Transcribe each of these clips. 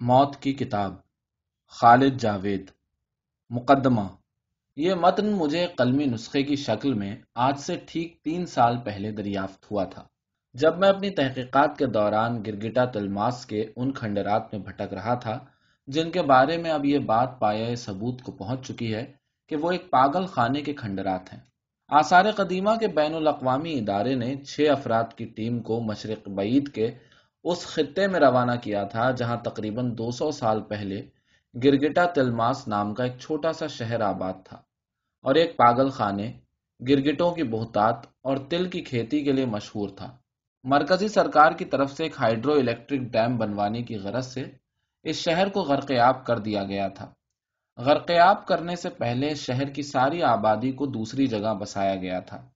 موت کی کتاب، خالد جاوید، مقدمہ۔ یہ متن مجھے قلمی نسخے کی شکل میں آج سے ٹھیک تین سال پہلے دریافت ہوا تھا۔ جب میں اپنی تحقیقات کے دوران گرگٹا تلماس کے ان کھنڈرات میں بھٹک رہا تھا، جن کے بارے میں اب یہ بات پایا ثبوت کو پہنچ چکی ہے کہ وہ ایک پاگل خانے کے کھنڈرات ہیں۔ آثار قدیمہ کے بین الاقوامی ادارے نے چھ افراد کی ٹیم کو مشرق بعید کے اس خطے میں روانہ کیا تھا جہاں تقریباً دو سو سال پہلے گرگٹا تلماس نام کا ایک چھوٹا سا شہر آباد تھا اور ایک پاگل خانے گرگٹوں کی بہتات اور تل کی کھیتی کے لیے مشہور تھا۔ مرکزی سرکار کی طرف سے ایک ہائیڈرو الیکٹرک ڈیم بنوانے کی غرض سے اس شہر کو غرقیاب کر دیا گیا تھا۔ غرقیاب کرنے سے پہلے شہر کی ساری آبادی کو دوسری جگہ بسایا گیا تھا۔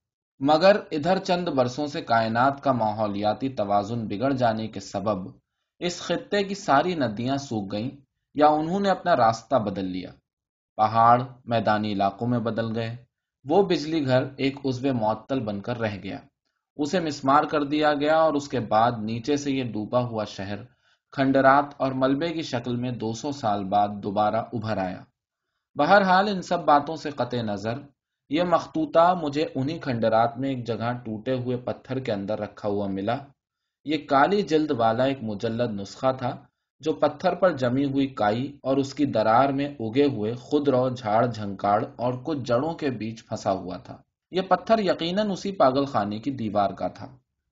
مگر ادھر چند برسوں سے کائنات کا ماحولیاتی توازن بگڑ جانے کے سبب اس خطے کی ساری ندیاں سوکھ گئیں یا انہوں نے اپنا راستہ بدل لیا۔ پہاڑ، میدانی علاقوں میں بدل گئے۔ وہ بجلی گھر ایک عزو معطل بن کر رہ گیا۔ اسے مسمار کر دیا گیا اور اس کے بعد نیچے سے یہ ڈوبا ہوا شہر کھنڈرات اور ملبے کی شکل میں دو سو سال بعد دوبارہ ابھر آیا۔ بہرحال ان سب باتوں سے قطع نظر یہ مختوطہ مجھے انہی کھنڈرات میں ایک جگہ ٹوٹے ہوئے پتھر کے اندر رکھا ہوا ملا۔ یہ کالی جلد والا ایک مجلد نسخہ تھا جو پتھر پر جمی ہوئی کائی اور اس کی درار میں اگے ہوئے خود رو، جھاڑ، جھنکاڑ اور کچھ جڑوں کے بیچ پھنسا ہوا تھا۔ یہ پتھر یقیناً اسی پاگل خانے کی دیوار کا تھا۔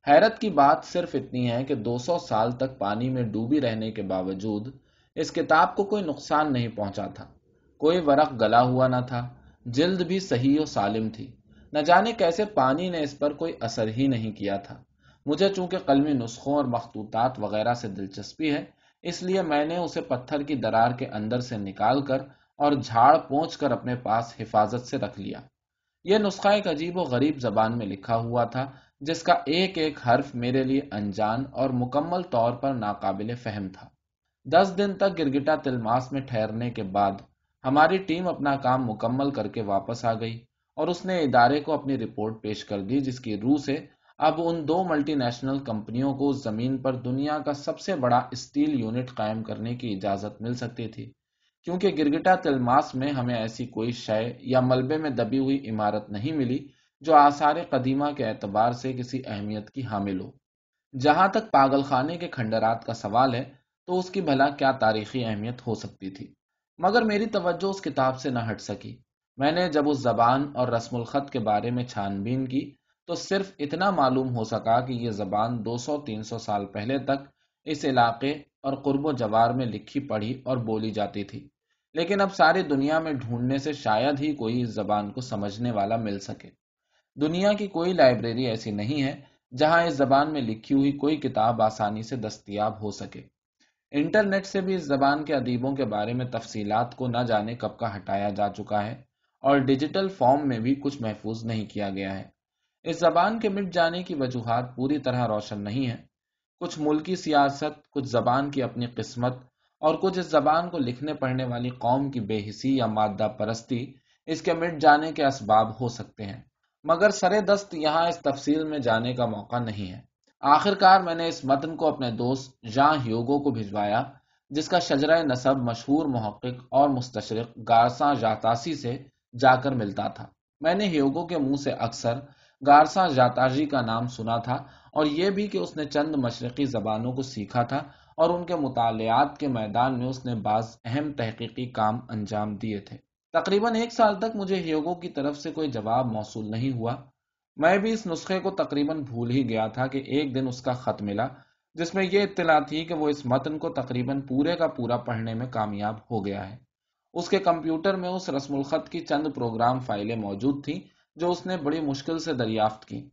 حیرت کی بات صرف اتنی ہے کہ دو سو سال تک پانی میں ڈوبی رہنے کے باوجود اس کتاب کو کوئی نقصان نہیں پہنچا تھا۔ کوئی ورق گلا ہوا نہ تھا۔ جلد بھی صحیح و سالم تھی۔ نہ جانے کیسے پانی نے اس پر کوئی اثر ہی نہیں کیا تھا۔ مجھے چونکہ قلمی نسخوں اور مخطوطات وغیرہ سے دلچسپی ہے، اس لیے میں نے اسے پتھر کی درار کے اندر سے نکال کر اور جھاڑ پہنچ کر اپنے پاس حفاظت سے رکھ لیا۔ یہ نسخہ ایک عجیب و غریب زبان میں لکھا ہوا تھا، جس کا ایک ایک حرف میرے لیے انجان اور مکمل طور پر ناقابل فہم تھا۔ دس دن تک گرگٹا تلماس میں ٹھہرنے کے بعد ہماری ٹیم اپنا کام مکمل کر کے واپس آ گئی اور اس نے ادارے کو اپنی رپورٹ پیش کر دی جس کی روح سے اب ان دو ملٹی نیشنل کمپنیوں کو زمین پر دنیا کا سب سے بڑا اسٹیل یونٹ قائم کرنے کی اجازت مل سکتی تھی، کیونکہ گرگٹا تلماس میں ہمیں ایسی کوئی شے یا ملبے میں دبی ہوئی عمارت نہیں ملی جو آثار قدیمہ کے اعتبار سے کسی اہمیت کی حامل ہو۔ جہاں تک پاگل خانے کے کھنڈرات کا سوال ہے، تو اس کی بھلا کیا تاریخی اہمیت ہو سکتی تھی؟ مگر میری توجہ اس کتاب سے نہ ہٹ سکی۔ میں نے جب اس زبان اور رسم الخط کے بارے میں چھان بین کی تو صرف اتنا معلوم ہو سکا کہ یہ زبان دو سو تین سو سال پہلے تک اس علاقے اور قرب و جوار میں لکھی، پڑھی اور بولی جاتی تھی۔ لیکن اب ساری دنیا میں ڈھونڈنے سے شاید ہی کوئی اس زبان کو سمجھنے والا مل سکے۔ دنیا کی کوئی لائبریری ایسی نہیں ہے جہاں اس زبان میں لکھی ہوئی کوئی کتاب آسانی سے دستیاب ہو سکے۔ انٹرنیٹ سے بھی اس زبان کے ادیبوں کے بارے میں تفصیلات کو نہ جانے کب کا ہٹایا جا چکا ہے اور ڈیجیٹل فارم میں بھی کچھ محفوظ نہیں کیا گیا ہے۔ اس زبان کے مٹ جانے کی وجوہات پوری طرح روشن نہیں ہے کچھ ملکی سیاست، کچھ زبان کی اپنی قسمت اور کچھ اس زبان کو لکھنے پڑھنے والی قوم کی بے حسی یا مادہ پرستی اس کے مٹ جانے کے اسباب ہو سکتے ہیں۔ مگر سرے دست یہاں اس تفصیل میں جانے کا موقع نہیں ہے۔ آخر کار میں نے اس متن کو اپنے دوست جاں ہیوگو کو بھجوایا، جس کا شجرہ نصب مشہور، محقق اور مستشرق گارسا جاتاسی سے جا کر ملتا تھا۔ میں نے ہیوگو کے منہ سے اکثر گارسا جاتاجی کا نام سنا تھا اور یہ بھی کہ اس نے چند مشرقی زبانوں کو سیکھا تھا اور ان کے مطالعات کے میدان میں اس نے بعض اہم تحقیقی کام انجام دیے تھے۔ تقریباً ایک سال تک مجھے ہیوگو کی طرف سے کوئی جواب موصول نہیں ہوا۔ میں بھی اس نسخے کو تقریباً بھول ہی گیا تھا کہ ایک دن اس کا خط ملا، جس میں یہ اطلاع تھی کہ وہ اس متن کو تقریباً پورے کا پورا پڑھنے میں کامیاب ہو گیا ہے۔ اس کے کمپیوٹر میں اس رسم الخط کی چند پروگرام فائلیں موجود تھیں جو اس نے بڑی مشکل سے دریافت کی۔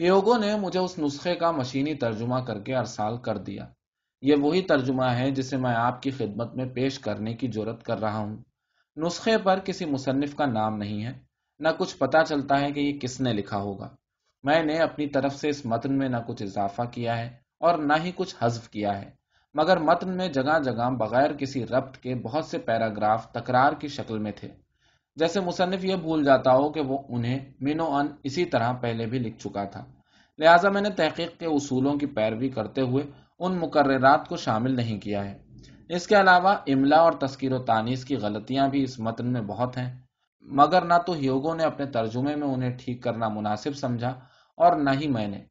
ہیوگو نے مجھے اس نسخے کا مشینی ترجمہ کر کے ارسال کر دیا۔ یہ وہی ترجمہ ہے جسے میں آپ کی خدمت میں پیش کرنے کی ضرورت کر رہا ہوں۔ نسخے پر کسی مصنف کا نام نہیں ہے۔ نہ کچھ پتا چلتا ہے کہ یہ کس نے لکھا ہوگا۔ میں نے اپنی طرف سے اس متن میں نہ کچھ اضافہ کیا ہے اور نہ ہی کچھ حذف کیا ہے، مگر متن میں جگہ جگہ بغیر کسی ربط کے بہت سے پیراگراف تکرار کی شکل میں تھے۔ جیسے مصنف یہ بھول جاتا ہو کہ وہ انہیں مینو ان اسی طرح پہلے بھی لکھ چکا تھا۔ لہٰذا میں نے تحقیق کے اصولوں کی پیروی کرتے ہوئے ان مقررات کو شامل نہیں کیا ہے۔ اس کے علاوہ املا اور تذکیر و تانیس کی غلطیاں بھی اس متن میں بہت ہیں۔ مگر نہ تو ہیوگو نے اپنے ترجمے میں انہیں ٹھیک کرنا مناسب سمجھا اور نہ ہی میں نے،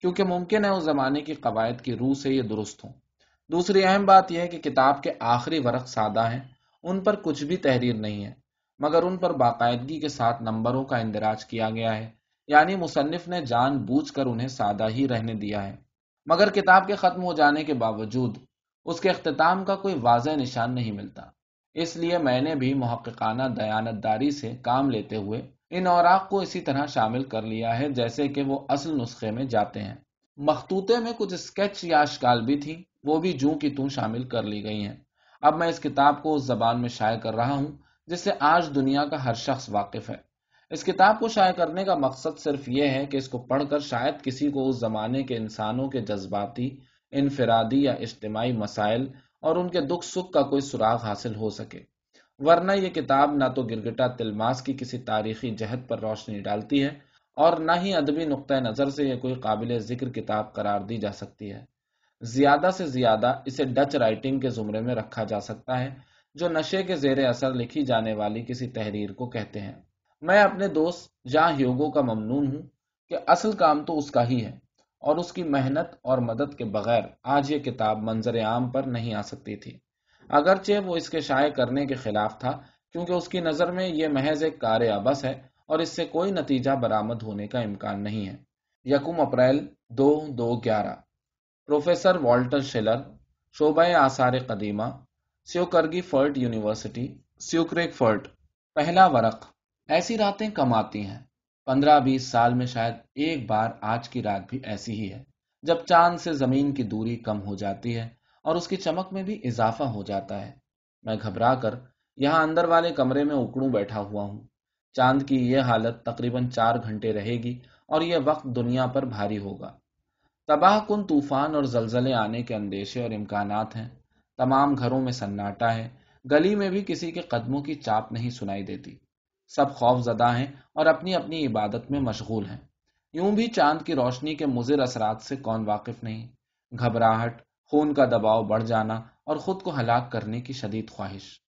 کیونکہ ممکن ہے اس زمانے کی قواعد کی روح سے یہ درست ہوں۔ دوسری اہم بات یہ ہے کہ کتاب کے آخری ورق سادہ ہیں، ان پر کچھ بھی تحریر نہیں ہے، مگر ان پر باقاعدگی کے ساتھ نمبروں کا اندراج کیا گیا ہے یعنی مصنف نے جان بوجھ کر انہیں سادہ ہی رہنے دیا ہے۔ مگر کتاب کے ختم ہو جانے کے باوجود اس کے اختتام کا کوئی واضح نشان نہیں ملتا۔ اس لیے میں نے بھی محققانہ دیانت داری سے کام لیتے ہوئے ان اوراق کو اسی طرح شامل کر لیا ہے جیسے کہ وہ اصل نسخے میں جاتے ہیں۔ مختوطے میں کچھ اسکیچ یا اشکال بھی تھی، وہ بھی جوں کی توں شامل کر لی گئی ہیں۔ اب میں اس کتاب کو اس زبان میں شائع کر رہا ہوں، جس سے آج دنیا کا ہر شخص واقف ہے۔ اس کتاب کو شائع کرنے کا مقصد صرف یہ ہے کہ اس کو پڑھ کر شاید کسی کو اس زمانے کے انسانوں کے جذباتی، انفرادی یا اجتماعی مسائل اور ان کے دکھ سکھ کا کوئی سراغ حاصل ہو سکے۔ ورنہ یہ کتاب نہ تو گرگٹا تلماس کی کسی تاریخی جہد پر روشنی ڈالتی ہے اور نہ ہی ادبی نقطۂ نظر سے یہ کوئی قابل ذکر کتاب قرار دی جا سکتی ہے۔ زیادہ سے زیادہ اسے ڈچ رائٹنگ کے زمرے میں رکھا جا سکتا ہے، جو نشے کے زیر اثر لکھی جانے والی کسی تحریر کو کہتے ہیں۔ میں اپنے دوست جاں ہیوگو کا ممنون ہوں کہ اصل کام تو اس کا ہی ہے۔ اور اس کی محنت اور مدد کے بغیر آج یہ کتاب منظر عام پر نہیں آ سکتی تھی۔ اگرچہ وہ اس کے شائع کرنے کے خلاف تھا، کیونکہ اس کی نظر میں یہ محض ایک کار ابس ہے اور اس سے کوئی نتیجہ برآمد ہونے کا امکان نہیں ہے۔ یکم اپریل دو دو گیارہ۔ پروفیسر والٹر شیلر شعبہ آثار قدیمہ، سیوکرگی فرٹ یونیورسٹی، سیوکریک فرٹ، پہلا ورق، ایسی راتیں کم آتی ہیں۔ پندرہ بیس سال میں شاید ایک بار آج کی رات بھی ایسی ہی ہے، جب چاند سے زمین کی دوری کم ہو جاتی ہے اور اس کی چمک میں بھی اضافہ ہو جاتا ہے۔ میں گھبرا کر یہاں اندر والے کمرے میں اکڑوں بیٹھا ہوا ہوں۔ چاند کی یہ حالت تقریباً چار گھنٹے رہے گی اور یہ وقت دنیا پر بھاری ہوگا۔ تباہ کن طوفان اور زلزلے آنے کے اندیشے اور امکانات ہیں۔ تمام گھروں میں سناٹا ہے۔ گلی میں بھی کسی کے قدموں کی چاپ نہیں سنائی دیتی۔ سب خوف زدہ ہیں اور اپنی اپنی عبادت میں مشغول ہیں۔ یوں بھی چاند کی روشنی کے مضر اثرات سے کون واقف نہیں؟ گھبراہٹ، خون کا دباؤ بڑھ جانا اور خود کو ہلاک کرنے کی شدید خواہش۔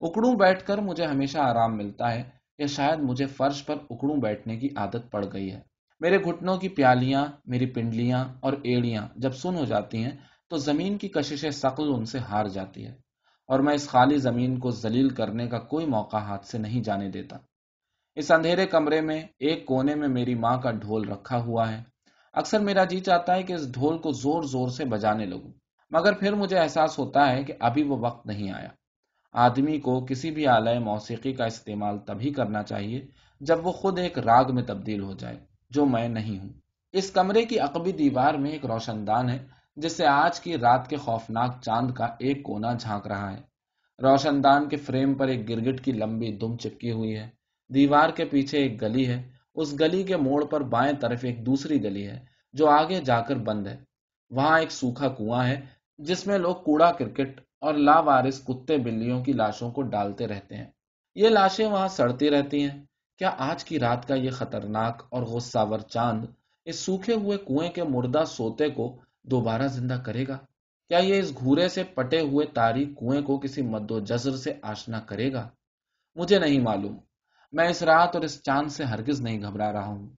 اکڑوں بیٹھ کر مجھے ہمیشہ آرام ملتا ہے یا شاید مجھے فرش پر اکڑوں بیٹھنے کی عادت پڑ گئی ہے۔ میرے گھٹنوں کی پیالیاں، میری پنڈلیاں اور ایڑیاں جب سن ہو جاتی ہیں تو زمین کی کشش سقل ان سے ہار جاتی ہے۔ اور میں اس خالی زمین کو ذلیل کرنے کا کوئی موقع ہاتھ سے نہیں جانے دیتا۔ اس اندھیرے کمرے میں ایک کونے میں میری ماں کا ڈھول رکھا ہوا ہے۔ اکثر میرا جی چاہتا ہے کہ اس ڈھول کو زور زور سے بجانے لگوں، مگر پھر مجھے احساس ہوتا ہے کہ ابھی وہ وقت نہیں آیا۔ آدمی کو کسی بھی آلائے موسیقی کا استعمال تبھی کرنا چاہیے جب وہ خود ایک راگ میں تبدیل ہو جائے، جو میں نہیں ہوں۔ اس کمرے کی عقبی دیوار میں ایک روشن دان ہے۔ جس سے آج کی رات کے خوفناک چاند کا ایک کونا جھانک رہا ہے۔ روشن دان کے فریم پر ایک گرگٹ کی لمبی دم چپکی ہوئی ہے۔ دیوار کے پیچھے ایک گلی ہے۔ اس گلی کے موڑ پر بائیں طرف ایک دوسری گلی ہے جو آگے جا کر بند ہے۔ وہاں ایک سوکھا کنواں ہے جس میں لوگ کوڑا کرکٹ اور لاوارس کتے بلیوں کی لاشوں کو ڈالتے رہتے ہیں۔ یہ لاشیں وہاں سڑتی رہتی ہیں۔ کیا آج کی رات کا یہ خطرناک اور غصہ ور چاند اس سوکھے ہوئے کنویں کے مردہ سوتے کو دوبارہ زندہ کرے گا؟ کیا یہ اس گھورے سے پٹے ہوئے تاریخ کنویں کو کسی مد و جزر سے آشنا کرے گا؟ مجھے نہیں معلوم۔ میں اس رات اور اس چاند سے ہرگز نہیں گھبرا رہا ہوں۔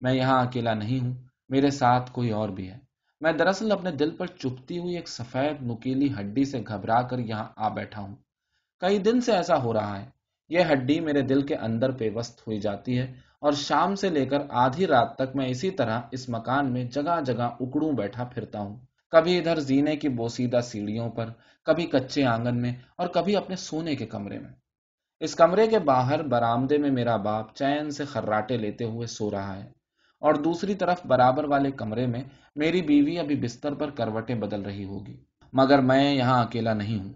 میں یہاں اکیلا نہیں ہوں۔ میرے ساتھ کوئی اور بھی ہے۔ میں دراصل اپنے دل پر چپتی ہوئی ایک سفید نکیلی ہڈی سے گھبرا کر یہاں آ بیٹھا ہوں۔ کئی دن سے ایسا ہو رہا ہے۔ یہ ہڈی میرے دل کے اندر پیوست ہوئی جاتی ہے۔ اور شام سے لے کر آدھی رات تک میں اسی طرح اس مکان میں جگہ جگہ اکڑوں بیٹھا پھرتا ہوں۔ کبھی ادھر زینے کی بوسیدہ سیڑھیوں پر، کبھی کچے آنگن میں اور کبھی اپنے سونے کے کمرے میں۔ اس کمرے کے باہر برامدے میں میرا باپ چین سے خراٹے لیتے ہوئے سو رہا ہے۔ اور دوسری طرف برابر والے کمرے میں میری بیوی ابھی بستر پر کروٹیں بدل رہی ہوگی۔ مگر میں یہاں اکیلا نہیں ہوں۔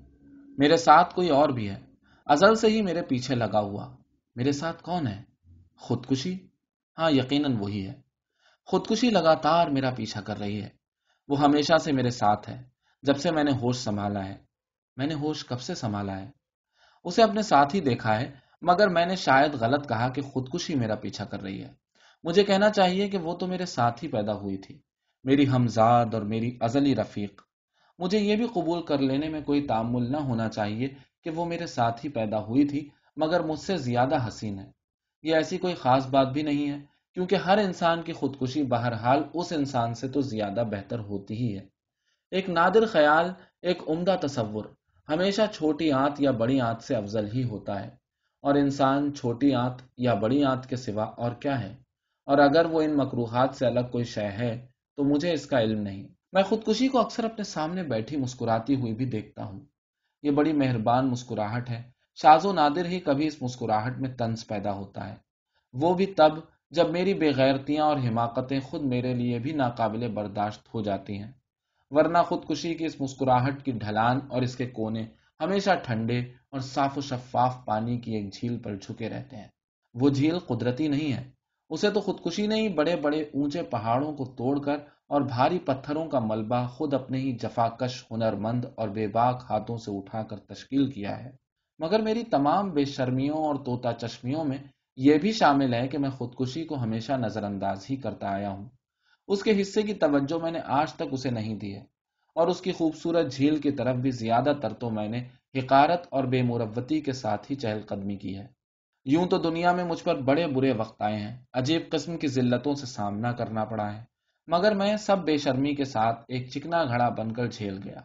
میرے ساتھ کوئی اور بھی ہے۔ ازل سے ہی میرے پیچھے لگا ہوا۔ میرے ساتھ کون ہے؟ خودکشی؟ ہاں یقیناً وہی ہے۔ خودکشی لگاتار میرا پیچھا کر رہی ہے۔ وہ ہمیشہ سے میرے ساتھ ہے۔ جب سے میں نے ہوش سنبھالا ہے۔ میں نے ہوش کب سے سنبھالا ہے؟ اسے اپنے ساتھ ہی دیکھا ہے، مگر میں نے شاید غلط کہا کہ خودکشی میرا پیچھا کر رہی ہے۔ مجھے کہنا چاہیے کہ وہ تو میرے ساتھ ہی پیدا ہوئی تھی۔ میری ہمزاد اور میری ازلی رفیق۔ مجھے یہ بھی قبول کر لینے میں کوئی تعمل نہ ہونا چاہیے کہ وہ میرے ساتھ ہی پیدا ہوئی تھی، مگر مجھ سے زیادہ حسین ہے۔ یہ ایسی کوئی خاص بات بھی نہیں ہے، کیونکہ ہر انسان کی خودکشی بہرحال اس انسان سے تو زیادہ بہتر ہوتی ہی ہے۔ ایک نادر خیال، ایک عمدہ تصور، ہمیشہ چھوٹی آنت یا بڑی آنت سے افضل ہی ہوتا ہے۔ اور انسان چھوٹی آنت یا بڑی آنت کے سوا اور کیا ہے؟ اور اگر وہ ان مکروحات سے الگ کوئی شے ہے، تو مجھے اس کا علم نہیں۔ میں خودکشی کو اکثر اپنے سامنے بیٹھی مسکراتی ہوئی بھی دیکھتا ہوں۔ یہ بڑی مہربان مسکراہٹ ہے۔ شاز و نادر ہی کبھی اس مسکراہٹ میں تنز پیدا ہوتا ہے۔ وہ بھی تب جب میری بے غیرتیاں اور حماقتیں خود میرے لیے بھی ناقابل برداشت ہو جاتی ہیں۔ ورنہ خودکشی کی اس مسکراہٹ کی ڈھلان اور اس کے کونے ہمیشہ ٹھنڈے اور صاف و شفاف پانی کی ایک جھیل پر جھکے رہتے ہیں۔ وہ جھیل قدرتی نہیں ہے۔ اسے تو خودکشی نے ہی بڑے بڑے اونچے پہاڑوں کو توڑ کر اور بھاری پتھروں کا ملبہ خود اپنے ہی جفاکش ہنر مند اور بے باک ہاتھوں سے اٹھا کر تشکیل کیا ہے۔ مگر میری تمام بے شرمیوں اور توتا چشمیوں میں یہ بھی شامل ہے کہ میں خودکشی کو ہمیشہ نظر انداز ہی کرتا آیا ہوں۔ اس کے حصے کی توجہ میں نے آج تک اسے نہیں دی ہے۔ اور اس کی خوبصورت جھیل کی طرف بھی زیادہ تر تو میں نے حکارت اور بے مروتی کے ساتھ ہی چہل قدمی کی ہے۔ یوں تو دنیا میں مجھ پر بڑے برے وقت آئے ہیں۔ عجیب قسم کی ذلتوں سے سامنا کرنا پڑا ہے۔ مگر میں سب بے شرمی کے ساتھ ایک چکنا گھڑا بن کر جھیل گیا۔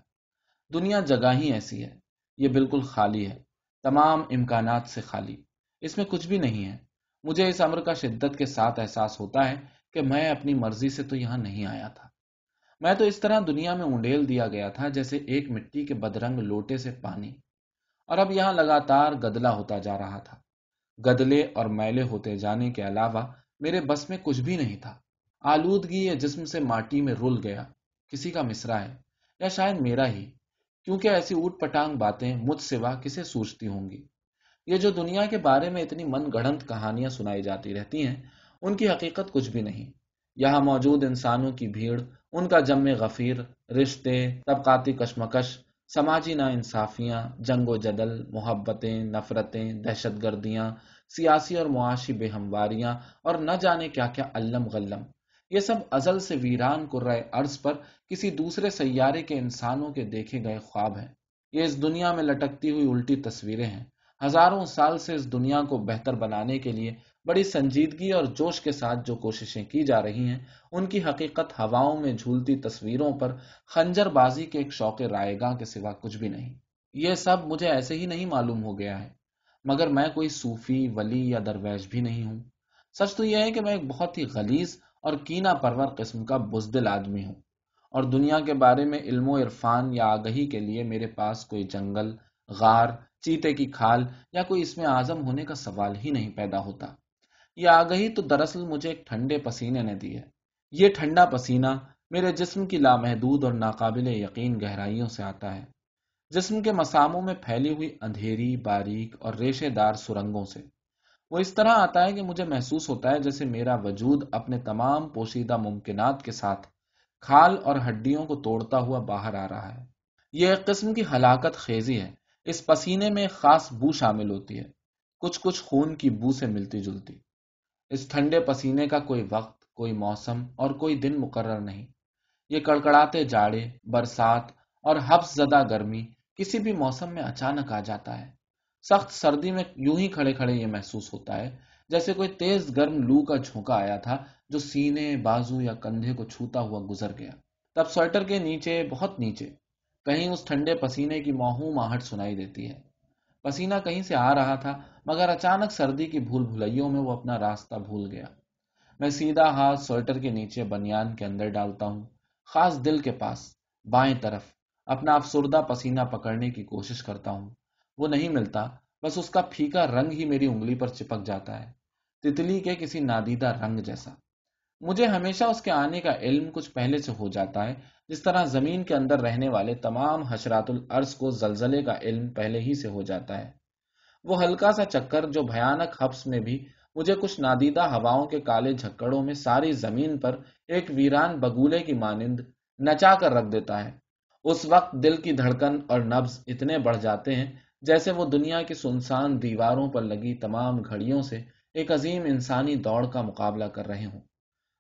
دنیا جگہ ہی ایسی ہے۔ یہ بالکل خالی ہے۔ تمام امکانات سے خالی۔ اس میں کچھ بھی نہیں ہے۔ مجھے اس امر کا شدت کے ساتھ احساس ہوتا ہے کہ میں اپنی مرضی سے تو یہاں نہیں آیا تھا۔ میں تو اس طرح دنیا میں اونڈیل دیا گیا تھا جیسے ایک مٹی کے بدرنگ لوٹے سے پانی۔ اور اب یہاں لگاتار گدلا ہوتا جا رہا تھا۔ گدلے اور میلے ہوتے جانے کے علاوہ میرے بس میں کچھ بھی نہیں تھا۔ آلودگی یا جسم سے ماٹی میں رول گیا۔ کسی کا مصرا ہے یا شاید میرا ہی۔ کیونکہ ایسی اوٹ پٹانگ باتیں مجھ سوا کسے سوچتی ہوں گی۔ یہ جو دنیا کے بارے میں اتنی من گڑھنت کہانیاں سنائی جاتی رہتی ہیں، ان کی حقیقت کچھ بھی نہیں۔ یہاں موجود انسانوں کی بھیڑ، ان کا جم غفیر، رشتے، طبقاتی کشمکش، سماجی نا انصافیاں جنگ و جدل، محبتیں، نفرتیں، دہشت گردیاں، سیاسی اور معاشی بے ہمواریاں اور نہ جانے کیا کیا علم غلم۔ یہ سب ازل سے ویران رہے عرض پر کسی دوسرے سیارے کے انسانوں کے دیکھے گئے خواب ہیں۔ یہ اس دنیا میں لٹکتی ہوئی الٹی تصویریں ہیں۔ ہزاروں سال سے اس دنیا کو بہتر بنانے کے لیے بڑی سنجیدگی اور جوش کے ساتھ جو کوششیں کی جا رہی ہیں، ان کی حقیقت ہواؤں میں جھولتی تصویروں پر خنجر بازی کے ایک شوق رائے گاہ کے سوا کچھ بھی نہیں۔ یہ سب مجھے ایسے ہی نہیں معلوم ہو گیا ہے۔ مگر میں کوئی صوفی، ولی یا درویش بھی نہیں ہوں۔ سچ تو یہ ہے کہ میں ایک بہت ہی غلیظ اور کینا پرور قسم کا بزدل آدمی ہوں۔ اور دنیا کے بارے میں علم و عرفان یا آگہی کے لیے میرے پاس کوئی جنگل، غار، چیتے کی کھال یا کوئی اس میں آزم ہونے کا سوال ہی نہیں پیدا ہوتا۔ یہ آگہی تو دراصل مجھے ایک ٹھنڈے پسینے نے دی ہے۔ یہ ٹھنڈا پسینہ میرے جسم کی لامحدود اور ناقابل یقین گہرائیوں سے آتا ہے۔ جسم کے مساموں میں پھیلی ہوئی اندھیری، باریک اور ریشے دار سرنگوں سے۔ وہ اس طرح آتا ہے کہ مجھے محسوس ہوتا ہے جیسے میرا وجود اپنے تمام پوشیدہ ممکنات کے ساتھ کھال اور ہڈیوں کو توڑتا ہوا باہر آ رہا ہے۔ یہ ایک قسم کی ہلاکت خیزی ہے۔ اس پسینے میں خاص بو شامل ہوتی ہے۔ کچھ کچھ خون کی بو سے ملتی جلتی۔ اس ٹھنڈے پسینے کا کوئی وقت، کوئی موسم اور کوئی دن مقرر نہیں۔ یہ کڑکڑاتے جاڑے، برسات اور حفظ زدہ گرمی کسی بھی موسم میں اچانک آ جاتا ہے۔ سخت سردی میں یوں ہی کھڑے کھڑے یہ محسوس ہوتا ہے، جیسے کوئی تیز گرم لو کا جھونکا آیا تھا جو سینے، بازو یا کندھے کو چھوتا ہوا گزر گیا۔ تب سویٹر کے نیچے، بہت نیچے، کہیں اس ٹھنڈے پسینے کی موہوں ماہٹ سنائی دیتی ہے۔ پسینہ کہیں سے آ رہا تھا، مگر اچانک سردی کی بھول بھلائیوں میں وہ اپنا راستہ بھول گیا۔ میں سیدھا ہاتھ سویٹر کے نیچے بنیان کے اندر ڈالتا ہوں، خاص دل کے پاس، بائیں طرف، اپنا افسردہ پسینہ پکڑنے کی کوشش کرتا ہوں۔ وہ نہیں ملتا، بس اس کا پھیکا رنگ ہی میری انگلی پر چپک جاتا ہے، تتلی کے کسی نادیدہ رنگ جیسا۔ مجھے ہمیشہ اس کے آنے کا علم کچھ پہلے سے ہو جاتا ہے، جس طرح زمین کے اندر رہنے والے تمام حشرات العرض کو زلزلے کا علم پہلے ہی سے ہو جاتا ہے۔ وہ ہلکا سا چکر جو بھیانک حبس میں بھی مجھے کچھ نادیدہ ہواؤں کے کالے جھکڑوں میں ساری زمین پر ایک ویران بگولے کی مانند نچا کر رکھ دیتا ہے۔ اس وقت دل کی دھڑکن اور نبز اتنے بڑھ جاتے ہیں جیسے وہ دنیا کی سنسان دیواروں پر لگی تمام گھڑیوں سے ایک عظیم انسانی دوڑ کا مقابلہ کر رہے ہوں۔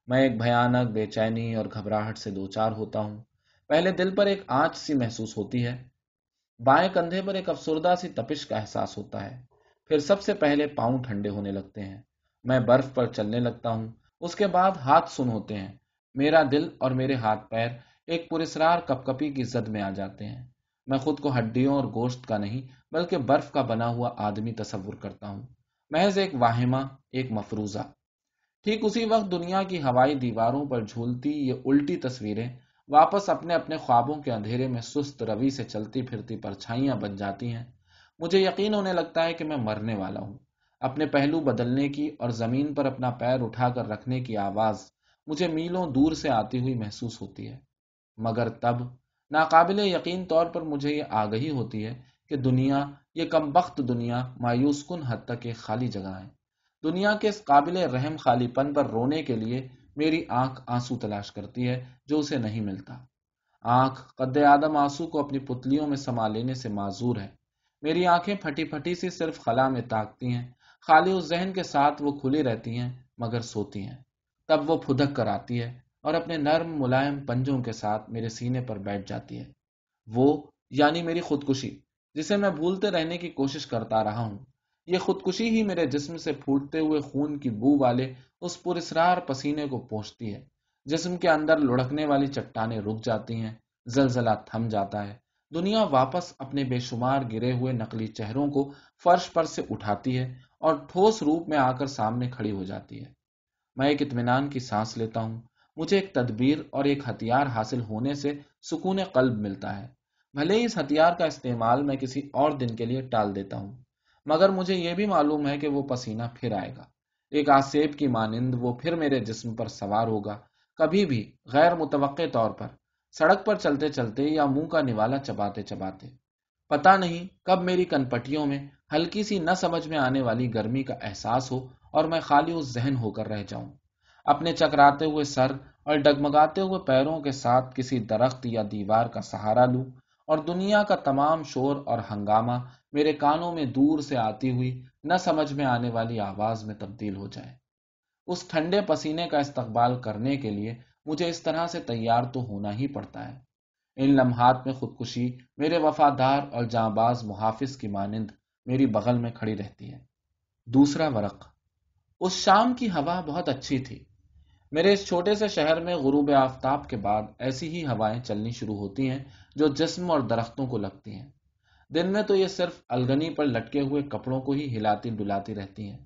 میں ایک بھیانک، بے چینی اور گھبراہٹ سے دوچار ہوتا ہوں۔ پہلے دل پر ایک آنچ سی محسوس ہوتی ہے۔ بائیں کندھے پر ایک افسردہ سی تپش کا احساس ہوتا ہے۔ پھر سب سے پہلے پاؤں ٹھنڈے ہونے لگتے ہیں۔ میں برف پر چلنے لگتا ہوں۔ اس کے بعد ہاتھ سن ہوتے ہیں۔ میرا دل اور میرے ہاتھ پیر ایک پرسرار کپ کپی کی زد میں آ جاتے ہیں۔ میں خود کو ہڈیوں اور گوشت کا نہیں بلکہ برف کا بنا ہوا آدمی تصور کرتا ہوں۔ محض ایک واہمہ، ایک مفروضہ۔ ٹھیک اسی وقت دنیا کی ہوائی دیواروں پر جھولتی یہ الٹی تصویریں واپس اپنے اپنے خوابوں کے اندھیرے میں سست روی سے چلتی پھرتی پرچھائیاں بن جاتی ہیں۔ مجھے یقین ہونے لگتا ہے کہ میں مرنے والا ہوں۔ اپنے پہلو بدلنے کی اور زمین پر اپنا پیر اٹھا کر رکھنے کی آواز مجھے میلوں دور سے آتی ہوئی محسوس ہوتی ہے۔ مگر تب ناقابل یقین طور پر مجھے یہ آگہی ہوتی ہے کہ دنیا، یہ کم بخت دنیا مایوس کن حد تک ایک خالی جگہ ہے۔ دنیا کے اس قابل رحم خالی پن پر رونے کے لیے میری آنکھ آنسو تلاش کرتی ہے جو اسے نہیں ملتا۔ آنکھ قد آدم آنسو کو اپنی پتلیوں میں سما لینے سے معذور ہے۔ میری آنکھیں پھٹی پھٹی سی صرف خلا میں تاکتی ہیں۔ خالی اس ذہن کے ساتھ وہ کھلی رہتی ہیں مگر سوتی ہیں۔ تب وہ پھدک کر آتی ہے۔ اور اپنے نرم ملائم پنجوں کے ساتھ میرے سینے پر بیٹھ جاتی ہے۔ وہ یعنی میری خودکشی، جسے میں بھولتے رہنے کی کوشش کرتا رہا ہوں۔ یہ خودکشی ہی میرے جسم سے پھوٹتے ہوئے خون کی بو والے اس پرسرار پسینے کو پہنچتی ہے۔ جسم کے اندر لڑکنے والی چٹانیں رک جاتی ہیں، زلزلہ تھم جاتا ہے۔ دنیا واپس اپنے بے شمار گرے ہوئے نقلی چہروں کو فرش پر سے اٹھاتی ہے اور ٹھوس روپ میں آ کر سامنے کھڑی ہو جاتی ہے۔ میں ایک اطمینان کی سانس لیتا ہوں۔ مجھے ایک تدبیر اور ایک ہتھیار حاصل ہونے سے سکون قلب ملتا ہے۔ بھلے ہی اس ہتھیار کا استعمال میں کسی اور دن کے لیے ٹال دیتا ہوں۔ مگر مجھے یہ بھی معلوم ہے کہ وہ پسینہ پھر آئے گا۔ ایک آسیب کی مانند وہ پھر میرے جسم پر سوار ہوگا، کبھی بھی غیر متوقع طور پر۔ سڑک پر چلتے چلتے یا منہ کا نوالا چباتے چباتے۔ پتا نہیں کب میری کنپٹیوں میں ہلکی سی نہ سمجھ میں آنے والی گرمی کا احساس ہو اور میں خالی اس ذہن ہو کر رہ جاؤں۔ اپنے چکراتے ہوئے سر اور ڈگمگاتے ہوئے پیروں کے ساتھ کسی درخت یا دیوار کا سہارا لوں اور دنیا کا تمام شور اور ہنگامہ میرے کانوں میں دور سے آتی ہوئی نہ سمجھ میں آنے والی آواز میں تبدیل ہو جائے۔ اس ٹھنڈے پسینے کا استقبال کرنے کے لیے مجھے اس طرح سے تیار تو ہونا ہی پڑتا ہے۔ ان لمحات میں خودکشی میرے وفادار اور جاں باز محافظ کی مانند میری بغل میں کھڑی رہتی ہے۔ دوسرا ورق، اس شام کی ہوا بہت اچھی تھی۔ میرے اس چھوٹے سے شہر میں غروب آفتاب کے بعد ایسی ہی ہوائیں چلنی شروع ہوتی ہیں جو جسم اور درختوں کو لگتی ہیں۔ دن میں تو یہ صرف الگنی پر لٹکے ہوئے کپڑوں کو ہی ہلاتی ڈلاتی رہتی ہیں۔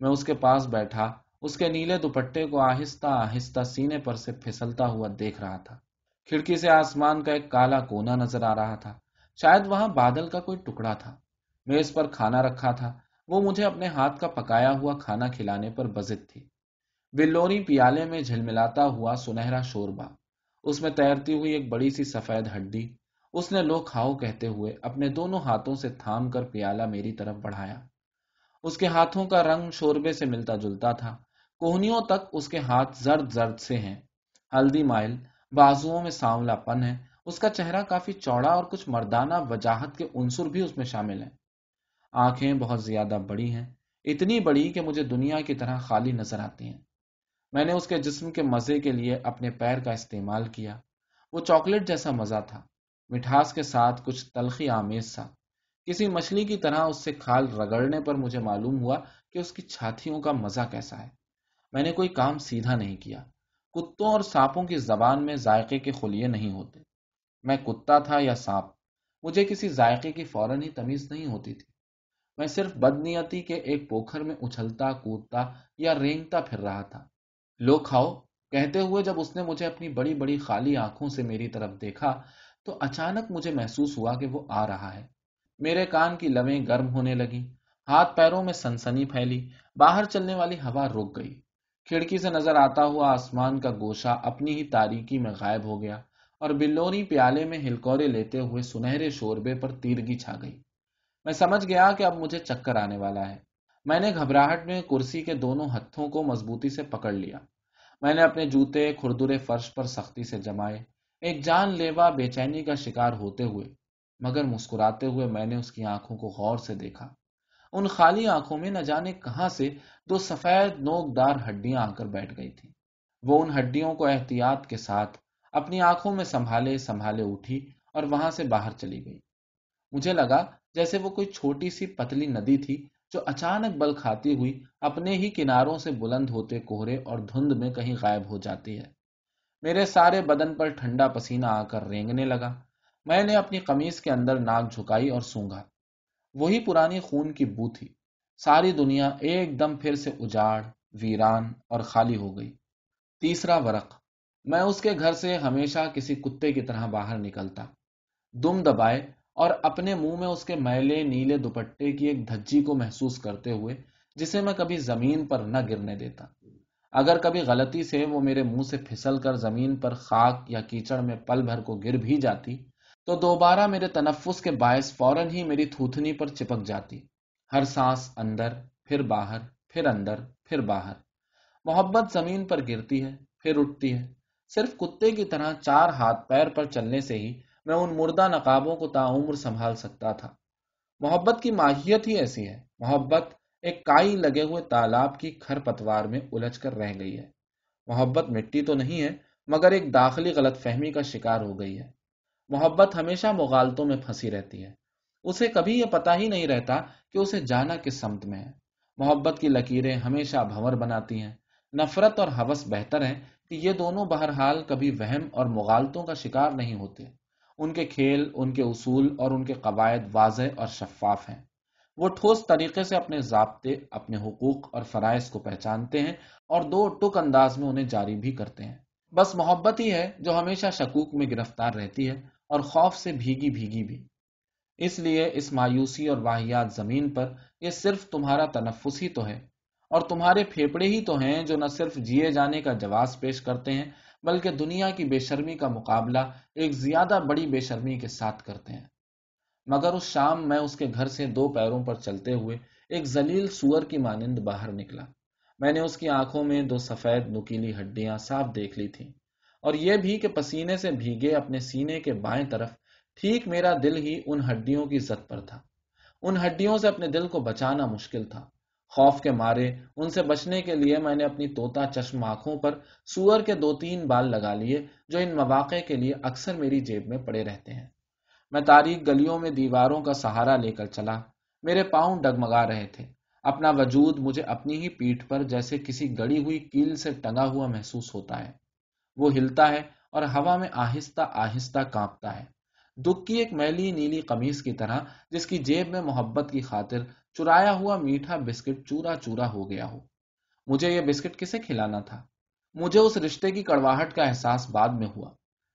میں اس کے پاس بیٹھا، اس کے نیلے دوپٹے کو آہستہ آہستہ سینے پر سے پھسلتا ہوا دیکھ رہا تھا۔ کھڑکی سے آسمان کا ایک کالا کونا نظر آ رہا تھا۔ شاید وہاں بادل کا کوئی ٹکڑا تھا۔ میز پر کھانا رکھا تھا۔ وہ مجھے اپنے ہاتھ کا پکایا ہوا کھانا کھلانے پر بزت تھی۔ بلوری پیالے میں جھلملاتا ہوا سنہرا شوربا۔ اس میں تیرتی ہوئی ایک بڑی سی سفید ہڈی۔ اس نے لو کھاؤ کہتے ہوئے اپنے دونوں ہاتھوں سے تھام کر پیالہ میری طرف بڑھایا۔ اس کے ہاتھوں کا رنگ شوربے سے ملتا جلتا تھا۔ کوہنیوں تک اس کے ہاتھ زرد زرد سے ہیں۔ ہلدی مائل، بازوؤں میں سانولا پن ہے۔ اس کا چہرہ کافی چوڑا اور کچھ مردانہ وجاہت کے عنصر بھی اس میں شامل ہیں۔ آنکھیں بہت زیادہ بڑی ہیں۔ اتنی بڑی کہ مجھے دنیا کی طرح خالی نظر آتی ہیں۔ میں نے اس کے جسم کے مزے کے لیے اپنے پیر کا استعمال کیا۔ وہ چاکلیٹ جیسا مزہ تھا، مٹھاس کے ساتھ کچھ تلخی آمیز سا۔ کسی مچھلی کی طرح اس سے کھال رگڑنے پر مجھے معلوم ہوا کہ اس کی چھاتیوں کا مزہ کیسا ہے۔ میں نے کوئی کام سیدھا نہیں کیا۔ کتوں اور سانپوں کی زبان میں ذائقے کے خلیے نہیں ہوتے۔ میں کتا تھا یا سانپ، مجھے کسی ذائقے کی فوراً ہی تمیز نہیں ہوتی تھی۔ میں صرف بدنیتی کے ایک پوکھر میں اچھلتا کودتا یا رینگتا پھر رہا تھا۔ لو کھاؤ۔ کہتے ہوئے جب اس نے مجھے اپنی بڑی بڑی خالی آنکھوں سے میری طرف دیکھا تو اچانک مجھے محسوس ہوا کہ وہ آ رہا ہے۔ میرے کان کی لویں گرم ہونے لگی ہاتھ پیروں میں سنسنی پھیلی۔ باہر چلنے والی ہوا رک گئی۔ کھڑکی سے نظر آتا ہوا آسمان کا گوشا اپنی ہی تاریکی میں غائب ہو گیا اور بلونی پیالے میں ہلکورے لیتے ہوئے سنہرے شوربے پر تیرگی چھا گئی۔ میں سمجھ گیا کہ اب مجھے چکر آنے والا ہے۔ میں نے گھبراہٹ میں کرسی کے دونوں ہتھوں کو مضبوطی سے پکڑ لیا۔ میں نے اپنے جوتے کھردرے فرش پر سختی سے جمائے۔ ایک جان لیوا بے چینی کا شکار ہوتے ہوئے، مگر مسکراتے ہوئے میں نے اس کی آنکھوں کو غور سے دیکھا۔ ان خالی آنکھوں میں نہ جانے کہاں سے دو سفید نوک دار ہڈیاں آ کر بیٹھ گئی تھی وہ ان ہڈیوں کو احتیاط کے ساتھ اپنی آنکھوں میں سنبھالے سنبھالے اٹھی اور وہاں سے باہر چلی گئی۔ مجھے لگا جیسے وہ کوئی چھوٹی سی پتلی ندی تھی جو اچانک بل کھاتی ہوئی اپنے ہی کناروں سے بلند ہوتے کوہرے اور دھند میں کہیں غائب ہو جاتی ہے۔ میرے سارے بدن پر ٹھنڈا پسینہ آ کر رینگنے لگا۔ میں نے اپنی قمیص کے اندر ناک جھکائی اور سونگا وہی پرانی خون کی بو تھی۔ ساری دنیا ایک دم پھر سے اجاڑ، ویران اور خالی ہو گئی۔ تیسرا ورق۔ میں اس کے گھر سے ہمیشہ کسی کتے کی طرح باہر نکلتا۔ دم دبائے اور اپنے منہ میں اس کے میلے نیلے دوپٹے کی ایک دھجی کو محسوس کرتے ہوئے جسے میں کبھی زمین پر نہ گرنے دیتا۔ اگر کبھی غلطی سے وہ میرے منہ سے پھسل کر زمین پر خاک یا کیچڑ میں پل بھر کو گر بھی جاتی، تو دوبارہ میرے تنفس کے باعث فوراً ہی میری تھوتنی پر چپک جاتی۔ ہر سانس اندر، پھر باہر، پھر اندر، پھر باہر۔ محبت زمین پر گرتی ہے، پھر اٹھتی ہے۔ صرف کتے کی طرح چار ہاتھ پیر پر چلنے سے ہی میں ان مردہ نقابوں کو تعمر سنبھال سکتا تھا۔ محبت کی ماہیت ہی ایسی ہے۔ محبت ایک کائی لگے ہوئے تالاب کی کھر پتوار میں الجھ کر رہ گئی ہے۔ محبت مٹی تو نہیں ہے، مگر ایک داخلی غلط فہمی کا شکار ہو گئی ہے۔ محبت ہمیشہ مغالتوں میں پھنسی رہتی ہے۔ اسے کبھی یہ پتا ہی نہیں رہتا کہ اسے جانا کس سمت میں ہے۔ محبت کی لکیریں ہمیشہ بھور بناتی ہیں۔ نفرت اور حوث بہتر ہے کہ یہ دونوں بہرحال کبھی وہم اور مغالتوں کا شکار نہیں ہوتے۔ ان کے کھیل، ان کے اصول اور ان کے قواعد واضح اور شفاف ہیں۔ وہ ٹھوس طریقے سے اپنے ضابطے، اپنے حقوق اور فرائض کو پہچانتے ہیں اور دو ٹک انداز میں انہیں جاری بھی کرتے ہیں۔ بس محبت ہی ہے جو ہمیشہ شکوک میں گرفتار رہتی ہے اور خوف سے بھیگی بھیگی بھی۔ اس لیے اس مایوسی اور واحیات زمین پر یہ صرف تمہارا تنفس ہی تو ہے اور تمہارے پھیپڑے ہی تو ہیں جو نہ صرف جیے جانے کا جواز پیش کرتے ہیں بلکہ دنیا کی بے شرمی کا مقابلہ ایک زیادہ بڑی بے شرمی کے ساتھ کرتے ہیں۔ مگر اس شام میں اس کے گھر سے دو پیروں پر چلتے ہوئے ایک زلیل سور کی مانند باہر نکلا۔ میں نے اس کی آنکھوں میں دو سفید نکیلی ہڈیاں صاف دیکھ لی تھیں۔ اور یہ بھی کہ پسینے سے بھیگے اپنے سینے کے بائیں طرف ٹھیک میرا دل ہی ان ہڈیوں کی زد پر تھا۔ ان ہڈیوں سے اپنے دل کو بچانا مشکل تھا۔ خوف کے مارے، ان سے بچنے کے لیے میں نے اپنی توتا چشم آنکھوں پر سور کے دو تین بال لگا لیے، جو ان مواقع کے لیے اکثر میری جیب میں پڑے رہتے ہیں۔ میں تاریخ گلیوں میں دیواروں کا سہارا لے کر چلا۔ میرے پاؤں ڈگمگا رہے تھے۔ اپنا وجود مجھے اپنی ہی پیٹ پر جیسے کسی گڑی ہوئی کیل سے ٹنگا ہوا محسوس ہوتا ہے۔ وہ ہلتا ہے اور ہوا میں آہستہ آہستہ کانپتا ہے۔ دکھ کی ایک میلی نیلی قمیص کی طرح، جس کی جیب میں محبت کی خاطر چرایا ہوا میٹھا بسکٹ چورا چورا ہو گیا ہو۔ مجھے یہ بسکٹ کسے کھلانا تھا؟ مجھے اس رشتے کی کڑواہٹ کا احساس بعد میں ہوا،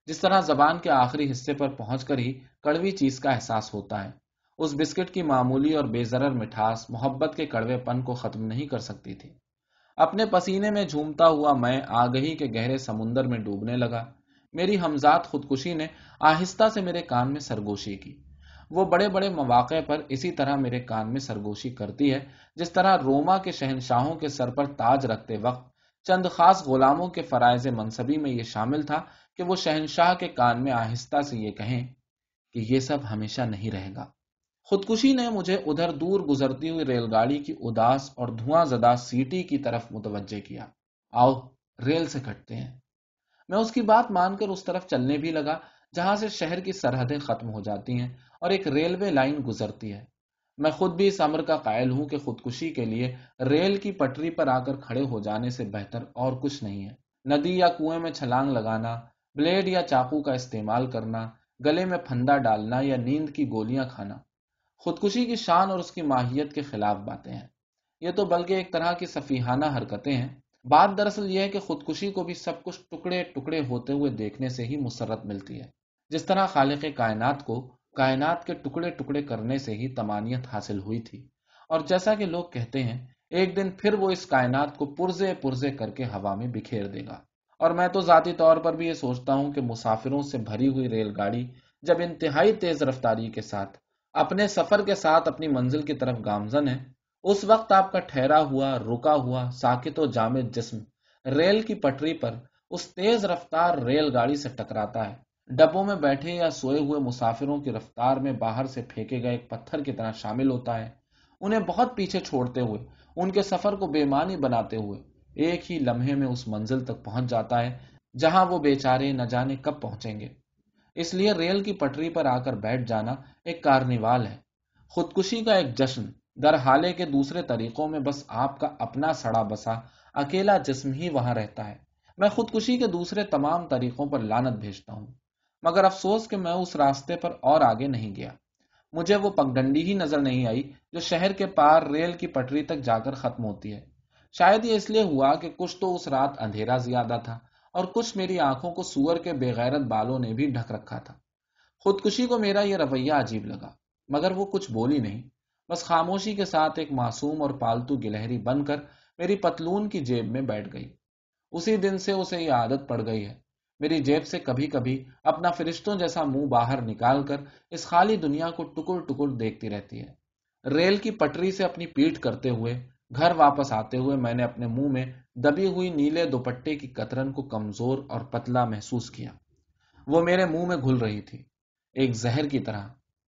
جس طرح زبان کے آخری حصے پر پہنچ کر ہی کڑوی چیز کا احساس ہوتا ہے۔ اس بسکٹ کی معمولی اور بے ضرر مٹھاس محبت کے کڑوے پن کو ختم نہیں کر سکتی تھی۔ اپنے پسینے میں جھومتا ہوا میں آگہی کے گہرے سمندر میں ڈوبنے لگا۔ میری ہمزاد خودکشی نے آہستہ سے میرے کان میں سرگوشی کی۔ وہ بڑے بڑے مواقع پر اسی طرح میرے کان میں سرگوشی کرتی ہے، جس طرح روما کے شہنشاہوں کے سر پر تاج رکھتے وقت چند خاص غلاموں کے فرائض منصبی میں یہ شامل تھا کہ وہ شہنشاہ کے کان میں آہستہ سے یہ کہیں کہ یہ سب ہمیشہ نہیں رہے گا۔ خودکشی نے مجھے ادھر دور گزرتی ہوئی ریل گاڑی کی اداس اور دھواں زدہ سیٹی کی طرف متوجہ کیا۔ آؤ، ریل سے کٹتے ہیں۔ میں اس کی بات مان کر اس طرف چلنے بھی لگا، جہاں سے شہر کی سرحدیں ختم ہو جاتی ہیں اور ایک ریلوے لائن گزرتی ہے۔ میں خود بھی اس امر کا قائل ہوں کہ خودکشی کے لیے ریل کی پٹری پر آ کر کھڑے ہو جانے سے بہتر اور کچھ نہیں ہے۔ ندی یا کنویں میں چھلانگ لگانا، بلیڈ یا چاقو کا استعمال کرنا، گلے میں پھندا ڈالنا یا نیند کی گولیاں کھانا، خودکشی کی شان اور اس کی ماہیت کے خلاف باتیں ہیں۔ یہ تو بلکہ ایک طرح کی سفیحانہ حرکتیں ہیں۔ بات دراصل یہ ہے کہ خودکشی کو بھی سب کچھ ٹکڑے ٹکڑے ہوتے ہوئے دیکھنے سے ہی مسرت ملتی ہے۔ جس طرح خالق کائنات کو کائنات کے ٹکڑے ٹکڑے کرنے سے ہی تمانیت حاصل ہوئی تھی۔ اور جیسا کہ لوگ کہتے ہیں، ایک دن پھر وہ اس کائنات کو پرزے پرزے کر کے ہوا میں بکھیر دے گا۔ اور میں تو ذاتی طور پر بھی یہ سوچتا ہوں کہ مسافروں سے بھری ہوئی ریل گاڑی جب انتہائی تیز رفتاری کے ساتھ، اپنے سفر کے ساتھ اپنی منزل کی طرف گامزن ہے اس وقت آپ کا ٹھہرا ہوا، رکا ہوا، ساکت و جامد جسم ریل کی پٹری پر اس تیز رفتار ریل گاڑی سے ٹکراتا ہے۔ ڈبوں میں بیٹھے یا سوئے ہوئے مسافروں کی رفتار میں باہر سے پھینکے گئے ایک پتھر کی طرح شامل ہوتا ہے۔ انہیں بہت پیچھے چھوڑتے ہوئے، ان کے سفر کو بے معنی بناتے ہوئے ایک ہی لمحے میں اس منزل تک پہنچ جاتا ہے، جہاں وہ بیچارے نہ جانے کب پہنچیں گے۔ اس لیے ریل کی پٹری پر آ کر بیٹھ جانا ایک کارنیوال ہے۔ خودکشی کا ایک جشن در حالے کے دوسرے طریقوں میں بس آپ کا اپنا سڑا بسا، اکیلا جسم ہی وہاں رہتا ہے۔ میں خودکشی کے دوسرے تمام طریقوں پر لانت بھیجتا ہوں۔ مگر افسوس کہ میں اس راستے پر اور آگے نہیں گیا۔ مجھے وہ پگڈنڈی ہی نظر نہیں آئی جو شہر کے پار ریل کی پٹری تک جا کر ختم ہوتی ہے۔ شاید یہ اس لیے ہوا کہ کچھ تو اس رات اندھیرا زیادہ تھا اور کچھ میری آنکھوں کو سور کے بےغیرت بالوں نے بھی ڈھک رکھا تھا۔ خودکشی کو میرا یہ رویہ عجیب لگا، مگر وہ کچھ بولی نہیں۔ بس خاموشی کے ساتھ ایک معصوم اور پالتو گلہری بن کر میری پتلون کی جیب میں بیٹھ گئی۔ اسی دن سے اسے یہ عادت پڑ گئی ہے۔ میری جیب سے کبھی کبھی اپنا فرشتوں جیسا منہ باہر نکال کر اس خالی دنیا کو ٹکڑ ٹکڑ دیکھتی رہتی ہے۔ ریل کی پٹری سے اپنی پیٹ کرتے ہوئے گھر واپس آتے ہوئے میں نے اپنے منہ میں دبی ہوئی نیلے دوپٹے کی کترن کو کمزور اور پتلا محسوس کیا۔ وہ میرے منہ میں گھل رہی تھی۔ ایک زہر کی طرح۔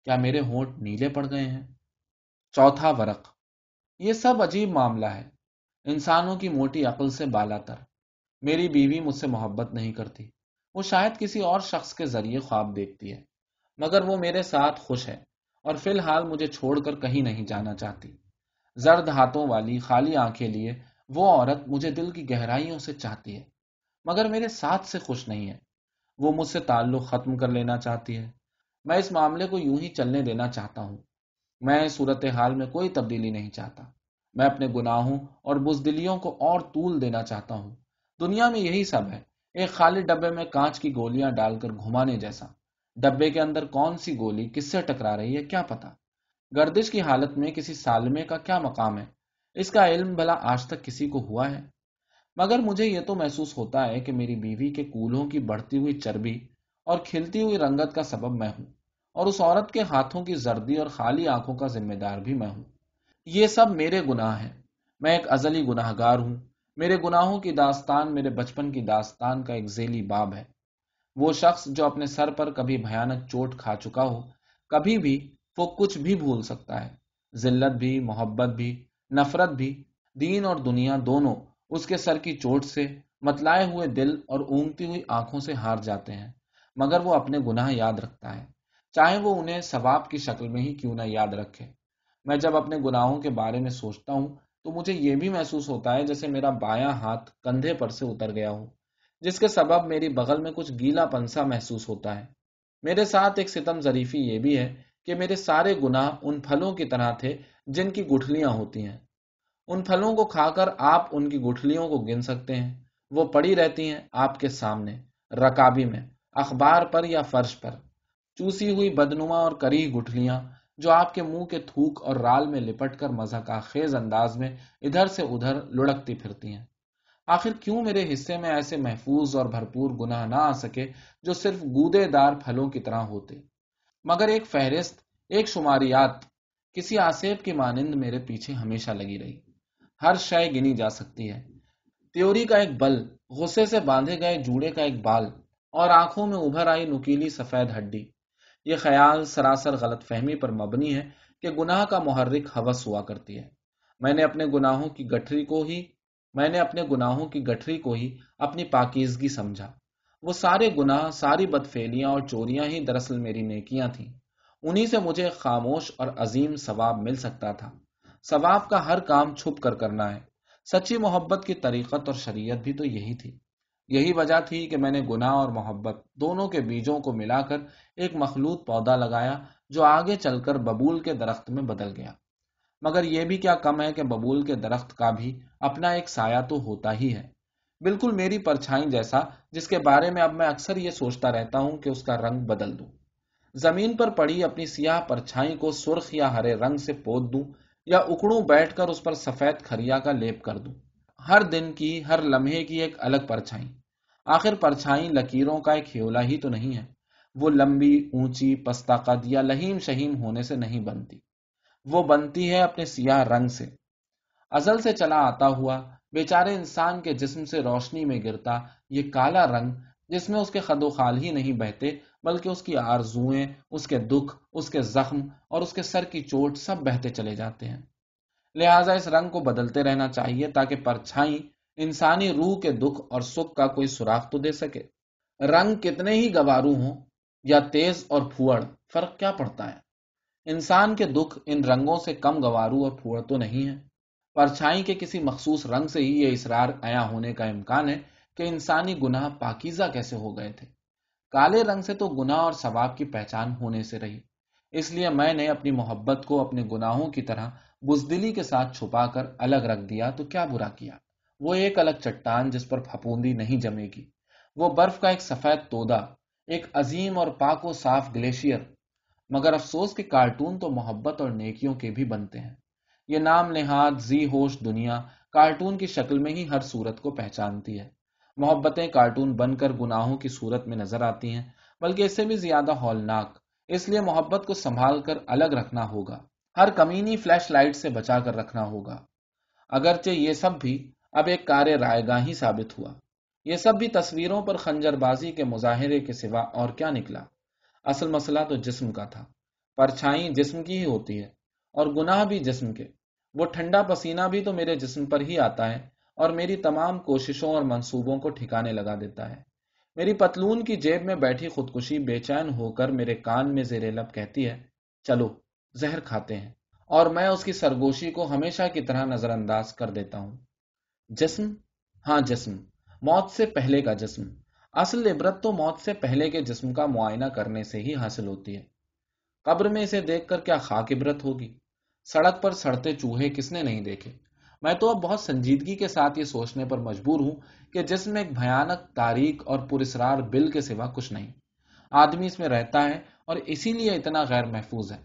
کیا میرے ہونٹ نیلے پڑ گئے ہیں؟ چوتھا ورق۔ یہ سب عجیب معاملہ ہے۔ انسانوں کی موٹی عقل سے بالا تر میری بیوی مجھ سے محبت نہیں کرتی۔ وہ شاید کسی اور شخص کے ذریعے خواب دیکھتی ہے۔ مگر وہ میرے ساتھ خوش ہے اور فی الحال مجھے چھوڑ کر کہیں نہیں جانا چاہتی۔ زرد ہاتھوں والی خالی آنکھیں لیے وہ عورت مجھے دل کی گہرائیوں سے چاہتی ہے۔ مگر میرے ساتھ سے خوش نہیں ہے۔ وہ مجھ سے تعلق ختم کر لینا چاہتی ہے۔ میں اس معاملے کو یوں ہی چلنے دینا چاہتا ہوں۔ میں صورت حال میں کوئی تبدیلی نہیں چاہتا۔ میں اپنے گناہوں اور بزدلیوں کو اور طول دینا چاہتا ہوں۔ دنیا میں یہی سب ہے۔ ایک خالی ڈبے میں کانچ کی گولیاں ڈال کر گھمانے جیسا۔ ڈبے کے اندر کون سی گولی کس سے ٹکرا رہی ہے کیا پتا؟ گردش کی حالت میں کسی سالمے کا کیا مقام ہے؟ اس کا علم بھلا آج تک کسی کو ہوا ہے؟ مگر مجھے یہ تو محسوس ہوتا ہے کہ میری بیوی کے کولوں کی بڑھتی ہوئی چربی اور کھلتی ہوئی رنگت کا سبب میں ہوں۔ اور اس عورت کے ہاتھوں کی زردی اور خالی آنکھوں کا ذمہ دار بھی میں ہوں۔ یہ سب میرے گناہ ہیں۔ میں ایک ازلی گناہ گار ہوں۔ میرے گناہوں کی داستان میرے بچپن کی داستان کا ایک ذیلی باب ہے۔ وہ شخص جو اپنے سر پر کبھی بھیانک چوٹ کھا چکا ہو، کبھی بھی وہ کچھ بھی بھول سکتا ہے۔ ذلت بھی، محبت بھی، نفرت بھی، دین اور دنیا دونوں اس کے سر کی چوٹ سے متلائے ہوئے دل اور اونگتی ہوئی آنکھوں سے ہار جاتے ہیں، مگر وہ اپنے گناہ یاد رکھتا ہے۔ چاہے وہ انہیں ثواب کی شکل میں ہی کیوں نہ یاد رکھے۔ میں جب اپنے گناہوں کے بارے میں سوچتا ہوں تو مجھے یہ بھی محسوس ہوتا ہے جیسے میرا بایاں ہاتھ کندھے پر سے اتر گیا ہو، جس کے سبب میری بغل میں کچھ گیلا پنسا محسوس ہوتا ہے۔ میرے ساتھ ایک ستم ظریفی یہ بھی ہے کہ میرے سارے گناہ ان پھلوں کی طرح تھے جن کی گٹھلیاں ہوتی ہیں۔ ان پھلوں کو کھا کر آپ ان کی گٹھلیوں کو گن سکتے ہیں۔ وہ پڑی رہتی ہیں آپ کے سامنے، رکابی میں، اخبار پر یا فرش پر۔ چوسی ہوئی بدنما اور کری گٹھلیاں جو آپ کے منہ کے تھوک اور رال میں لپٹ کر مزہ کا خیز انداز میں ادھر سے ادھر لڑکتی پھرتی ہیں۔ آخر کیوں میرے حصے میں ایسے محفوظ اور بھرپور گناہ نہ آ سکے جو صرف گودے دار پھلوں کی طرح ہوتے؟ مگر ایک فہرست، ایک شماریات کسی آسیب کی مانند میرے پیچھے ہمیشہ لگی رہی۔ ہر شے گنی جا سکتی ہے۔ تیوری کا ایک بل، غصے سے باندھے گئے جوڑے کا ایک بال، اور آنکھوں میں ابھر آئی نکیلی سفید ہڈی۔ یہ خیال سراسر غلط فہمی پر مبنی ہے کہ گناہ کا محرک حوث ہوا کرتی ہے۔ میں نے اپنے گناہوں کی گٹھری کو ہی، میں نے اپنے گناہوں کی گٹھری کو ہی اپنی پاکیزگی سمجھا۔ وہ سارے گناہ، ساری بدفیلیاں اور چوریاں ہی دراصل میری نیکیاں تھیں۔ انہی سے مجھے خاموش اور عظیم ثواب مل سکتا تھا۔ ثواب کا ہر کام چھپ کر کرنا ہے۔ سچی محبت کی طریقت اور شریعت بھی تو یہی تھی۔ یہی وجہ تھی کہ میں نے گناہ اور محبت دونوں کے بیجوں کو ملا کر ایک مخلوط پودا لگایا جو آگے چل کر ببول کے درخت میں بدل گیا۔ مگر یہ بھی کیا کم ہے کہ ببول کے درخت کا بھی اپنا ایک سایہ تو ہوتا ہی ہے۔ بالکل میری پرچھائی جیسا، جس کے بارے میں اب میں اکثر یہ سوچتا رہتا ہوں کہ اس کا رنگ بدل دوں۔ زمین پر پڑی اپنی سیاہ پرچھائی کو سرخ یا ہرے رنگ سے پود دوں یا اکڑوں بیٹھ کر اس پر سفید کھریا کا لیپ کر دوں۔ ہر دن کی، ہر لمحے کی ایک الگ پرچھائی۔ آخر پرچھائی لکیروں کا ایک ہیولا ہی تو نہیں ہے۔ وہ لمبی، اونچی پستا قد یا لہیم شہیم ہونے سے نہیں بنتی۔ وہ بنتی ہے اپنے سیاہ رنگ سے۔ ازل سے چلا آتا ہوا، بیچارے انسان کے جسم سے روشنی میں گرتا یہ کالا رنگ، جس میں اس کے خد و خال ہی نہیں بہتے، بلکہ اس کی آرزوئیں، اس کے دکھ، اس کے زخم اور اس کے سر کی چوٹ سب بہتے چلے جاتے ہیں۔ لہذا اس رنگ کو بدلتے رہنا چاہیے تاکہ پرچھائی انسانی روح کے دکھ اور سکھ کا کوئی سوراخ تو دے سکے۔ رنگ کتنے ہی گوارو ہوں یا تیز اور پھوڑ، فرق کیا پڑتا ہے؟ انسان کے دکھ ان رنگوں سے کم گوارو اور پھوڑ تو نہیں ہے پرچھائی کے کسی مخصوص رنگ سے ہی یہ اصرار عیا ہونے کا امکان ہے کہ انسانی گناہ پاکیزہ کیسے ہو گئے تھے۔ کالے رنگ سے تو گناہ اور ثواب کی پہچان ہونے سے رہی۔ اس لیے میں نے اپنی محبت کو اپنے گناہوں کی طرح بزدلی کے ساتھ چھپا کر الگ رکھ دیا تو کیا برا کیا؟ وہ ایک الگ چٹان جس پر پھپوندی نہیں جمے گی۔ وہ برف کا ایک سفید تودا، ایک عظیم اور پاک و صاف گلیشیئر مگر افسوس کے کارٹون تو محبت اور نیکیوں کے بھی بنتے ہیں۔ یہ نام نہاد، زی ہوش دنیا کارٹون کی شکل میں ہی ہر صورت کو پہچانتی ہے۔ محبتیں کارٹون بن کر گناہوں کی صورت میں نظر آتی ہیں، بلکہ اس سے بھی زیادہ ہولناک۔ اس لیے محبت کو سنبھال کر الگ رکھنا ہوگا۔ ہر کمینی فلیش لائٹ سے بچا کر رکھنا ہوگا۔ اگرچہ یہ سب بھی اب ایک کار رائے گاہ ہی ثابت ہوا۔ یہ سب بھی تصویروں پر خنجر بازی کے مظاہرے کے سوا اور کیا نکلا۔ اصل مسئلہ تو جسم کا تھا۔ پرچھائی جسم کی ہی ہوتی ہے اور گناہ بھی جسم کے۔ وہ ٹھنڈا پسینہ بھی تو میرے جسم پر ہی آتا ہے اور میری تمام کوششوں اور منصوبوں کو ٹھکانے لگا دیتا ہے۔ میری پتلون کی جیب میں بیٹھی خودکشی بے چین ہو کر میرے کان میں زیر لب کہتی ہے، چلو، زہر کھاتے ہیں۔ اور میں اس کی سرگوشی کو ہمیشہ کی طرح نظر انداز کر دیتا ہوں۔ جسم؟ ہاں جسم۔ موت سے پہلے کا جسم۔ اصل عبرت تو موت سے پہلے کے جسم کا معائنہ کرنے سے ہی حاصل ہوتی ہے۔ قبر میں اسے دیکھ کر کیا خاک عبرت ہوگی؟ سڑک پر سڑتے چوہے کس نے نہیں دیکھے؟ میں تو اب بہت سنجیدگی کے ساتھ یہ سوچنے پر مجبور ہوں کہ جسم ایک بھیانک تاریخ اور پرسرار بل کے سوا کچھ نہیں۔ آدمی اس میں رہتا ہے اور اسی لیے اتنا غیر محفوظ ہے۔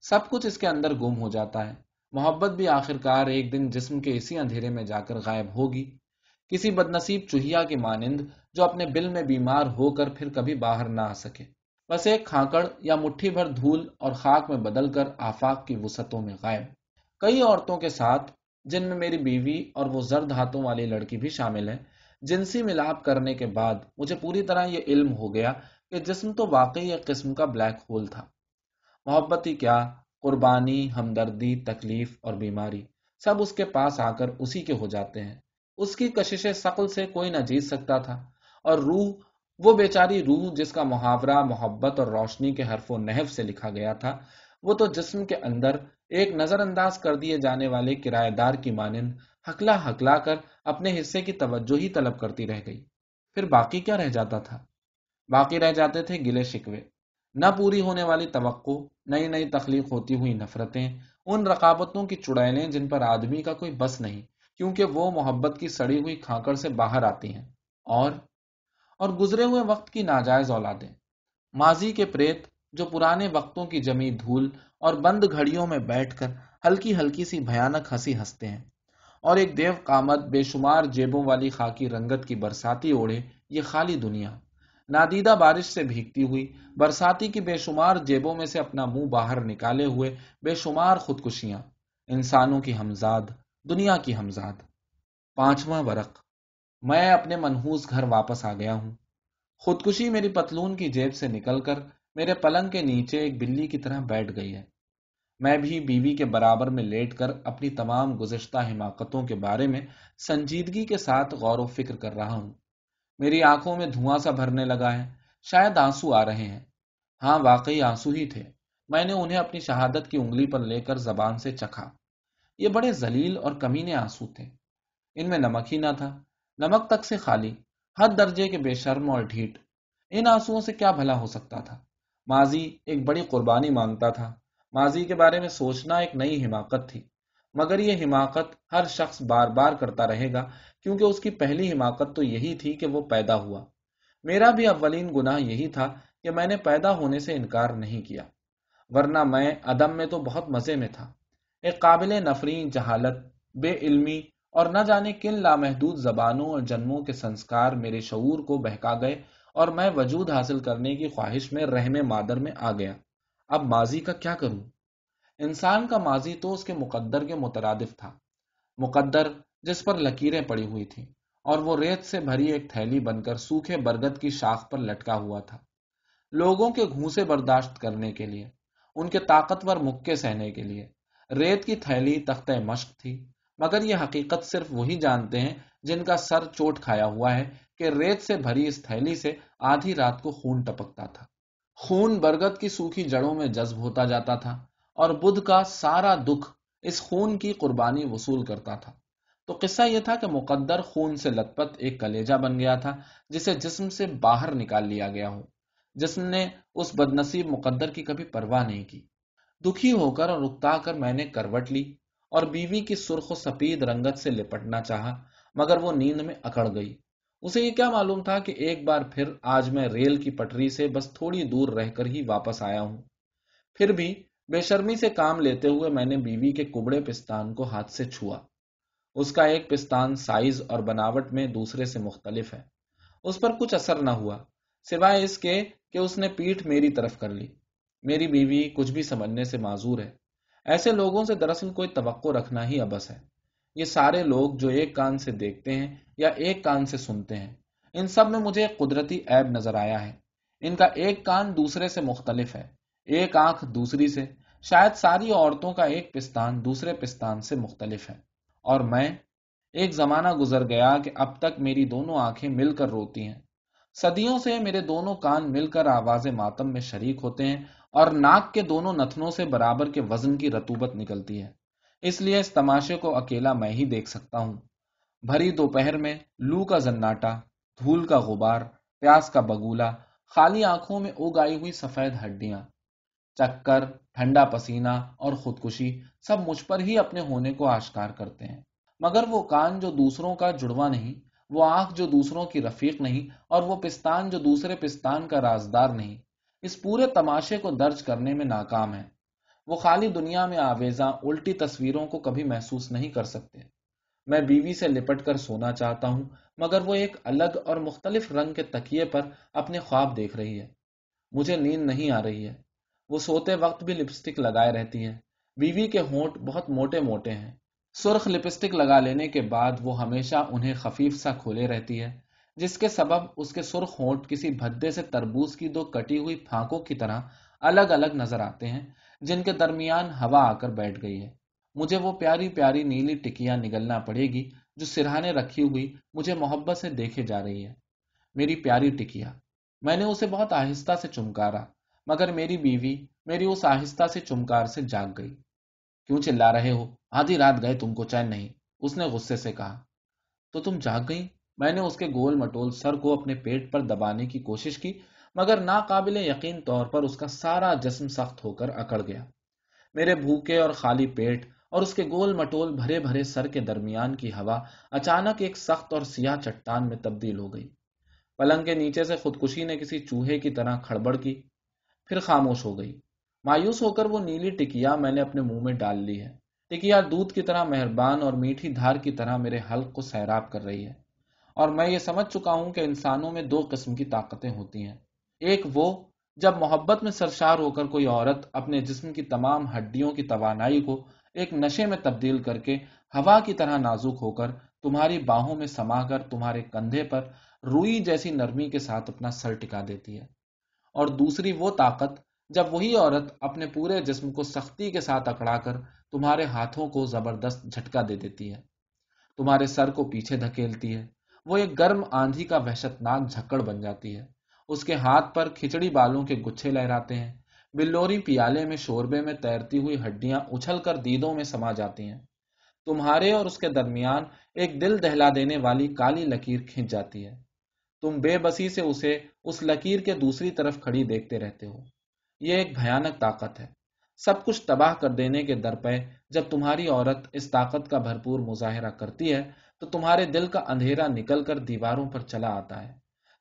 سب کچھ اس کے اندر گم ہو جاتا ہے۔ محبت بھی آخرکار ایک دن جسم کے اسی اندھیرے میں جا کر غائب ہوگی۔ کسی بدنصیب چوہیا کی مانند جو اپنے بل میں بیمار ہو کر پھر کبھی باہر نہ آ سکے۔ بس ایک کھانکڑ یا مٹھی بھر دھول اور خاک میں بدل کر آفاق کی وسطوں میں غائب۔ کئی عورتوں کے ساتھ، جن میں میری بیوی اور وہ زرد ہاتھوں والی لڑکی بھی شامل ہے جنسی ملاپ کرنے کے بعد مجھے پوری طرح یہ علم ہو گیا کہ جسم تو واقعی ایک قسم کا بلیک ہول تھا۔ محبت ہی کیا قربانی، ہمدردی، تکلیف اور بیماری، سب اس کے پاس آ کر اسی کے ہو جاتے ہیں۔ اس کی کشش شکل سے کوئی نہ جیت سکتا تھا۔ اور روح، وہ بیچاری روح جس کا محاورہ، محبت اور روشنی کے حرف و نحف سے لکھا گیا تھا، وہ تو جسم کے اندر ایک نظر انداز کر دیے جانے والے کرایہ دار کی مانند ہکلا ہکلا کر اپنے حصے کی توجہ ہی طلب کرتی رہ گئی۔ پھر باقی کیا رہ جاتا تھا؟ باقی رہ جاتے تھے گلے شکوے۔ نہ پوری ہونے والی توقع، نئی نئی تخلیق ہوتی ہوئی نفرتیں، ان رقابتوں کی چڑیلیں جن پر آدمی کا کوئی بس نہیں، کیونکہ وہ محبت کی سڑی ہوئی کھانکڑ سے باہر آتی ہیں۔ اور اور گزرے ہوئے وقت کی ناجائز اولادیں۔ ماضی کے پریت، جو پرانے وقتوں کی جمی دھول اور بند گھڑیوں میں بیٹھ کر ہلکی ہلکی سی بھیانک ہنسی ہنستے ہیں۔ اور ایک دیو کامت بے شمار جیبوں والی خاکی رنگت کی برساتی اوڑے، یہ خالی دنیا۔ نادیدہ بارش سے بھیگتی ہوئی، برساتی کی بے شمار جیبوں میں سے اپنا منہ باہر نکالے ہوئے بے شمار خودکشیاں، انسانوں کی ہمزاد، دنیا کی ہمزاد۔ پانچواں ورق، میں اپنے منحوس گھر واپس آ گیا ہوں۔ خودکشی میری پتلون کی جیب سے نکل کر میرے پلنگ کے نیچے ایک بلی کی طرح بیٹھ گئی ہے۔ میں بھی بیوی کے برابر میں لیٹ کر اپنی تمام گزشتہ حماقتوں کے بارے میں سنجیدگی کے ساتھ غور و فکر کر رہا ہوں۔ میری آنکھوں میں دھواں سا بھرنے لگا ہے۔ شاید آنسو آ رہے ہیں۔ ہاں واقعی آنسو ہی تھے۔ میں نے انہیں اپنی شہادت کی انگلی پر لے کر زبان سے چکھا۔ یہ بڑے ذلیل اور کمینے آنسو تھے۔ ان میں نمک ہی نہ تھا۔ نمک تک سے خالی، ہر درجے کے بے شرم اور ڈھیٹ۔ ان آنسو سے کیا بھلا ہو سکتا تھا؟ ماضی ایک بڑی قربانی مانگتا تھا۔ ماضی کے بارے میں سوچنا ایک نئی حماقت تھی۔ مگر یہ حماقت ہر شخص بار بار کرتا رہے گا۔ کیونکہ اس کی پہلی حماقت تو یہی تھی کہ وہ پیدا ہوا۔ میرا بھی اولین گناہ یہی تھا کہ میں نے پیدا ہونے سے انکار نہیں کیا، ورنہ میں عدم میں تو بہت مزے میں تھا۔ ایک قابل نفری، جہالت، بے علمی اور نہ جانے کن لامحدود زبانوں اور جنموں کے سنسکار میرے شعور کو بہکا گئے اور میں وجود حاصل کرنے کی خواہش میں رحم مادر میں آ گیا۔ اب ماضی کا کیا کروں؟ انسان کا ماضی تو اس کے مقدر کے مترادف تھا۔ مقدر جس پر لکیریں پڑی ہوئی تھیں اور وہ ریت سے بھری ایک تھیلی بن کر سوکھے برگد کی شاخ پر لٹکا ہوا تھا۔ لوگوں کے گھوسے برداشت کرنے کے لیے، ان کے طاقتور مکے سہنے کے لیے ریت کی تھیلی تختہ مشق تھی، مگر یہ حقیقت صرف وہی جانتے ہیں جن کا سر چوٹ کھایا ہوا ہے کہ ریت سے بھری اس تھیلی سے آدھی رات کو خون ٹپکتا تھا۔ خون برگد کی سوکھی جڑوں میں جذب ہوتا جاتا تھا اور بدھ کا سارا دکھ اس خون کی قربانی وصول کرتا تھا۔ تو قصہ یہ تھا کہ مقدر خون سے لت پت ایک کلیجا بن گیا تھا، جسے جسم سے باہر نکال لیا گیا ہو۔ جسم نے اس بدنصیب مقدر کی کبھی پرواہ نہیں کی۔ دکھی ہو کر اور رکتا کر میں نے کروٹ لی اور بیوی کی سرخ و سفید رنگت سے لپٹنا چاہا، مگر وہ نیند میں اکڑ گئی۔ اسے یہ کیا معلوم تھا کہ ایک بار پھر آج میں ریل کی پٹری سے بس تھوڑی دور رہ کر ہی واپس آیا ہوں۔ پھر بھی بے شرمی سے کام لیتے ہوئے میں نے بیوی کے کبڑے پستان کو ہاتھ سے چھوا۔ اس کا ایک پستان سائز اور بناوٹ میں دوسرے سے مختلف ہے۔ اس پر کچھ اثر نہ ہوا، سوائے اس کے کہ اس نے پیٹ میری طرف کر لی۔ میری بیوی کچھ بھی سمجھنے سے معذور ہے۔ ایسے لوگوں سے دراصل کوئی توقع رکھنا ہی ابس ہے۔ یہ سارے لوگ جو ایک کان سے دیکھتے ہیں یا ایک کان سے سنتے ہیں، ان سب میں مجھے ایک قدرتی عیب نظر آیا ہے۔ ان کا ایک کان دوسرے سے مختلف ہے، ایک آنکھ دوسری سے، شاید ساری عورتوں کا ایک پستان دوسرے پستان سے مختلف ہے۔ اور میں ایک زمانہ گزر گیا کہ اب تک میری دونوں آنکھیں مل کر روتی ہیں۔ صدیوں سے میرے دونوں کان مل کر آواز ماتم میں شریک ہوتے ہیں اور ناک کے دونوں نتنوں سے برابر کے وزن کی رتوبت نکلتی ہے۔ اس لیے اس تماشے کو اکیلا میں ہی دیکھ سکتا ہوں۔ بھری دوپہر میں لو کا زناٹا، دھول کا غبار، پیاس کا بگولا خالی آنکھوں میں اگائی ہوئی سفید ہڈیاں۔ چکر، ٹھنڈا پسینہ اور خودکشی سب مجھ پر ہی اپنے ہونے کو آشکار کرتے ہیں۔ مگر وہ کان جو دوسروں کا جڑوا نہیں، وہ آنکھ جو دوسروں کی رفیق نہیں، اور وہ پستان جو دوسرے پستان کا رازدار نہیں، اس پورے تماشے کو درج کرنے میں ناکام ہے وہ خالی دنیا میں آویزاں الٹی تصویروں کو کبھی محسوس نہیں کر سکتے۔ میں بیوی سے لپٹ کر سونا چاہتا ہوں، مگر وہ ایک الگ اور مختلف رنگ کے تکیے پر اپنے خواب دیکھ رہی ہے۔ مجھے نیند نہیں آ رہی ہے۔ وہ سوتے وقت بھی لپسٹک لگائے رہتی ہے بیوی کے ہونٹ بہت موٹے موٹے ہیں۔ سرخ لپسٹک لگا لینے کے بعد وہ ہمیشہ انہیں خفیف سا کھولے رہتی ہے، جس کے سبب اس کے سرخ ہونٹ کسی بھدے سے تربوز کی دو کٹی ہوئی پھانکوں کی طرح الگ الگ نظر آتے ہیں، جن کے درمیان ہوا آ کر بیٹھ گئی ہے۔ مجھے وہ پیاری پیاری نیلی ٹکیاں نگلنا پڑے گی جو سرہانے رکھی ہوئی مجھے محبت سے دیکھے جا رہی ہے میری پیاری ٹکیا میں نے اسے بہت آہستہ سے چمکارا۔ مگر میری بیوی میری اس آہستہ سے چمکار سے جاگ گئی۔ کیوں چلا رہے ہو؟ آدھی رات گئے تم کو چین نہیں۔ اس نے غصے سے کہا۔ تو تم جاگ گئی؟ میں نے اس کے گول مٹول سر کو اپنے پیٹ پر دبانے کی کوشش کی، مگر ناقابل یقین طور پر اس کا سارا جسم سخت ہو کر اکڑ گیا۔ میرے بھوکے اور خالی پیٹ اور اس کے گول مٹول بھرے بھرے سر کے درمیان کی ہوا اچانک ایک سخت اور سیاہ چٹان میں تبدیل ہو گئی۔ پلنگ کے نیچے سے خودکشی نے کسی چوہے کی طرح کھڑبڑ کی۔ پھر خاموش ہو گئی۔ مایوس ہو کر وہ نیلی ٹکیا میں نے اپنے منہ میں ڈال لی ہے۔ ٹکیا دودھ کی طرح مہربان اور میٹھی دھار کی طرح میرے حلق کو سیراب کر رہی ہے۔ اور میں یہ سمجھ چکا ہوں کہ انسانوں میں دو قسم کی طاقتیں ہوتی ہیں۔ ایک وہ جب محبت میں سرشار ہو کر کوئی عورت اپنے جسم کی تمام ہڈیوں کی توانائی کو ایک نشے میں تبدیل کر کے ہوا کی طرح نازک ہو کر تمہاری باہوں میں سما کر تمہارے کندھے پر روئی جیسی نرمی کے ساتھ اپنا سر ٹکا دیتی ہے۔ اور دوسری وہ طاقت، جب وہی عورت اپنے پورے جسم کو سختی کے ساتھ اکڑا کر تمہارے ہاتھوں کو زبردست جھٹکا دے دیتی ہے۔ تمہارے سر کو پیچھے دھکیلتی ہے۔ وہ ایک گرم آندھی کا وحشت ناک جھکڑ بن جاتی ہے۔ اس کے ہاتھ پر کھچڑی بالوں کے گچھے لہراتے ہیں۔ بلوری پیالے میں شوربے میں تیرتی ہوئی ہڈیاں اچھل کر دیدوں میں سما جاتی ہیں۔ تمہارے اور اس کے درمیان ایک دل دہلا دینے والی کالی لکیر کھنچ جاتی ہے۔ تم بے بسی سے اسے اس لکیر کے دوسری طرف کھڑی دیکھتے رہتے ہو۔ یہ ایک بھیانک طاقت ہے۔ سب کچھ تباہ کر دینے کے در پہ جب تمہاری عورت اس طاقت کا بھرپور مظاہرہ کرتی ہے، تو تمہارے دل کا اندھیرا نکل کر دیواروں پر چلا آتا ہے۔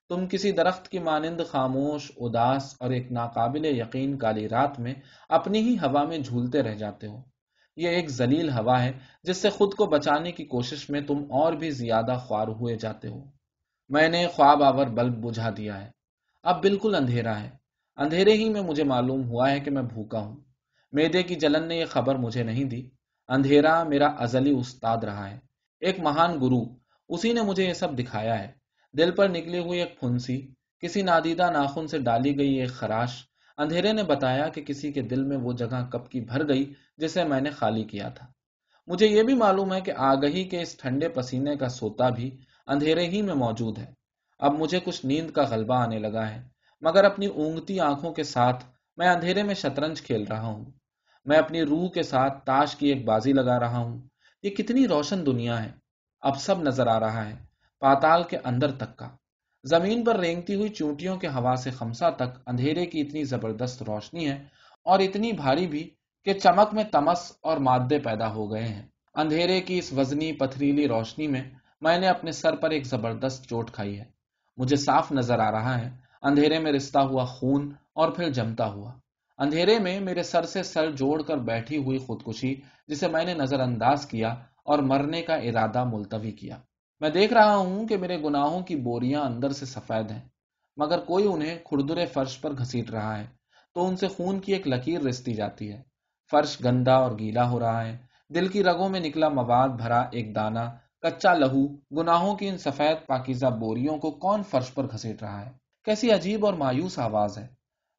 تم کسی درخت کی مانند خاموش، اداس اور ایک ناقابل یقین کالی رات میں اپنی ہی ہوا میں جھولتے رہ جاتے ہو۔ یہ ایک زلیل ہوا ہے، جس سے خود کو بچانے کی کوشش میں تم اور بھی زیادہ خوار ہوئے جاتے ہو۔ میں نے خواب آور بلب بجھا دیا ہے۔ اب بالکل اندھیرا ہے۔ اندھیرے ہی میں مجھے معلوم ہوا ہے کہ میں بھوکا ہوں۔ میدے کی جلن نے یہ خبر مجھے نہیں دی۔ اندھیرا میرا ازلی استاد رہا ہے۔ ایک مہان گرو، اسی نے مجھے یہ سب دکھایا ہے۔ دل پر نکلی ہوئی ایک پھنسی، کسی نادیدہ ناخن سے ڈالی گئی ایک خراش۔ اندھیرے نے بتایا کہ کسی کے دل میں وہ جگہ کب کی بھر گئی جسے میں نے خالی کیا تھا۔ مجھے یہ بھی معلوم ہے کہ آگہی کے اس ٹھنڈے پسینے کا سوتا بھی اندھیرے ہی میں موجود ہے۔ اب مجھے کچھ نیند کا غلبہ آنے لگا ہے۔ مگر اپنی اونگتی آنکھوں کے ساتھ میں اندھیرے میں شطرنج کھیل رہا ہوں۔ میں اپنی روح کے ساتھ تاش کی ایک بازی لگا رہا ہوں۔ یہ کتنی روشن دنیا ہے۔ اب سب نظر آ رہا ہے۔ پاتال کے اندر تک کا۔ زمین پر رینگتی ہوئی چونٹیوں کے ہوا سے خمسا تک اندھیرے کی اتنی زبردست روشنی ہے اور اتنی بھاری بھی کہ چمک میں تمس اور مادے پیدا ہو گئے ہیں۔ اندھیرے کی اس وزنی پتھریلی روشنی میں میں نے اپنے سر پر ایک زبردست چوٹ کھائی ہے۔ مجھے صاف نظر آ رہا ہے۔ اندھیرے میں رستا ہوا خون اور پھر جمتا ہوا۔ اندھیرے میں میرے سر سے سر جوڑ کر بیٹھی ہوئی خودکشی، جسے میں نے نظر انداز کیا اور مرنے کا ارادہ ملتوی کیا۔ میں دیکھ رہا ہوں کہ میرے گناہوں کی بوریاں اندر سے سفید ہیں، مگر کوئی انہیں کھردرے فرش پر گھسیٹ رہا ہے۔ تو ان سے خون کی ایک لکیر رستی جاتی ہے۔ فرش گندا اور گیلا ہو رہا ہے۔ دل کی رگوں میں نکلا مواد بھرا ایک دانا کچا لہو، گناہوں کی ان سفید پاکیزہ بوریوں کو کون فرش پر گھسیٹ رہا ہے؟ کیسی عجیب اور مایوس آواز ہے۔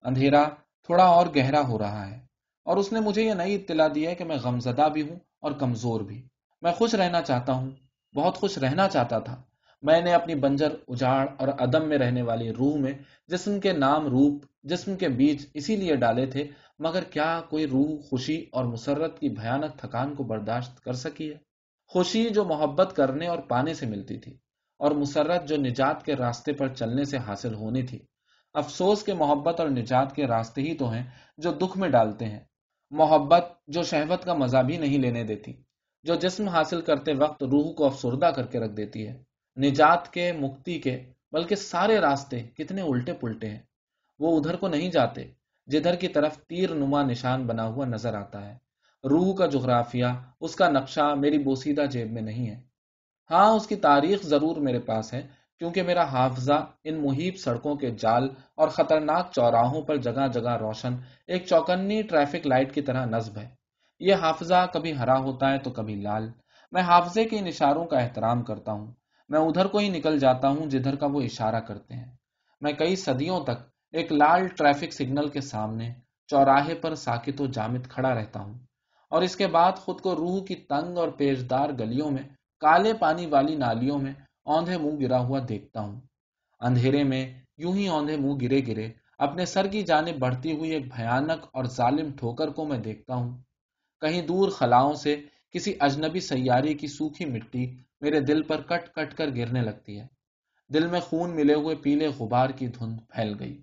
اندھیرا تھوڑا اور گہرا ہو رہا ہے اور اس نے مجھے یہ نئی اطلاع دی ہے کہ میں غمزدہ بھی ہوں اور کمزور بھی۔ میں خوش رہنا چاہتا ہوں، بہت خوش رہنا چاہتا تھا۔ میں نے اپنی بنجر، اجاڑ اور عدم میں رہنے والی روح میں جسم کے نام روپ، جسم کے بیج اسی لیے ڈالے تھے، مگر کیا کوئی روح خوشی اور مسرت کی بھیانک تھکان کو برداشت کر سکی ہے؟ خوشی جو محبت کرنے اور پانے سے ملتی تھی، اور مسرت جو نجات کے راستے پر چلنے سے حاصل ہونی تھی۔ افسوس کے محبت اور نجات کے راستے ہی تو ہیں جو دکھ میں ڈالتے ہیں۔ محبت جو شہوت کا مزہ بھی نہیں لینے دیتی، جو جسم حاصل کرتے وقت روح کو افسردہ کر کے رکھ دیتی ہے۔ نجات کے مکتی کے، بلکہ سارے راستے کتنے الٹے پلٹے ہیں۔ وہ ادھر کو نہیں جاتے، جدھر کی طرف تیر نما نشان بنا ہوا نظر آتا ہے۔ روح کا جغرافیہ، اس کا نقشہ میری بوسیدہ جیب میں نہیں ہے۔ ہاں اس کی تاریخ ضرور میرے پاس ہے، کیونکہ میرا حافظہ ان محیب سڑکوں کے جال اور خطرناک چوراہوں پر جگہ جگہ روشن، ایک چوکنی ٹریفک لائٹ کی طرح نصب ہے۔ یہ حافظہ کبھی ہرا ہوتا ہے تو کبھی لال۔ میں حافظے کے ان اشاروں کا احترام کرتا ہوں۔ میں ادھر کو ہی نکل جاتا ہوں جدھر کا وہ اشارہ کرتے ہیں۔ میں کئی صدیوں تک ایک لال ٹریفک سگنل کے سامنے چوراہے پر ساکت و جامد کھڑا رہتا ہوں۔ اور اس کے بعد خود کو روح کی تنگ اور پیشدار گلیوں میں، کالے پانی والی نالیوں میں اوندھے منہ گرا ہوا دیکھتا ہوں۔ اندھیرے میں یوں ہی اوندھے منہ گرے گرے اپنے سر کی جانب بڑھتی ہوئی ایک بھیانک اور ظالم ٹھوکر کو میں دیکھتا ہوں۔ کہیں دور خلاؤں سے کسی اجنبی سیارے کی سوکھی مٹی میرے دل پر کٹ کٹ کر گرنے لگتی ہے۔ دل میں خون ملے ہوئے پیلے غبار کی دھند پھیل گئی۔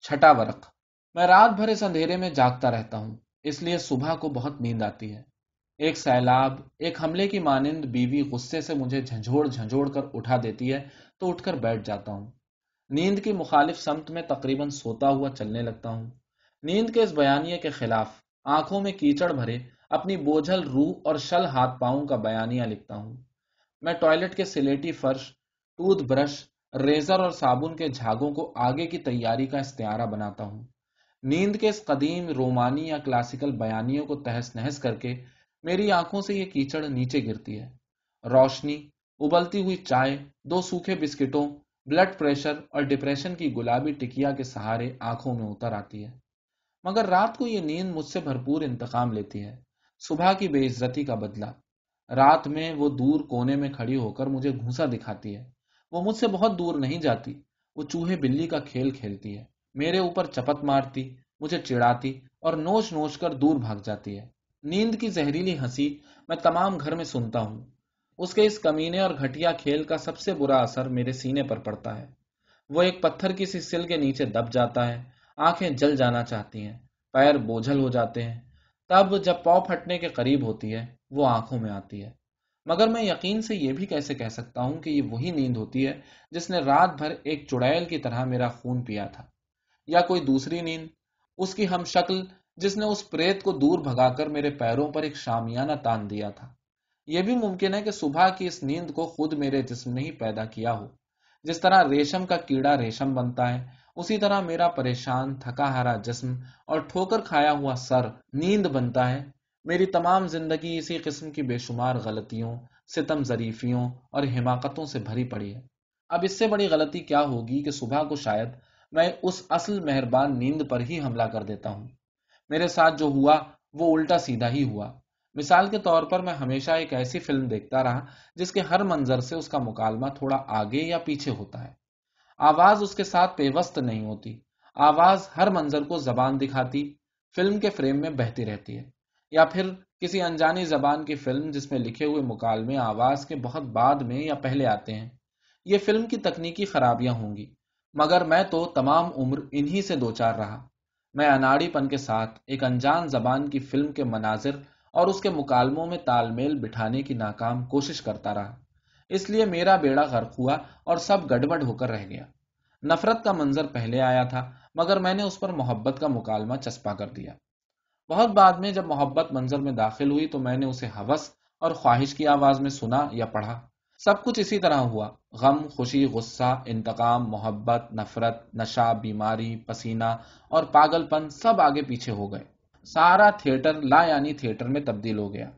چھٹا ورق۔ میں رات بھر اس اندھیرے میں جاگتا رہتا ہوں۔ اس لیے صبح کو بہت نیند آتی ہے۔ ایک سیلاب، ایک حملے کی مانند بیوی غصے سے مجھے جھنجھوڑ جھنجھوڑ کر اٹھا دیتی ہے تو اٹھ کر بیٹھ جاتا ہوں۔ نیند کی مخالف سمت میں تقریباً سوتا ہوا چلنے لگتا ہوں۔ نیند کے اس بیانیے کے خلاف آنکھوں میں کیچڑ بھرے اپنی بوجھل روح اور شل ہاتھ پاؤں کا بیانیہ لکھتا ہوں۔ میں ٹوائلٹ کے سلیٹی فرش، ٹوتھ برش، ریزر اور صابن کے جھاگوں کو آگے کی تیاری کا استعارہ بناتا ہوں۔ نیند کے اس قدیم رومانی یا کلاسیکل بیانیوں کو تہس نہس کر کے میری آنکھوں سے یہ کیچڑ نیچے گرتی ہے۔ روشنی، ابلتی ہوئی چائے، دو سوکھے بسکٹوں، بلڈ پریشر اور ڈپریشن کی گلابی ٹکیا کے سہارے آنکھوں میں اتر آتی ہے۔ مگر رات کو یہ نیند مجھ سے بھرپور انتقام لیتی ہے۔ صبح کی بے عزتی کا بدلہ۔ رات میں وہ دور کونے میں کھڑی ہو کر مجھے گھوسا دکھاتی ہے۔ وہ مجھ سے بہت دور نہیں جاتی، وہ چوہے بلی کا کھیل کھیلتی ہے۔ میرے اوپر چپت مارتی، مجھے چڑاتی اور نوچ نوچ کر دور بھاگ جاتی ہے۔ نیند کی زہریلی ہنسی میں تمام گھر میں سنتا ہوں۔ اس کے اس کمینے اور گھٹیا کھیل کا سب سے برا اثر میرے سینے پر پڑتا ہے۔ وہ ایک پتھر کی سی سل کے نیچے دب جاتا ہے، آنکھیں جل جانا چاہتی ہیں، پیر بوجھل ہو جاتے ہیں۔ تب جب پاؤ پھٹنے کے قریب ہوتی ہے، وہ آنکھوں میں آتی ہے۔ مگر میں یقین سے یہ بھی کیسے کہہ سکتا ہوں کہ یہ وہی نیند ہوتی ہے جس نے رات بھر ایک چڑیل کی طرح میرا خون پیا تھا۔ یا کوئی دوسری نیند، اس کی ہم شکل جس نے اس پریت کو دور بھگا کر میرے پیروں پر ایک شامیانہ تان دیا تھا۔ یہ بھی ممکن ہے کہ صبح کی اس نیند کو خود میرے جسم نے ہی پیدا کیا ہو۔ جس طرح ریشم کا کیڑا ریشم بنتا ہے، اسی طرح میرا پریشان، تھکا ہرا جسم اور ٹھوکر کھایا ہوا سر نیند بنتا ہے۔ میری تمام زندگی اسی قسم کی بے شمار غلطیوں، ستم ظریفیوں اور حماقتوں سے بھری پڑی ہے۔ اب اس سے بڑی غلطی کیا ہوگی کہ صبح کو شاید میں اس اصل مہربان نیند پر ہی حملہ کر دیتا ہوں۔ میرے ساتھ جو ہوا، وہ الٹا سیدھا ہی ہوا۔ مثال کے طور پر میں ہمیشہ ایک ایسی فلم دیکھتا رہا، جس کے ہر منظر سے اس کا مکالمہ تھوڑا آگے یا پیچھے ہوتا ہے۔ آواز اس کے ساتھ پیوست نہیں ہوتی۔ آواز ہر منظر کو زبان دکھاتی، فلم کے فریم میں بہتی رہتی ہے۔ یا پھر کسی انجانی زبان کی فلم جس میں لکھے ہوئے مکالمے آواز کے بہت بعد میں یا پہلے آتے ہیں۔ یہ فلم کی تکنیکی خرابیاں ہوں گی۔ مگر میں تو تمام عمر انہی سے دو چار رہا۔ میں اناڑی پن کے ساتھ ایک انجان زبان کی فلم کے مناظر اور اس کے مکالموں میں تال میل بٹھانے کی ناکام کوشش کرتا رہا۔ اس لیے میرا بیڑا غرق ہوا اور سب گڑبڑ ہو کر رہ گیا۔ نفرت کا منظر پہلے آیا تھا، مگر میں نے اس پر محبت کا مکالمہ چسپا کر دیا۔ بہت بعد میں جب محبت منظر میں داخل ہوئی تو میں نے اسے حوث اور خواہش کی آواز میں سنا یا پڑھا۔ سب کچھ اسی طرح ہوا۔ غم، خوشی، غصہ، انتقام، محبت، نفرت، نشہ، بیماری، پسینہ اور پاگل پن سب آگے پیچھے ہو گئے۔ سارا تھیٹر لا یعنی تھیٹر میں تبدیل ہو گیا۔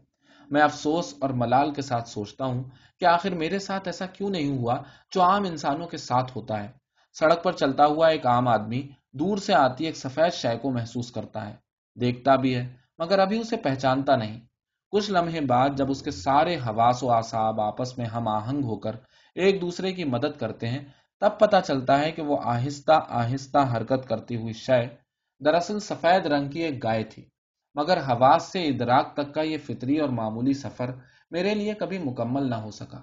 میں افسوس اور ملال کے ساتھ سوچتا ہوں کہ آخر میرے ساتھ ایسا کیوں نہیں ہوا جو عام انسانوں کے ساتھ ہوتا ہے۔ سڑک پر چلتا ہوا ایک عام آدمی دور سے آتی ایک سفید شے کو محسوس کرتا ہے۔ دیکھتا بھی ہے، مگر ابھی اسے پہچانتا نہیں۔ کچھ لمحے بعد جب اس کے سارے حواس و آساب آپس میں ہم آہنگ ہو کر ایک دوسرے کی مدد کرتے ہیں، تب پتا چلتا ہے کہ وہ آہستہ آہستہ حرکت کرتی ہوئی شے دراصل سفید رنگ کی ایک گائے تھی۔ مگر حواس سے ادراک تک کا یہ فطری اور معمولی سفر میرے لیے کبھی مکمل نہ ہو سکا۔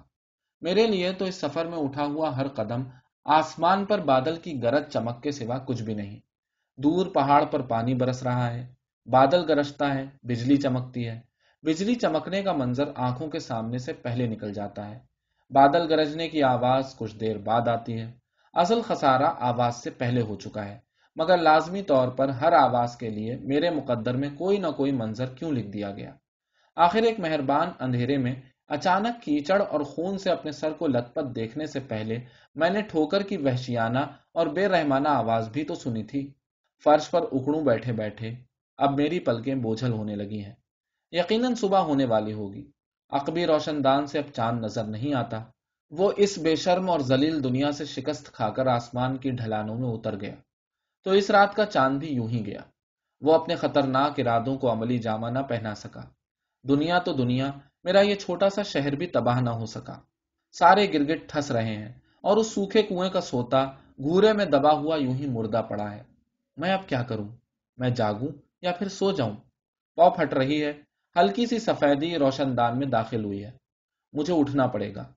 میرے لیے تو اس سفر میں اٹھا ہوا ہر قدم آسمان پر بادل کی گرج چمک کے سوا کچھ بھی نہیں۔ دور پہاڑ پر پانی برس رہا ہے، بادل گرجتا ہے، بجلی چمکتی ہے۔ بجلی چمکنے کا منظر آنکھوں کے سامنے سے پہلے نکل جاتا ہے۔ بادل گرجنے کی آواز کچھ دیر بعد آتی ہے۔ اصل خسارہ آواز سے پہلے ہو چکا ہے۔ مگر لازمی طور پر ہر آواز کے لیے میرے مقدر میں کوئی نہ کوئی منظر کیوں لکھ دیا گیا؟ آخر ایک مہربان اندھیرے میں اچانک کیچڑ اور خون سے اپنے سر کو لت پت دیکھنے سے پہلے میں نے ٹھوکر کی وحشیانہ اور بے رحمانہ آواز بھی تو سنی تھی۔ فرش پر اکڑوں بیٹھے بیٹھے اب میری پلکیں بوجھل ہونے لگی ہیں۔ یقیناً صبح ہونے والی ہوگی۔ عقبی روشن دان سے اب چاند نظر نہیں آتا۔ وہ اس بے شرم اور زلیل دنیا سے شکست کھا کر آسمان کی ڈھلانوں میں اتر گیا۔ تو اس رات کا چاند بھی یوں ہی گیا۔ وہ اپنے خطرناک ارادوں کو عملی جامہ نہ پہنا سکا۔ دنیا تو دنیا، میرا یہ چھوٹا سا شہر بھی تباہ نہ ہو سکا۔ سارے گرگٹ ٹھس رہے ہیں اور اس سوکھے کنویں کا سوتا گورے میں دبا ہوا یوں ہی مردہ پڑا ہے۔ میں اب کیا کروں؟ میں جاگوں یا پھر سو جاؤں؟ پاؤ پھٹ رہی ہے۔ ہلکی سی سفیدی روشن دان میں داخل ہوئی ہے۔ مجھے اٹھنا پڑے گا۔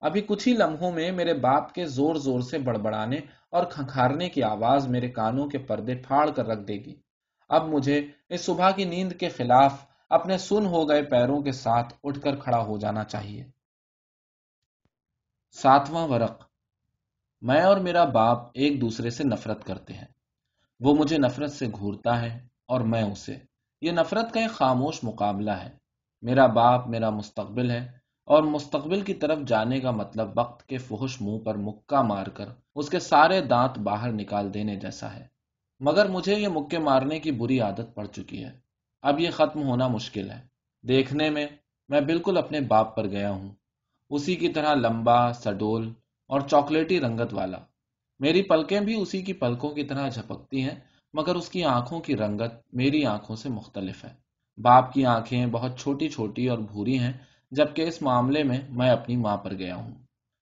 ابھی کچھ ہی لمحوں میں میرے باپ کے زور زور سے بڑبڑانے اور کھنکھارنے کی آواز میرے کانوں کے پردے پھاڑ کر رکھ دے گی۔ اب مجھے اس صبح کی نیند کے خلاف اپنے سن ہو گئے پیروں کے ساتھ اٹھ کر کھڑا ہو جانا چاہیے۔ ساتواں ورق۔ میں اور میرا باپ ایک دوسرے سے نفرت کرتے ہیں۔ وہ مجھے نفرت سے گھورتا ہے اور میں اسے۔ یہ نفرت کا ایک خاموش مقابلہ ہے۔ میرا باپ میرا مستقبل ہے اور مستقبل کی طرف جانے کا مطلب وقت کے فحش منہ پر مکہ مار کر اس کے سارے دانت باہر نکال دینے جیسا ہے۔ مگر مجھے یہ مکے مارنے کی بری عادت پڑ چکی ہے۔ اب یہ ختم ہونا مشکل ہے۔ دیکھنے میں میں بالکل اپنے باپ پر گیا ہوں۔ اسی کی طرح لمبا، سڈول اور چاکلیٹی رنگت والا۔ میری پلکیں بھی اسی کی پلکوں کی طرح جھپکتی ہیں۔ مگر اس کی آنکھوں کی رنگت میری آنکھوں سے مختلف ہے۔ باپ کی آنکھیں بہت چھوٹی چھوٹی اور بھوری ہیں، جبکہ اس معاملے میں میں اپنی ماں پر گیا ہوں۔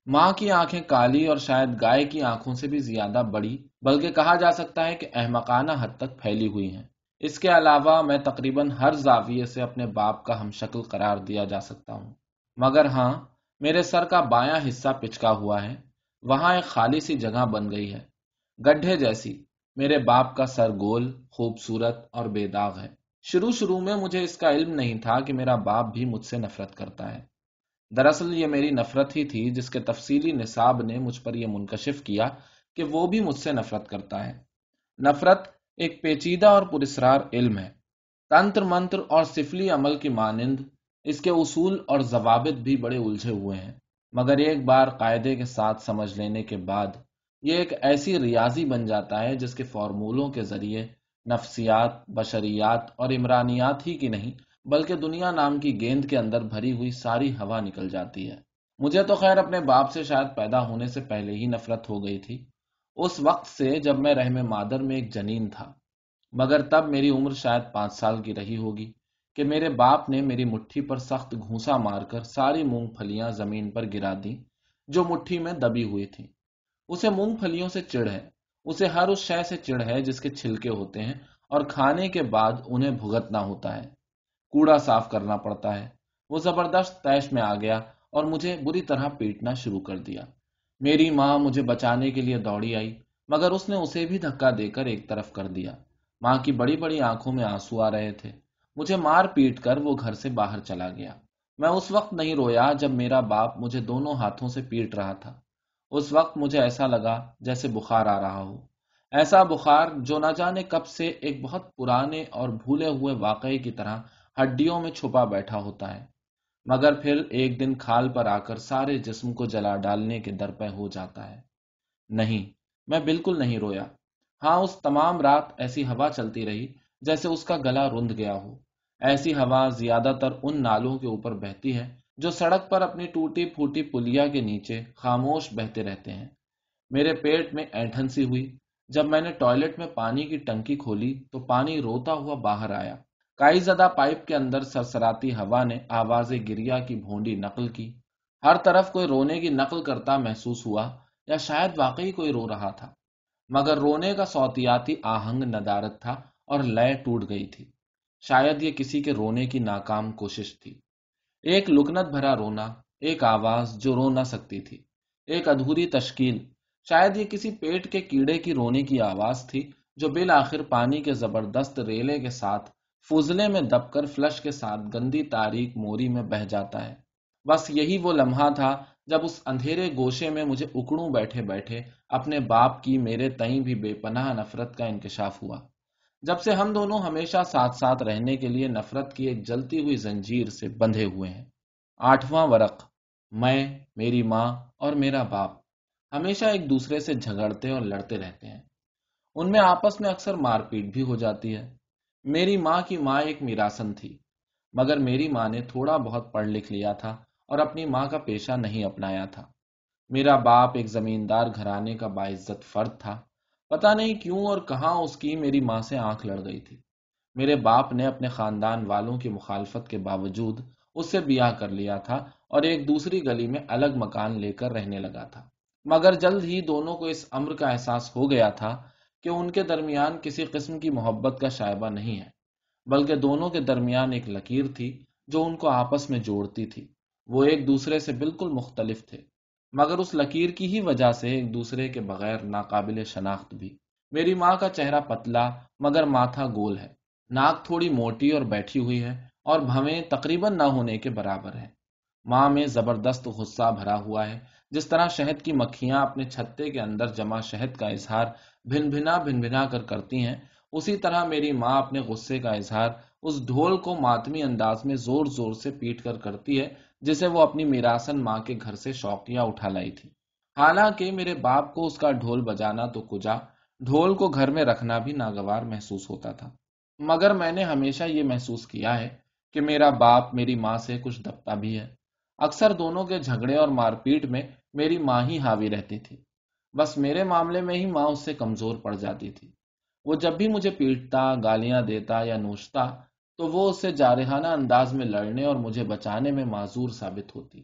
ماں کی آنکھیں کالی اور شاید گائے کی آنکھوں سے بھی زیادہ بڑی، بلکہ کہا جا سکتا ہے کہ احمقانہ حد تک پھیلی ہوئی ہیں۔ اس کے علاوہ میں تقریباً ہر زاویے سے اپنے باپ کا ہم شکل قرار دیا جا سکتا ہوں۔ مگر ہاں میرے سر کا بایاں حصہ پچکا ہوا ہے۔ وہاں ایک خالی سی جگہ بن گئی ہے۔ گڈھے جیسی میرے باپ کا سر گول خوبصورت اور بے داغ ہے۔ شروع شروع میں مجھے اس کا علم نہیں تھا کہ میرا باپ بھی مجھ سے نفرت کرتا ہے۔ دراصل یہ میری نفرت ہی تھی جس کے تفصیلی نصاب نے مجھ پر یہ منکشف کیا کہ وہ بھی مجھ سے نفرت کرتا ہے۔ نفرت ایک پیچیدہ اور پرسرار علم ہے۔ تنتر منتر اور سفلی عمل کی مانند اس کے اصول اور ضوابط بھی بڑے الجھے ہوئے ہیں۔ مگر ایک بار قاعدے کے ساتھ سمجھ لینے کے بعد یہ ایک ایسی ریاضی بن جاتا ہے جس کے فارمولوں کے ذریعے نفسیات، بشریات اور عمرانیات ہی کی نہیں، بلکہ دنیا نام کی گیند کے اندر بھری ہوئی ساری ہوا نکل جاتی ہے۔ مجھے تو خیر اپنے باپ سے شاید پیدا ہونے سے پہلے ہی نفرت ہو گئی تھی۔ اس وقت سے جب میں رحم مادر میں ایک جنین تھا، مگر تب میری عمر شاید پانچ سال کی رہی ہوگی کہ میرے باپ نے میری مٹھی پر سخت گھونسا مار کر ساری مونگ پھلیاں زمین پر گرا دی جو مٹھی میں دبی ہوئی تھی اسے مونگ پھلیوں سے چڑ ہے، اسے ہر اس شے سے چڑ ہے جس کے چھلکے ہوتے ہیں، اور کھانے کے بعد انہیں بھگتنا ہوتا ہے۔ کوڑا صاف کرنا پڑتا ہے۔ وہ زبردست تیش میں آ گیا اور مجھے بری طرح پیٹنا شروع کر دیا۔ میری ماں مجھے بچانے کے لیے دوڑی آئی، مگر اس نے اسے بھی دھکا دے کر ایک طرف کر دیا۔ ماں کی بڑی بڑی آنکھوں میں آنسو آ رہے تھے۔ مجھے مار پیٹ کر وہ گھر سے باہر چلا گیا۔ میں اس وقت نہیں رویا جب میرا باپ مجھے دونوں ہاتھوں سے پیٹ رہا تھا۔ اس وقت مجھے ایسا لگا جیسے بخار آ رہا ہو۔ ایسا بخار جو نہ جانے کب سے ایک بہت پرانے اور بھولے ہوئے واقعے کی طرح ہڈیوں میں چھپا بیٹھا ہوتا ہے۔ مگر پھر ایک دن کھال پر آ کر سارے جسم کو جلا ڈالنے کے در پہ ہو جاتا ہے۔ نہیں، میں بالکل نہیں رویا۔ ہاں اس تمام رات ایسی ہوا چلتی رہی جیسے اس کا گلا رند گیا ہو۔ ایسی ہوا زیادہ تر ان نالوں کے اوپر بہتی ہے جو سڑک پر اپنی ٹوٹی پھوٹی پلیا کے نیچے خاموش بہتے رہتے ہیں۔ میرے پیٹ میں اینٹھن سی ہوئی۔ جب میں نے ٹوائلٹ میں پانی کی ٹنکی کھولی تو پانی روتا ہوا باہر آیا۔ کائی زدہ پائپ کے اندر سرسراتی ہوا نے آواز گریا کی بھونڈی نقل کی۔ ہر طرف کوئی رونے کی نقل کرتا محسوس ہوا یا شاید واقعی کوئی رو رہا تھا۔ مگر رونے کا سوتیاتی آہنگ ندارت تھا اور لیے ٹوٹ گئی تھی۔ شاید یہ کسی کے رونے کی ناکام کوشش تھی۔ ایک لکنت بھرا رونا، ایک آواز جو رو نہ سکتی تھی، ایک ادھوری تشکیل۔ شاید یہ کسی پیٹ کے کیڑے کی رونے کی آواز تھی جو بالآخر پانی کے زبردست ریلے کے ساتھ فضلے میں دب کر فلش کے ساتھ گندی تاریخ موری میں بہ جاتا ہے۔ بس یہی وہ لمحہ تھا جب اس اندھیرے گوشے میں مجھے اکڑوں بیٹھے بیٹھے اپنے باپ کی میرے تئیں بھی بے پناہ نفرت کا انکشاف ہوا۔ جب سے ہم دونوں ہمیشہ ساتھ ساتھ رہنے کے لیے نفرت کی ایک جلتی ہوئی زنجیر سے بندھے ہوئے ہیں، آٹھواں ورق، میں، میری ماں اور میرا باپ ہمیشہ ایک دوسرے سے جھگڑتے اور لڑتے رہتے ہیں۔ ان میں آپس میں اکثر مار پیٹ بھی ہو جاتی ہے۔ میری ماں کی ماں ایک میراسن تھی، مگر میری ماں نے تھوڑا بہت پڑھ لکھ لیا تھا اور اپنی ماں کا پیشہ نہیں اپنایا تھا۔ میرا باپ ایک زمیندار گھرانے کا باعزت فرد تھا۔ پتا نہیں کیوں اور کہاں اس کی میری ماں سے آنکھ لڑ گئی تھی۔ میرے باپ نے اپنے خاندان والوں کی مخالفت کے باوجود اس سے بیاہ کر لیا تھا اور ایک دوسری گلی میں الگ مکان لے کر رہنے لگا تھا۔ مگر جلد ہی دونوں کو اس امر کا احساس ہو گیا تھا کہ ان کے درمیان کسی قسم کی محبت کا شائبہ نہیں ہے، بلکہ دونوں کے درمیان ایک لکیر تھی جو ان کو آپس میں جوڑتی تھی۔ وہ ایک دوسرے سے بالکل مختلف تھے۔ مگر اس لکیر کی ہی وجہ سے ایک دوسرے کے بغیر ناقابل شناخت بھی۔ میری ماں کا چہرہ پتلا مگر ماتھا گول ہے۔ ناک تھوڑی موٹی اور بیٹھی ہوئی ہے اور بھویں تقریباً نہ ہونے کے برابر ہے ماں میں زبردست غصہ بھرا ہوا ہے۔ جس طرح شہد کی مکھیاں اپنے چھتے کے اندر جمع شہد کا اظہار بھن بھنا بھن بھنا کر کرتی ہیں، اسی طرح میری ماں اپنے غصے کا اظہار اس ڈھول کو ماتمی انداز میں زور زور سے پیٹ کر کرتی ہے، جسے وہ اپنی میراسن ماں کے گھر سے شوقیہ اٹھا لائی تھی۔ حالانکہ میرے باپ کو اس کا ڈھول بجانا تو کجا، ڈھول کو گھر میں رکھنا بھی ناگوار محسوس ہوتا تھا۔ مگر میں نے ہمیشہ یہ محسوس کیا ہے کہ میرا باپ میری ماں سے کچھ دبتا بھی ہے۔ اکثر دونوں کے جھگڑے اور مار پیٹ میں میری ماں ہی حاوی رہتی تھی۔ بس میرے معاملے میں ہی ماں اس سے کمزور پڑ جاتی تھی۔ وہ جب بھی مجھے پیٹتا، گالیاں دیتا یا نوچتا تو وہ اس سے جارحانہ انداز میں لڑنے اور مجھے بچانے میں معذور ثابت ہوتی۔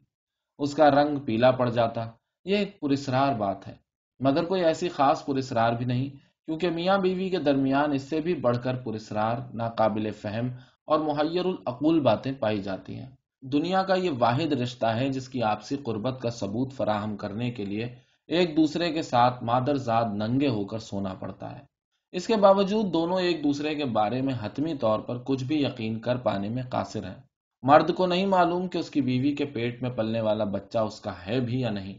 اس کا رنگ پیلا پڑ جاتا۔ یہ ایک پرسرار بات ہے۔ مگر کوئی ایسی خاص پرسرار بھی نہیں، کیونکہ میاں بیوی کے درمیان اس سے بھی بڑھ کر پرسرار ناقابل فہم اور محیر العقول باتیں پائی جاتی ہیں۔ دنیا کا یہ واحد رشتہ ہے جس کی آپسی قربت کا ثبوت فراہم کرنے کے لیے ایک دوسرے کے ساتھ مادر زاد ننگے ہو کر سونا پڑتا ہے۔ اس کے باوجود دونوں ایک دوسرے کے بارے میں حتمی طور پر کچھ بھی یقین کر پانے میں قاصر ہیں۔ مرد کو نہیں معلوم کہ اس کی بیوی کے پیٹ میں پلنے والا بچہ اس کا ہے بھی یا نہیں،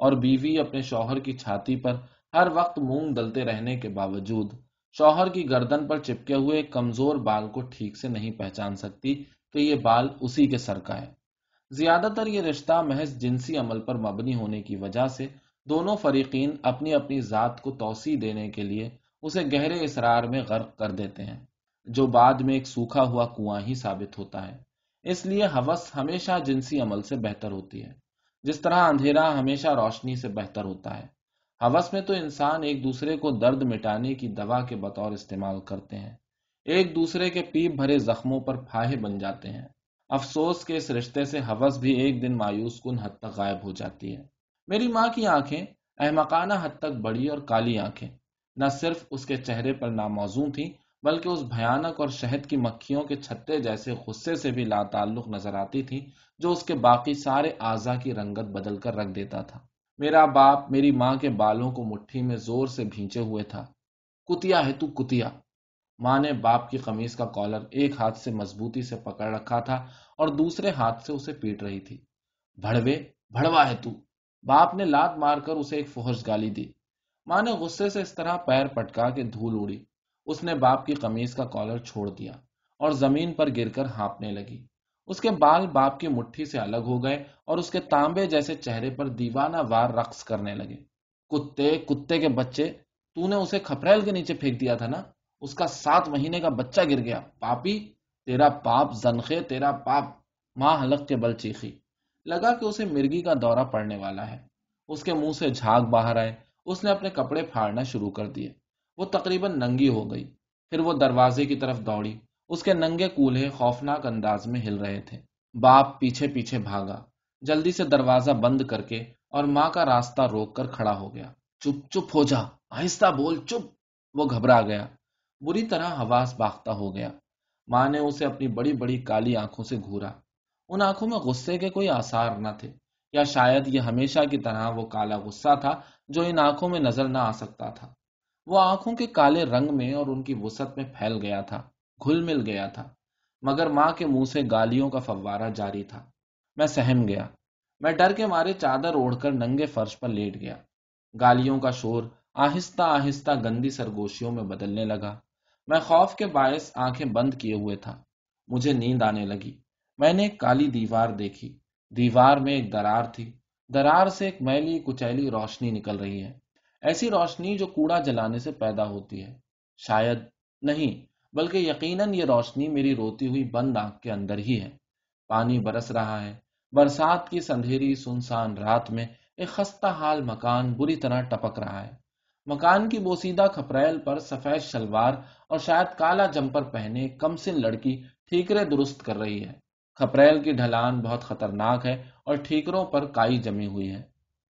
اور بیوی اپنے شوہر کی چھاتی پر ہر وقت مونگ دلتے رہنے کے باوجود شوہر کی گردن پر چپکے ہوئے کمزور بال کو ٹھیک سے نہیں پہچان سکتی کہ یہ بال اسی کے سر کا ہے۔ زیادہ تر یہ رشتہ محض جنسی عمل پر مبنی ہونے کی وجہ سے دونوں فریقین اپنی اپنی ذات کو توسیع دینے کے لیے اسے گہرے اسرار میں غرق کر دیتے ہیں، جو بعد میں ایک سوکھا ہوا کنواں ہی ثابت ہوتا ہے۔ اس لیے حوث ہمیشہ جنسی عمل سے بہتر ہوتی ہے۔ جس طرح اندھیرا ہمیشہ روشنی سے بہتر ہوتا ہے۔ حوث میں تو انسان ایک دوسرے کو درد مٹانے کی دوا کے بطور استعمال کرتے ہیں۔ ایک دوسرے کے پیپ بھرے زخموں پر پھاہے بن جاتے ہیں۔ افسوس کے اس رشتے سے حوث بھی ایک دن مایوس کن حد تک غائب ہو جاتی ہے۔ میری ماں کی آنکھیں احمقانہ حد تک بڑی اور کالی آنکھیں۔ نہ صرف اس کے چہرے پر ناموزوں تھی بلکہ اس بھیانک اور شہد کی مکھیوں کے چھتے جیسے غصے سے بھی لا تعلق نظر آتی تھی جو اس کے باقی سارے اعضا کی رنگت بدل کر رکھ دیتا تھا۔ میرا باپ میری ماں کے بالوں کو مٹھی میں زور سے بھینچے ہوئے تھا۔ کتیا ہے تو کتیا۔ ماں نے باپ کی قمیض کا کالر ایک ہاتھ سے مضبوطی سے پکڑ رکھا تھا اور دوسرے ہاتھ سے اسے پیٹ رہی تھی۔ بڑوے بڑوا ہے تو۔ باپ نے لات مار کر اسے ایک فوہش گالی دی۔ ماں نے غصے سے اس طرح پیر پٹکا کے دھول اڑی اس نے باپ کی قمیض کا کالر چھوڑ دیا اور زمین پر گر کر ہانپنے لگی۔ اس کے بال باپ کی مٹھی سے الگ ہو گئے اور اس کے تانبے جیسے چہرے پر دیوانہ وار رقص کرنے لگے۔ کتے کتے کے بچے، تو نے اسے کھپریل کے نیچے پھینک دیا تھا نا؟ اس کا سات مہینے کا بچہ گر گیا۔ پاپی، تیرا پاپ زنخے، تیرا پاپ ماں حلق کے بل چیخی۔ لگا کہ اسے مرگی کا دورہ پڑنے والا ہے۔ اس کے منہ سے جھاگ باہر آئے۔ اس نے اپنے کپڑے پھاڑنا شروع کر دیے۔ وہ تقریباً ننگی ہو گئی۔ پھر وہ دروازے کی طرف دوڑی۔ اس کے ننگے کولہے خوفناک انداز میں ہل رہے تھے۔ باپ پیچھے پیچھے بھاگا۔ جلدی سے دروازہ بند کر کے اور ماں کا راستہ روک کر کھڑا ہو گیا۔ چپ چپ ہو جا۔ آہستہ بول، چپ۔ وہ گھبرا گیا۔ بری طرح حواس باختہ ہو گیا۔ ماں نے اسے اپنی بڑی بڑی کالی آنکھوں سے گھورا۔ ان آنکھوں میں غصے کے کوئی آثار نہ تھے۔ یا شاید یہ ہمیشہ کی طرح وہ کالا غصہ تھا جو ان آنکھوں میں نظر نہ آ سکتا تھا۔ وہ آنکھوں کے کالے رنگ میں اور ان کی وسط میں پھیل گیا تھا، گھل مل گیا تھا، مگر ماں کے منہ سے گالیوں کا فوارہ جاری تھا۔ میں سہم گیا، میں ڈر کے مارے چادر اوڑھ کر ننگے فرش پر لیٹ گیا۔ گالیوں کا شور آہستہ آہستہ گندی سرگوشیوں میں بدلنے لگا۔ میں خوف کے باعث آنکھیں بند کیے ہوئے تھا، مجھے نیند آنے لگی۔ میں نے ایک کالی دیوار دیکھی۔ دیوار میں ایک درار تھی۔ درار سے ایک میلی کچیلی روشنی نکل رہی ہے۔ ایسی روشنی جو کوڑا جلانے سے پیدا ہوتی ہے۔ شاید نہیں، بلکہ یقیناً یہ روشنی میری روتی ہوئی بند آنکھ کے اندر ہی ہے۔ پانی برس رہا ہے۔ برسات کی سندھیری سنسان رات میں ایک خستہ حال مکان بری طرح ٹپک رہا ہے۔ مکان کی بوسیدہ کھپریل پر سفید شلوار اور شاید کالا جمپر پہنے کم سن لڑکی ٹھیکرے درست کر رہی ہے۔ کھپریل کی ڈھلان بہت خطرناک ہے اور ٹھیکروں پر کائی جمی ہوئی ہے۔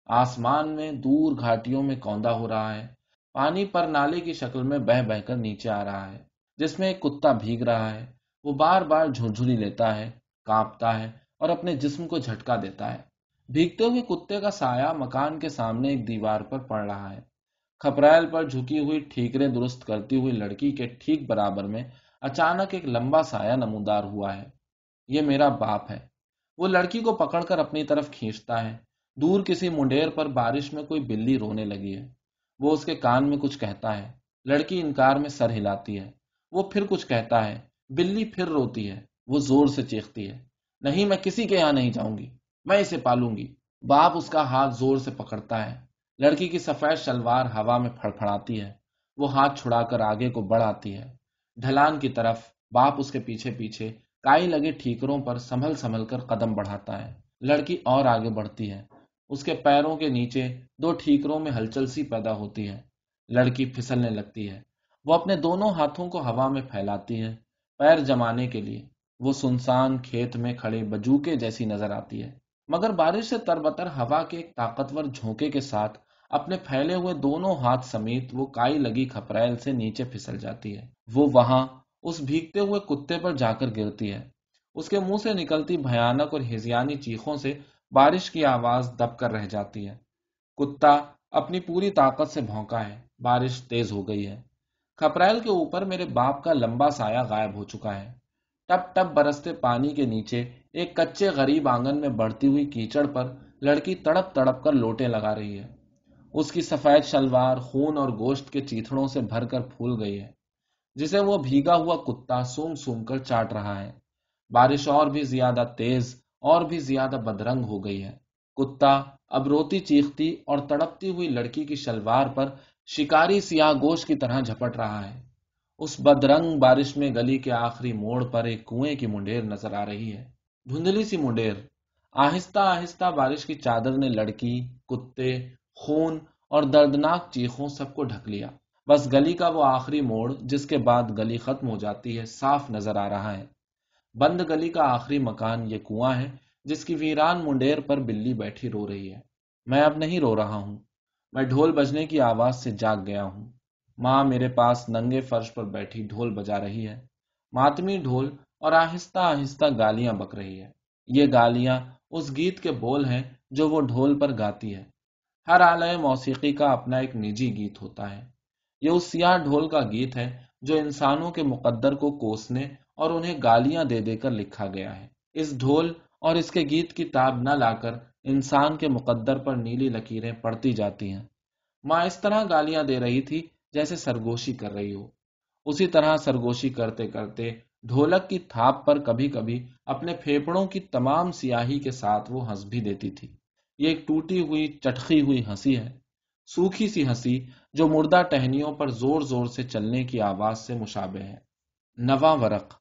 آسمان میں دور گھاٹیوں میں کوندا ہو رہا ہے۔ پانی پر نالے کی شکل میں بہ بہ کر نیچے آ رہا ہے، جس میں ایک کتا بھیگ رہا ہے۔ وہ بار بار جھنجھلی لیتا ہے، کانپتا ہے اور اپنے جسم کو جھٹکا دیتا ہے۔ بھیگتے ہوئے کتے کا سایہ مکان کے سامنے ایک دیوار پر پڑ رہا ہے۔ کھپرائل پر جھکی ہوئی ٹھیکرے درست کرتی ہوئی لڑکی کے ٹھیک برابر میں اچانک ایک لمبا سایہ نمودار ہوا ہے۔ یہ میرا باپ ہے۔ وہ لڑکی کو پکڑ کر اپنی طرف کھینچتا ہے۔ دور کسی منڈیر پر بارش میں کوئی بلی رونے لگی ہے۔ وہ اس کے کان میں کچھ کہتا ہے۔ لڑکی انکار میں سر ہلاتی ہے۔ وہ پھر کچھ کہتا ہے۔ بلی پھر روتی ہے۔ وہ زور سے چیختی ہے۔ نہیں، میں کسی کے یہاں نہیں جاؤں گی۔ میں اسے پالوں گی۔ باپ اس کا ہاتھ زور سے پکڑتا ہے۔ لڑکی کی سفید شلوار ہوا میں پھڑ پھڑاتی ہے۔ وہ ہاتھ چھڑا کر آگے کو بڑھ آتی ہے۔ ڈھلان کی طرف باپ اس کے پیچھے پیچھے کائی لگے ٹھیکروں پر سنبھل سنبھل کر قدم بڑھاتا ہے۔ لڑکی اور آگے بڑھتی ہے۔ اس کے پیروں کے نیچے دو ٹھیکروں میں ہلچل سی پیدا ہوتی ہے۔ لڑکی پھسلنے لگتی ہے۔ وہ اپنے دونوں ہاتھوں کو ہوا میں پھیلاتی ہے۔ پیر جمانے کے لیے وہ سنسان کھیت میں کھڑے بجوکے جیسی نظر آتی ہے۔ مگر بارش سے تربتر ہوا کے ایک طاقتور جھونکے کے ساتھ اپنے پھیلے ہوئے دونوں ہاتھ سمیت وہ کائی لگی کھپریل سے نیچے پھسل جاتی ہے۔ وہ وہاں اس بھیگتے ہوئے کتے پر جا کر گرتی ہے۔ اس کے منہ سے نکلتی بھیانک اور ہزیانی چیخوں سے بارش کی آواز دب کر رہ جاتی ہے۔ کتا اپنی پوری طاقت سے بھونکا ہے۔ بارش تیز ہو گئی ہے۔ کھپریل کے اوپر میرے باپ کا لمبا سایہ غائب ہو چکا ہے۔ ٹپ ٹپ برستے پانی کے نیچے ایک کچے غریب آنگن میں بڑھتی ہوئی کیچڑ پر لڑکی تڑپ تڑپ کر لوٹے لگا رہی ہے۔ اس کی سفید شلوار، خون اور گوشت کے چیتڑوں سے بھر کر پھول گئی ہے۔ جسے وہ بھیگا ہوا کتا سوم سوم کر چاٹ رہا ہے۔ بارش اور بھی زیادہ تیز اور بھی زیادہ بدرنگ ہو گئی ہے۔ کتا اب روتی چیختی اور تڑپتی ہوئی لڑکی کی شلوار پر شکاری سیاہ گوشت کی طرح جھپٹ رہا ہے۔ اس بدرنگ بارش میں گلی کے آخری موڑ پر ایک کنویں کی منڈیر نظر آ رہی ہے۔ دھندلی سی منڈیر۔ آہستہ آہستہ بارش کی چادر نے لڑکی، کتے، خون اور دردناک چیخوں سب کو ڈھک لیا۔ بس گلی کا وہ آخری موڑ جس کے بعد گلی ختم ہو جاتی ہے، صاف نظر آ رہا ہے۔ بند گلی کا آخری مکان یہ کنواں ہے، جس کی ویران منڈیر پر بلی بیٹھی رو رہی ہے۔ میں اب نہیں رو رہا ہوں۔ میں ڈھول بجنے کی آواز سے جاگ گیا ہوں۔ ماں میرے پاس ننگے فرش پر بیٹھی ڈھول بجا رہی ہے۔ ماتمی ڈھول اور آہستہ آہستہ گالیاں بک رہی ہے۔ یہ گالیاں اس گیت کے بول ہیں جو وہ ڈھول پر گاتی ہے۔ ہر آلہ موسیقی کا اپنا ایک نجی گیت ہوتا ہے۔ یہ اس سیاہ ڈھول کا گیت ہے جو انسانوں کے مقدر کو کوسنے اور انہیں گالیاں دے دے کر لکھا گیا ہے۔ اس ڈھول اور اس کے گیت کی تاب نہ لا کر انسان کے مقدر پر نیلی لکیریں پڑتی جاتی ہیں۔ ماں اس طرح گالیاں دے رہی تھی جیسے سرگوشی کر رہی ہو۔ اسی طرح سرگوشی کرتے کرتے ڈھولک کی تھاپ پر کبھی کبھی اپنے پھیپڑوں کی تمام سیاہی کے ساتھ وہ ہنس بھی دیتی تھی۔ یہ ایک ٹوٹی ہوئی، چٹخی ہوئی ہنسی ہے۔ سوکھی سی ہنسی جو مردہ ٹہنیوں پر زور زور سے چلنے کی آواز سے مشابہ ہے۔ نواں ورق،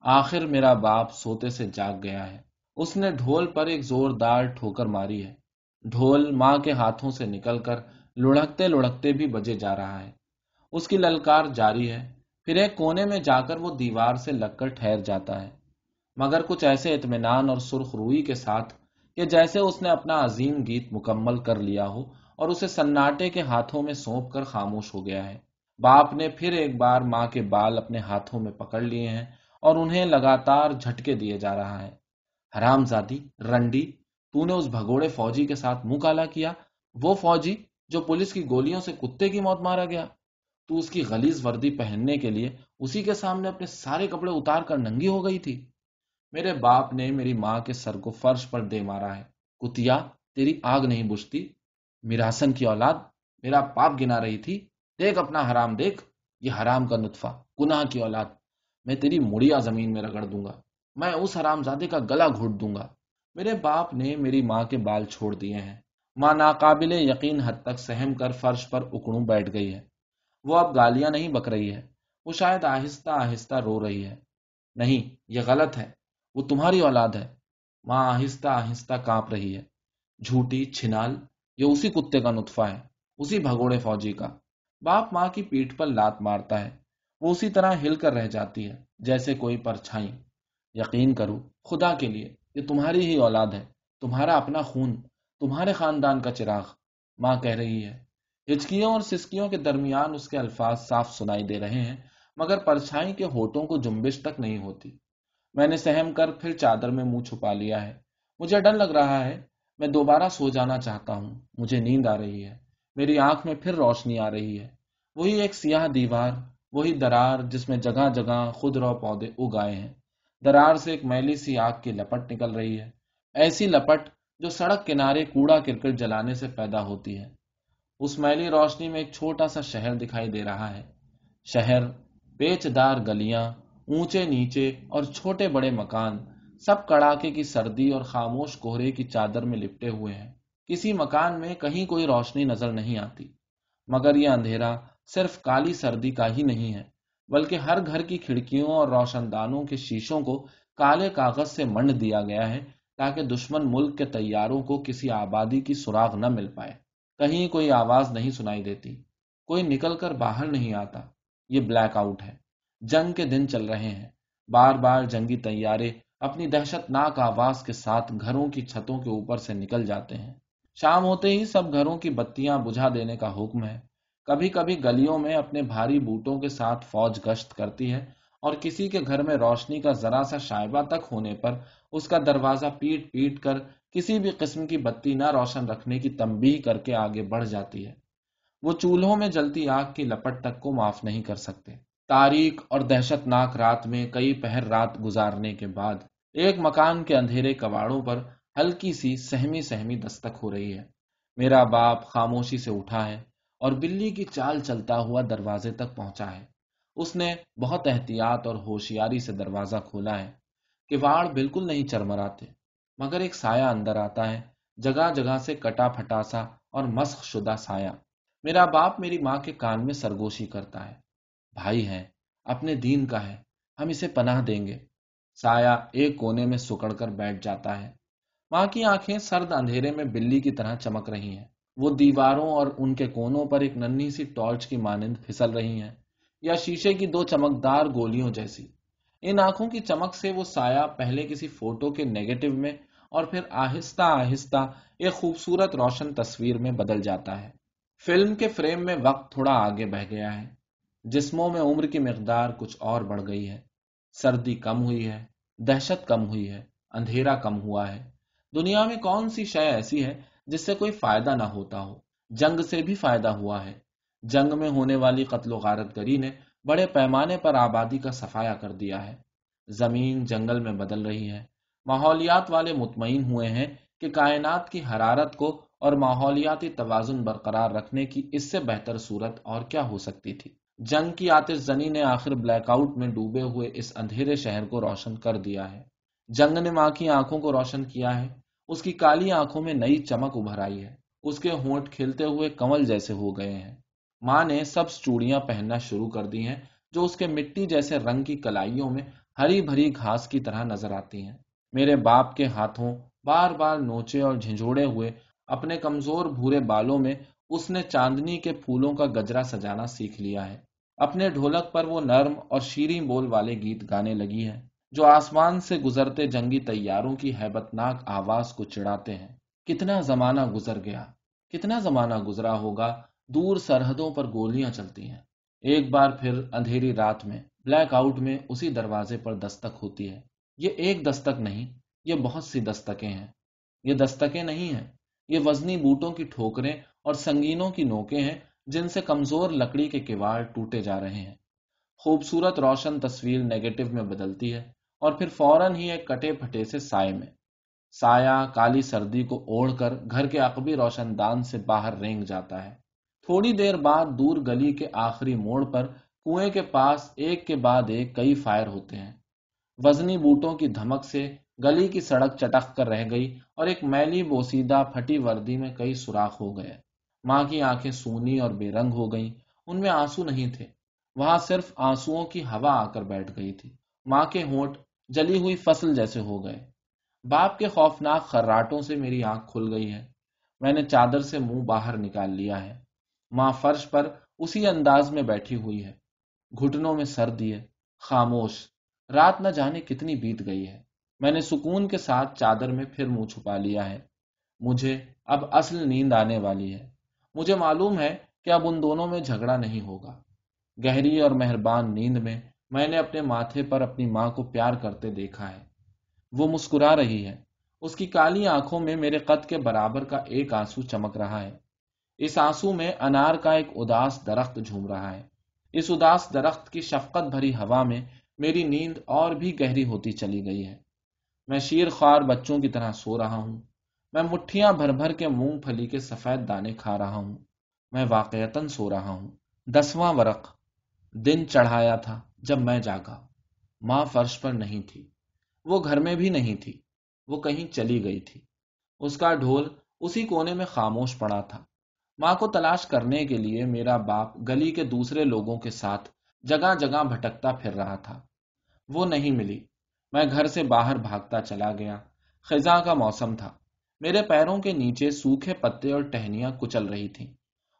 آخر میرا باپ سوتے سے جاگ گیا ہے۔ اس نے ڈھول پر ایک زوردار ٹھوکر ماری ہے۔ ڈھول ماں کے ہاتھوں سے نکل کر لڑکتے لڑکتے بھی بجے جا رہا ہے۔ اس کی للکار جاری ہے۔ پھر ایک کونے میں جا کر وہ دیوار سے لگ کر ٹھہر جاتا ہے۔ مگر کچھ ایسے اطمینان اور سرخ روئی کے ساتھ کہ جیسے اس نے اپنا عظیم گیت مکمل کر لیا ہو اور اسے سناٹے کے ہاتھوں میں سونپ کر خاموش ہو گیا ہے۔ باپ نے پھر ایک بار ماں کے بال اپنے ہاتھوں میں پکڑ لیے ہیں اور انہیں لگاتار جھٹکے دیے جا رہا ہے۔ حرام زادی رنڈی، تو نے اس بھگوڑے فوجی کے ساتھ منہ کالا کیا۔ وہ فوجی جو پولیس کی گولیوں سے کتے کی موت مارا گیا۔ تو اس کی غلیز وردی پہننے کے لیے اسی کے سامنے اپنے سارے کپڑے اتار کر ننگی ہو گئی تھی۔ میرے باپ نے میری ماں کے سر کو فرش پر دے مارا ہے۔ کتیا، تیری آگ نہیں بجھتی۔ میراسن کی اولاد میرا پاپ گنا رہی تھی، دیکھ اپنا حرام دیکھ، یہ حرام کا نطفہ، گناہ کی اولاد۔ میں تیری مڑیا زمین میں رگڑ دوں گا، میں اس حرام زادے کا گلا گھوٹ دوں گا۔ میرے باپ نے میری ماں کے بال چھوڑ دیے ہیں۔ ماں ناقابل یقین حد تک سہم کر فرش پر اکڑوں بیٹھ گئی ہے۔ وہ اب گالیاں نہیں بک رہی ہے، وہ شاید آہستہ آہستہ رو رہی ہے۔ نہیں، یہ غلط ہے، وہ تمہاری اولاد ہے۔ ماں آہستہ آہستہ کانپ رہی ہے۔ جھوٹی، چھنال یہ اسی کتے کا نطفہ ہے، اسی بھگوڑے فوجی کا۔ باپ ماں کی پیٹھ پر لات مارتا ہے، وہ اسی طرح ہل کر رہ جاتی ہے، جیسے کوئی پرچھائی۔ یقین کرو، خدا کے لیے، یہ تمہاری ہی اولاد ہے، تمہارا اپنا خون، تمہارے خاندان کا چراغ۔ ماں کہہ رہی ہے، ہچکیوں اور سسکیوں کے درمیان اس کے الفاظ صاف سنائی دے رہے ہیں، مگر پرچھائی کے ہوٹوں کو جنبش تک نہیں ہوتی۔ میں نے سہم کر پھر چادر میں منہ چھپا لیا ہے۔ مجھے ڈر لگ رہا ہے میں دوبارہ سو جانا چاہتا ہوں۔ مجھے نیند آ رہی ہے۔ میری آنکھ میں پھر روشنی آ رہی ہے۔ وہی ایک سیاہ دیوار، وہی درار جس میں جگہ جگہ خود رو پودے اگائے ہیں۔ درار سے ایک میلی سی آگ کی لپٹ نکل رہی ہے۔ ایسی لپٹ جو سڑک کنارے کوڑا کرکٹ جلانے سے پیدا ہوتی ہے۔ اس میلی روشنی میں ایک چھوٹا سا شہر دکھائی دے رہا ہے۔ شہر پیچ دار گلیاں، اونچے نیچے اور چھوٹے بڑے مکان سب کڑاکے کی سردی اور خاموش کوہرے کی چادر میں لپٹے ہوئے ہیں۔ کسی مکان میں کہیں کوئی روشنی نظر نہیں آتی۔ مگر یہ اندھیرا صرف کالی سردی کا ہی نہیں ہے، بلکہ ہر گھر کی کھڑکیوں اور روشن دانوں کے شیشوں کو کالے کاغذ سے منڈ دیا گیا ہے تاکہ دشمن ملک کے تیاروں کو کسی آبادی کی سراغ نہ مل پائے۔ کہیں کوئی آواز نہیں سنائی دیتی، کوئی نکل کر باہر نہیں آتا۔ یہ بلیک آؤٹ ہے۔ جنگ کے دن چل رہے ہیں۔ بار بار جنگی تیارے اپنی دہشت ناک آواز کے ساتھ گھروں کی چھتوں کے اوپر سے نکل جاتے ہیں۔ شام ہوتے ہی سب گھروں کی بتیاں بجھا دینے کا حکم ہے۔ کبھی کبھی گلیوں میں اپنے بھاری بوٹوں کے ساتھ فوج گشت کرتی ہے اور کسی کے گھر میں روشنی کا ذرا سا شائبہ تک ہونے پر اس کا دروازہ پیٹ پیٹ کر کسی بھی قسم کی بتی نہ روشن رکھنے کی تمبی کر کے آگے بڑھ جاتی ہے۔ وہ چولہوں میں جلتی آگ کی لپٹ تک کو معاف نہیں کر سکتے۔ تاریخ اور دہشت ناک رات میں کئی پہر رات گزارنے کے بعد ایک مکان کے اندھیرے کباڑوں پر ہلکی سی سہمی سہمی دستک ہو رہی ہے۔ میرا باپ خاموشی سے اٹھا ہے اور بلی کی چال چلتا ہوا دروازے تک پہنچا ہے۔ اس نے بہت احتیاط اور ہوشیاری سے دروازہ کھولا ہے کہ بالکل نہیں چرمراتے، مگر ایک سایہ اندر آتا ہے، جگہ جگہ سے کٹا پھٹاسا اور مسخ شدہ سایہ۔ میرا باپ میری ماں کے کان میں سرگوشی کرتا ہے۔ بھائی ہے اپنے دین کا ہے، ہم اسے پناہ دیں گے۔ سایہ ایک کونے میں سکڑ کر بیٹھ جاتا ہے۔ ماں کی آنکھیں سرد اندھیرے میں بلی کی طرح چمک رہی ہیں۔ وہ دیواروں اور ان کے کونوں پر ایک ننھی سی ٹارچ کی مانند پھسل رہی ہیں، یا شیشے کی دو چمکدار گولیوں جیسی۔ ان آنکھوں کی چمک سے وہ سایہ پہلے کسی فوٹو کے نیگیٹو میں اور پھر آہستہ آہستہ ایک خوبصورت روشن تصویر میں بدل جاتا ہے۔ فلم کے فریم میں وقت تھوڑا آگے بہ گیا ہے۔ جسموں میں عمر کی مقدار کچھ اور بڑھ گئی ہے۔ سردی کم ہوئی ہے، دہشت کم ہوئی ہے، اندھیرا کم ہوا ہے۔ دنیا میں کون سی شے ایسی ہے جس سے کوئی فائدہ نہ ہوتا ہو؟ جنگ سے بھی فائدہ ہوا ہے۔ جنگ میں ہونے والی قتل و غارت گری نے بڑے پیمانے پر آبادی کا صفایا کر دیا ہے۔ زمین جنگل میں بدل رہی ہے۔ ماحولیات والے مطمئن ہوئے ہیں کہ کائنات کی حرارت کو اور ماحولیاتی توازن برقرار رکھنے کی اس سے بہتر صورت اور کیا ہو سکتی تھی۔ جنگ کی آتش زنی نے آخر بلیک آؤٹ میں ڈوبے ہوئے اس اندھیرے شہر کو روشن کر دیا ہے۔ جنگ نے ماں کی آنکھوں کو روشن کیا ہے۔ اس کی کالی آنکھوں میں نئی چمک ابھر آئی ہے۔ اس کے ہونٹ کھلتے ہوئے کمل جیسے ہو گئے ہیں۔ ماں نے سب چوڑیاں پہننا شروع کر دی ہیں جو اس کے مٹی جیسے رنگ کی کلائیوں میں ہری بھری گھاس کی طرح نظر آتی ہیں۔ میرے باپ کے ہاتھوں بار بار نوچے اور جھنجھوڑے ہوئے اپنے کمزور بھورے بالوں میں اس نے چاندنی کے پھولوں کا گجرا سجانا سیکھ لیا ہے۔ اپنے ڈھولک پر وہ نرم اور شیریں بول والے گیت گانے لگی ہے جو آسمان سے گزرتے جنگی تیاروں کی ہیبت ناک آواز کو چڑھاتے ہیں۔ کتنا زمانہ گزر گیا، کتنا زمانہ گزرا ہوگا، دور سرحدوں پر گولیاں چلتی ہیں۔ ایک بار پھر اندھیری رات میں، بلیک آؤٹ میں اسی دروازے پر دستک ہوتی ہے۔ یہ ایک دستک نہیں، یہ بہت سی دستکیں ہیں۔ یہ دستکیں نہیں ہیں، یہ وزنی بوٹوں کی ٹھوکریں اور سنگینوں کی نوکیں ہیں جن سے کمزور لکڑی کے کیواڑ ٹوٹے جا رہے ہیں۔ خوبصورت روشن تصویر نیگیٹو میں بدلتی ہے اور پھر فوراً ہی ایک کٹے پھٹے سے سائے میں۔ سایہ کالی سردی کو اوڑھ کر گھر کے عقبی روشن دان سے باہر رینگ جاتا ہے۔ تھوڑی دیر بعد دور گلی کے آخری موڑ پر کنویں کے پاس ایک کے بعد ایک کئی فائر ہوتے ہیں۔ وزنی بوٹوں کی دھمک سے گلی کی سڑک چٹک کر رہ گئی اور ایک میلی بوسیدہ پھٹی وردی میں کئی سوراخ ہو گئے۔ ماں کی آنکھیں سونی اور بے رنگ ہو گئیں۔ ان میں آنسو نہیں تھے۔ وہاں صرف آنسو کی ہوا آ کر بیٹھ گئی تھی۔ ماں کے ہونٹ جلی ہوئی فصل جیسے ہو گئے۔ باپ کے خوفناک خراٹوں سے میری آنکھ کھل گئی ہے۔ میں نے چادر سے منہ باہر نکال لیا ہے۔ ماں فرش پر اسی انداز میں بیٹھی ہوئی ہے۔ گھٹنوں میں سر دیے۔ خاموش۔ رات نہ جانے کتنی بیت گئی ہے۔ میں نے سکون کے ساتھ چادر میں پھر منہ چھپا لیا ہے۔ مجھے اب اصل نیند آنے والی ہے۔ مجھے معلوم ہے کہ اب ان دونوں میں جھگڑا نہیں ہوگا۔ گہری اور مہربان نیند میں میں نے اپنے ماتھے پر اپنی ماں کو پیار کرتے دیکھا ہے۔ وہ مسکرا رہی ہے۔ اس کی کالی آنکھوں میں میرے قد کے برابر کا ایک آنسو چمک رہا ہے۔ اس آنسو میں انار کا ایک اداس درخت جھوم رہا ہے۔ اس اداس درخت کی شفقت بھری ہوا میں میری نیند اور بھی گہری ہوتی چلی گئی ہے۔ میں شیر خوار بچوں کی طرح سو رہا ہوں۔ میں مٹھیاں بھر بھر کے مونگ پھلی کے سفید دانے کھا رہا ہوں۔ میں واقعتاً سو رہا ہوں۔ دسواں ورق دن چڑھایا تھا جب میں جاگا۔ ماں فرش پر نہیں تھی۔ وہ گھر میں بھی نہیں تھی۔ وہ کہیں چلی گئی تھی۔ اس کا ڈھول اسی کونے میں خاموش پڑا تھا۔ ماں کو تلاش کرنے کے لیے میرا باپ گلی کے دوسرے لوگوں کے ساتھ جگہ جگہ بھٹکتا پھر رہا تھا۔ وہ نہیں ملی۔ میں گھر سے باہر بھاگتا چلا گیا۔ خزاں کا موسم تھا۔ میرے پیروں کے نیچے سوکھے پتے اور ٹہنیاں کچل رہی تھیں۔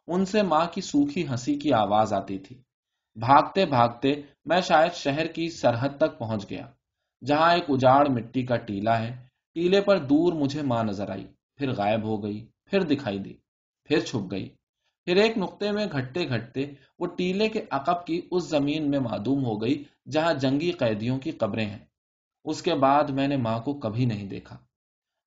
ان سے ماں کی سوکھی ہنسی کی آواز آتی تھی۔ بھاگتے بھاگتے میں شاید شہر کی سرحد تک پہنچ گیا، جہاں ایک اجاڑ مٹی کا ٹیلا ہے۔ ٹیلے پر دور مجھے ماں نظر آئی، پھر غائب ہو گئی، پھر دکھائی دی، پھر چھپ گئی۔ پھر ایک نقطے میں گھٹتے گھٹتے وہ ٹیلے کے عقب کی اس زمین میں معدوم ہو گئی، جہاں جنگی قیدیوں کی قبریں ہیں۔ اس کے بعد میں نے ماں کو کبھی نہیں دیکھا۔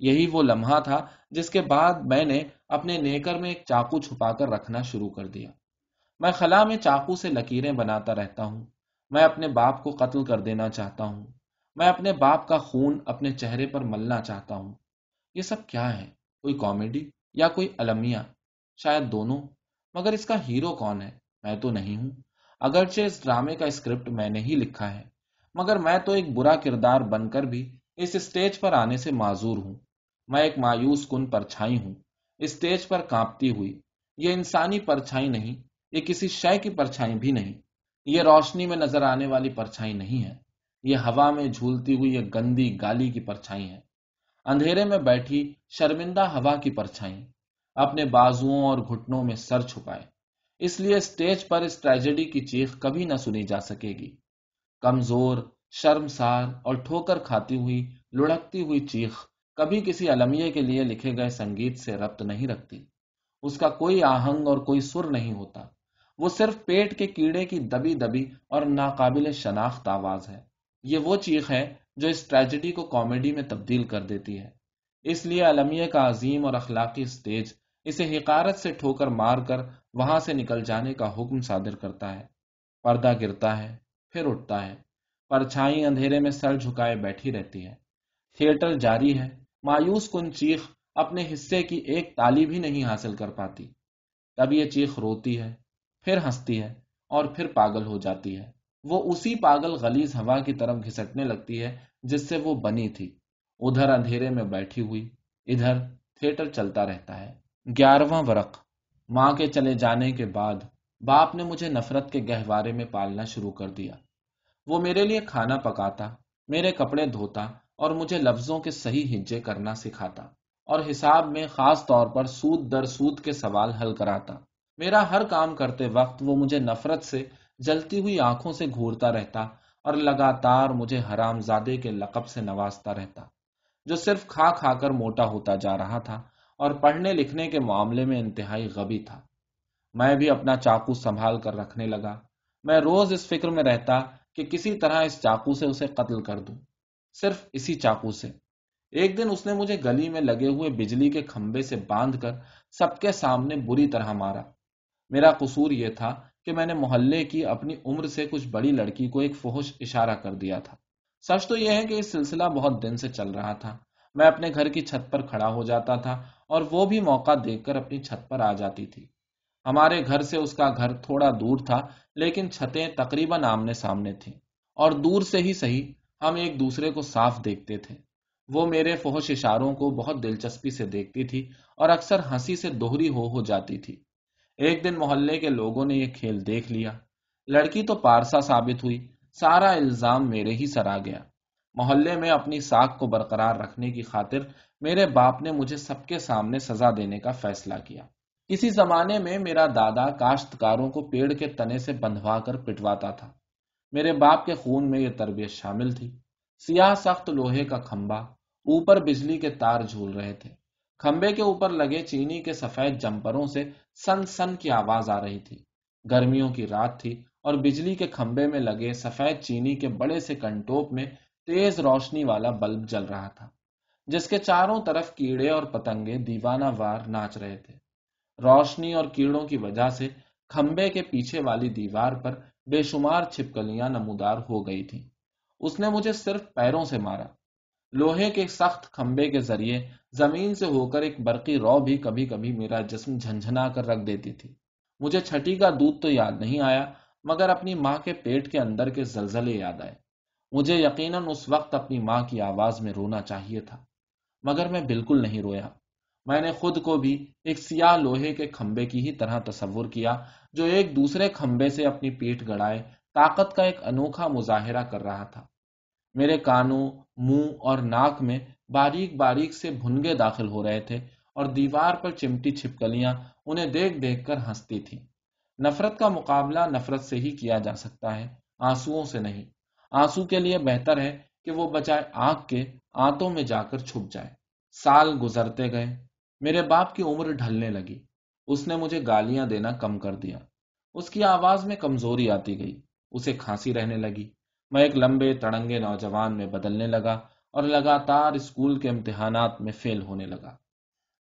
یہی وہ لمحہ تھا جس کے بعد میں نے اپنے نیکر میں ایک چاقو چھپا کر رکھنا شروع کر دیا۔ میں خلا میں چاقو سے لکیریں بناتا رہتا ہوں۔ میں اپنے باپ کو قتل کر دینا چاہتا ہوں۔ میں اپنے باپ کا خون اپنے چہرے پر ملنا چاہتا ہوں۔ یہ سب کیا ہے؟ کوئی کامیڈی یا کوئی المیہ؟ شاید دونوں۔ مگر اس کا ہیرو کون ہے؟ میں تو نہیں ہوں۔ اگرچہ اس ڈرامے کا اسکرپٹ میں نے ہی لکھا ہے۔ مگر میں تو ایک برا کردار بن کر بھی اس اسٹیج پر آنے سے معذور ہوں۔ میں ایک مایوس کن پرچھائی ہوں۔ اسٹیج پر کانپتی ہوئی۔ یہ انسانی پرچھائی نہیں، یہ کسی شے کی پرچھائی بھی نہیں۔ یہ روشنی میں نظر آنے والی پرچھائی نہیں ہے۔ یہ ہوا میں جھولتی ہوئی ایک گندی گالی کی پرچھائی ہے۔ اندھیرے میں بیٹھی شرمندہ ہوا کی پرچھائی۔ اپنے بازوؤں اور گھٹنوں میں سر چھپائے۔ اس لیے اسٹیج پر اس ٹریجڈی کی چیخ کبھی نہ سنی جا سکے گی۔ کمزور، شرمسار اور ٹھوکر کھاتی ہوئی، لڑکتی ہوئی چیخ کبھی کسی المیہ کے لیے لکھے گئے سنگیت سے ربط نہیں رکھتی۔ اس کا کوئی آہنگ اور کوئی سر نہیں ہوتا۔ وہ صرف پیٹ کے کیڑے کی دبی دبی اور ناقابل شناخت آواز ہے۔ یہ وہ چیخ ہے جو اس ٹریجڈی کو کامیڈی میں تبدیل کر دیتی ہے۔ اس لیے المیہ کا عظیم اور اخلاقی اسٹیج اسے حکارت سے ٹھوکر مار کر وہاں سے نکل جانے کا حکم صادر کرتا ہے۔ پردہ گرتا ہے، پھر اٹھتا ہے۔ پرچھائی اندھیرے میں سر جھکائے بیٹھی رہتی ہے۔ تھیٹر جاری ہے مایوس کن چیخ، اپنے حصے کی ایک تالی بھی نہیں حاصل کر پاتی۔ تب یہ چیخ روتی ہے، پھر ہنستی ہے اور پھر پاگل ہو جاتی ہے۔ وہ اسی پاگل غلیز ہوا کی طرف گھسٹنے لگتی ہے جس سے وہ بنی تھی۔ ادھر اندھیرے میں بیٹھی ہوئی، ادھر تھیٹر چلتا رہتا ہے۔ گیارہواں ورق۔ ماں کے چلے جانے کے بعد باپ نے مجھے نفرت کے گہوارے میں پالنا شروع کر دیا۔ وہ میرے لیے کھانا پکاتا، میرے کپڑے دھوتا اور مجھے لفظوں کے صحیح ہجے کرنا سکھاتا اور حساب میں خاص طور پر سود در سود کے سوال حل کراتا۔ میرا ہر کام کرتے وقت وہ مجھے نفرت سے، جلتی ہوئی آنکھوں سے گھورتا رہتا اور لگاتار مجھے حرام زادے کے لقب سے نوازتا رہتا، جو صرف کھا کھا کر موٹا ہوتا جا رہا تھا اور پڑھنے لکھنے کے معاملے میں انتہائی غبی تھا۔ میں بھی اپنا چاقو سنبھال کر رکھنے لگا۔ میں روز اس فکر میں رہتا کہ کسی طرح اس چاقو سے اسے قتل کر دوں۔ صرف اسی چاقو سے۔ ایک دن اس نے مجھے گلی میں لگے ہوئے بجلی کے کھمبے سے باندھ کر سب کے سامنے بری طرح مارا۔ میرا قصور یہ تھا کہ میں نے محلے کی اپنی عمر سے کچھ بڑی لڑکی کو ایک فوش اشارہ کر دیا تھا۔ سچ تو یہ ہے کہ اس سلسلہ بہت دن سے چل رہا تھا۔ میں اپنے گھر کی چھت پر کھڑا ہو جاتا تھا اور وہ بھی موقع دیکھ کر اپنی چھت پر آ جاتی تھی۔ ہمارے گھر سے اس کا گھر تھوڑا دور تھا، لیکن چھتیں تقریباً آمنے سامنے تھیں اور دور سے ہی صحیح ہم ایک دوسرے کو صاف دیکھتے تھے۔ وہ میرے فوش اشاروں کو بہت دلچسپی سے دیکھتی تھی اور اکثر ہنسی سے دوہری ہو ہو جاتی تھی۔ ایک دن محلے کے لوگوں نے یہ کھیل دیکھ لیا۔ لڑکی تو پارسا ثابت ہوئی، سارا الزام میرے ہی سر آ گیا۔ محلے میں اپنی ساکھ کو برقرار رکھنے کی خاطر میرے باپ نے مجھے سب کے سامنے سزا دینے کا فیصلہ کیا۔ کسی زمانے میں میرا دادا کاشتکاروں کو پیڑ کے تنے سے بندھوا کر پٹواتا تھا۔ میرے باپ کے خون میں یہ تربیت شامل تھی۔ سیاہ سخت لوہے کا کھمبا اوپر بجلی کے تار جھول رہے تھے۔ کھمبے کے اوپر لگے چینی کے سفید جمپروں سے سن سن کی آواز آ رہی تھی۔ گرمیوں کی رات تھی اور بجلی کے کھمبے میں لگے سفید چینی کے بڑے سے کنٹوپ میں تیز روشنی والا بلب جل رہا تھا، جس کے چاروں طرف کیڑے اور پتنگے دیوانہ وار ناچ رہے تھے۔ روشنی اور کیڑوں کی وجہ سے کھمبے کے پیچھے والی دیوار پر بے شمار چھپکلیاں نمودار ہو گئی تھی اس نے مجھے صرف پیروں سے مارا۔ لوہے کے سخت کھمبے کے ذریعے زمین سے ہو کر ایک برقی رو بھی کبھی کبھی میرا جسم جھنجھنا کر رکھ دیتی تھی۔ مجھے چھٹی کا دودھ تو یاد نہیں آیا، مگر اپنی ماں کے پیٹ کے اندر کے زلزلے یاد آئے۔ مجھے یقیناً اس وقت اپنی ماں کی آواز میں رونا چاہیے تھا، مگر میں بالکل نہیں رویا۔ میں نے خود کو بھی ایک سیاہ لوہے کے کھمبے کی ہی طرح تصور کیا جو ایک دوسرے کھمبے سے اپنی پیٹ گڑائے، طاقت کا ایک انوکھا مظاہرہ کر رہا تھا۔ میرے کانوں، منہ اور ناک میں باریک باریک سے بھنگے داخل ہو رہے تھے اور دیوار پر چمٹی چھپکلیاں انہیں دیکھ دیکھ کر ہنستی تھی نفرت کا مقابلہ نفرت سے ہی کیا جا سکتا ہے آنسو سے نہیں۔ آنسو کے لیے بہتر ہے کہ وہ بچائے آنکھ کے آنتوں میں جا کر چھپ جائے۔ سال گزرتے گئے، میرے باپ کی عمر ڈھلنے لگی۔ اس نے مجھے گالیاں دینا کم کر دیا۔ اس کی آواز میں کمزوری آتی گئی۔ اسے کھانسی رہنے لگی۔ میں ایک لمبے تڑنگے نوجوان میں بدلنے لگا اور لگاتار اسکول کے امتحانات میں فیل ہونے لگا۔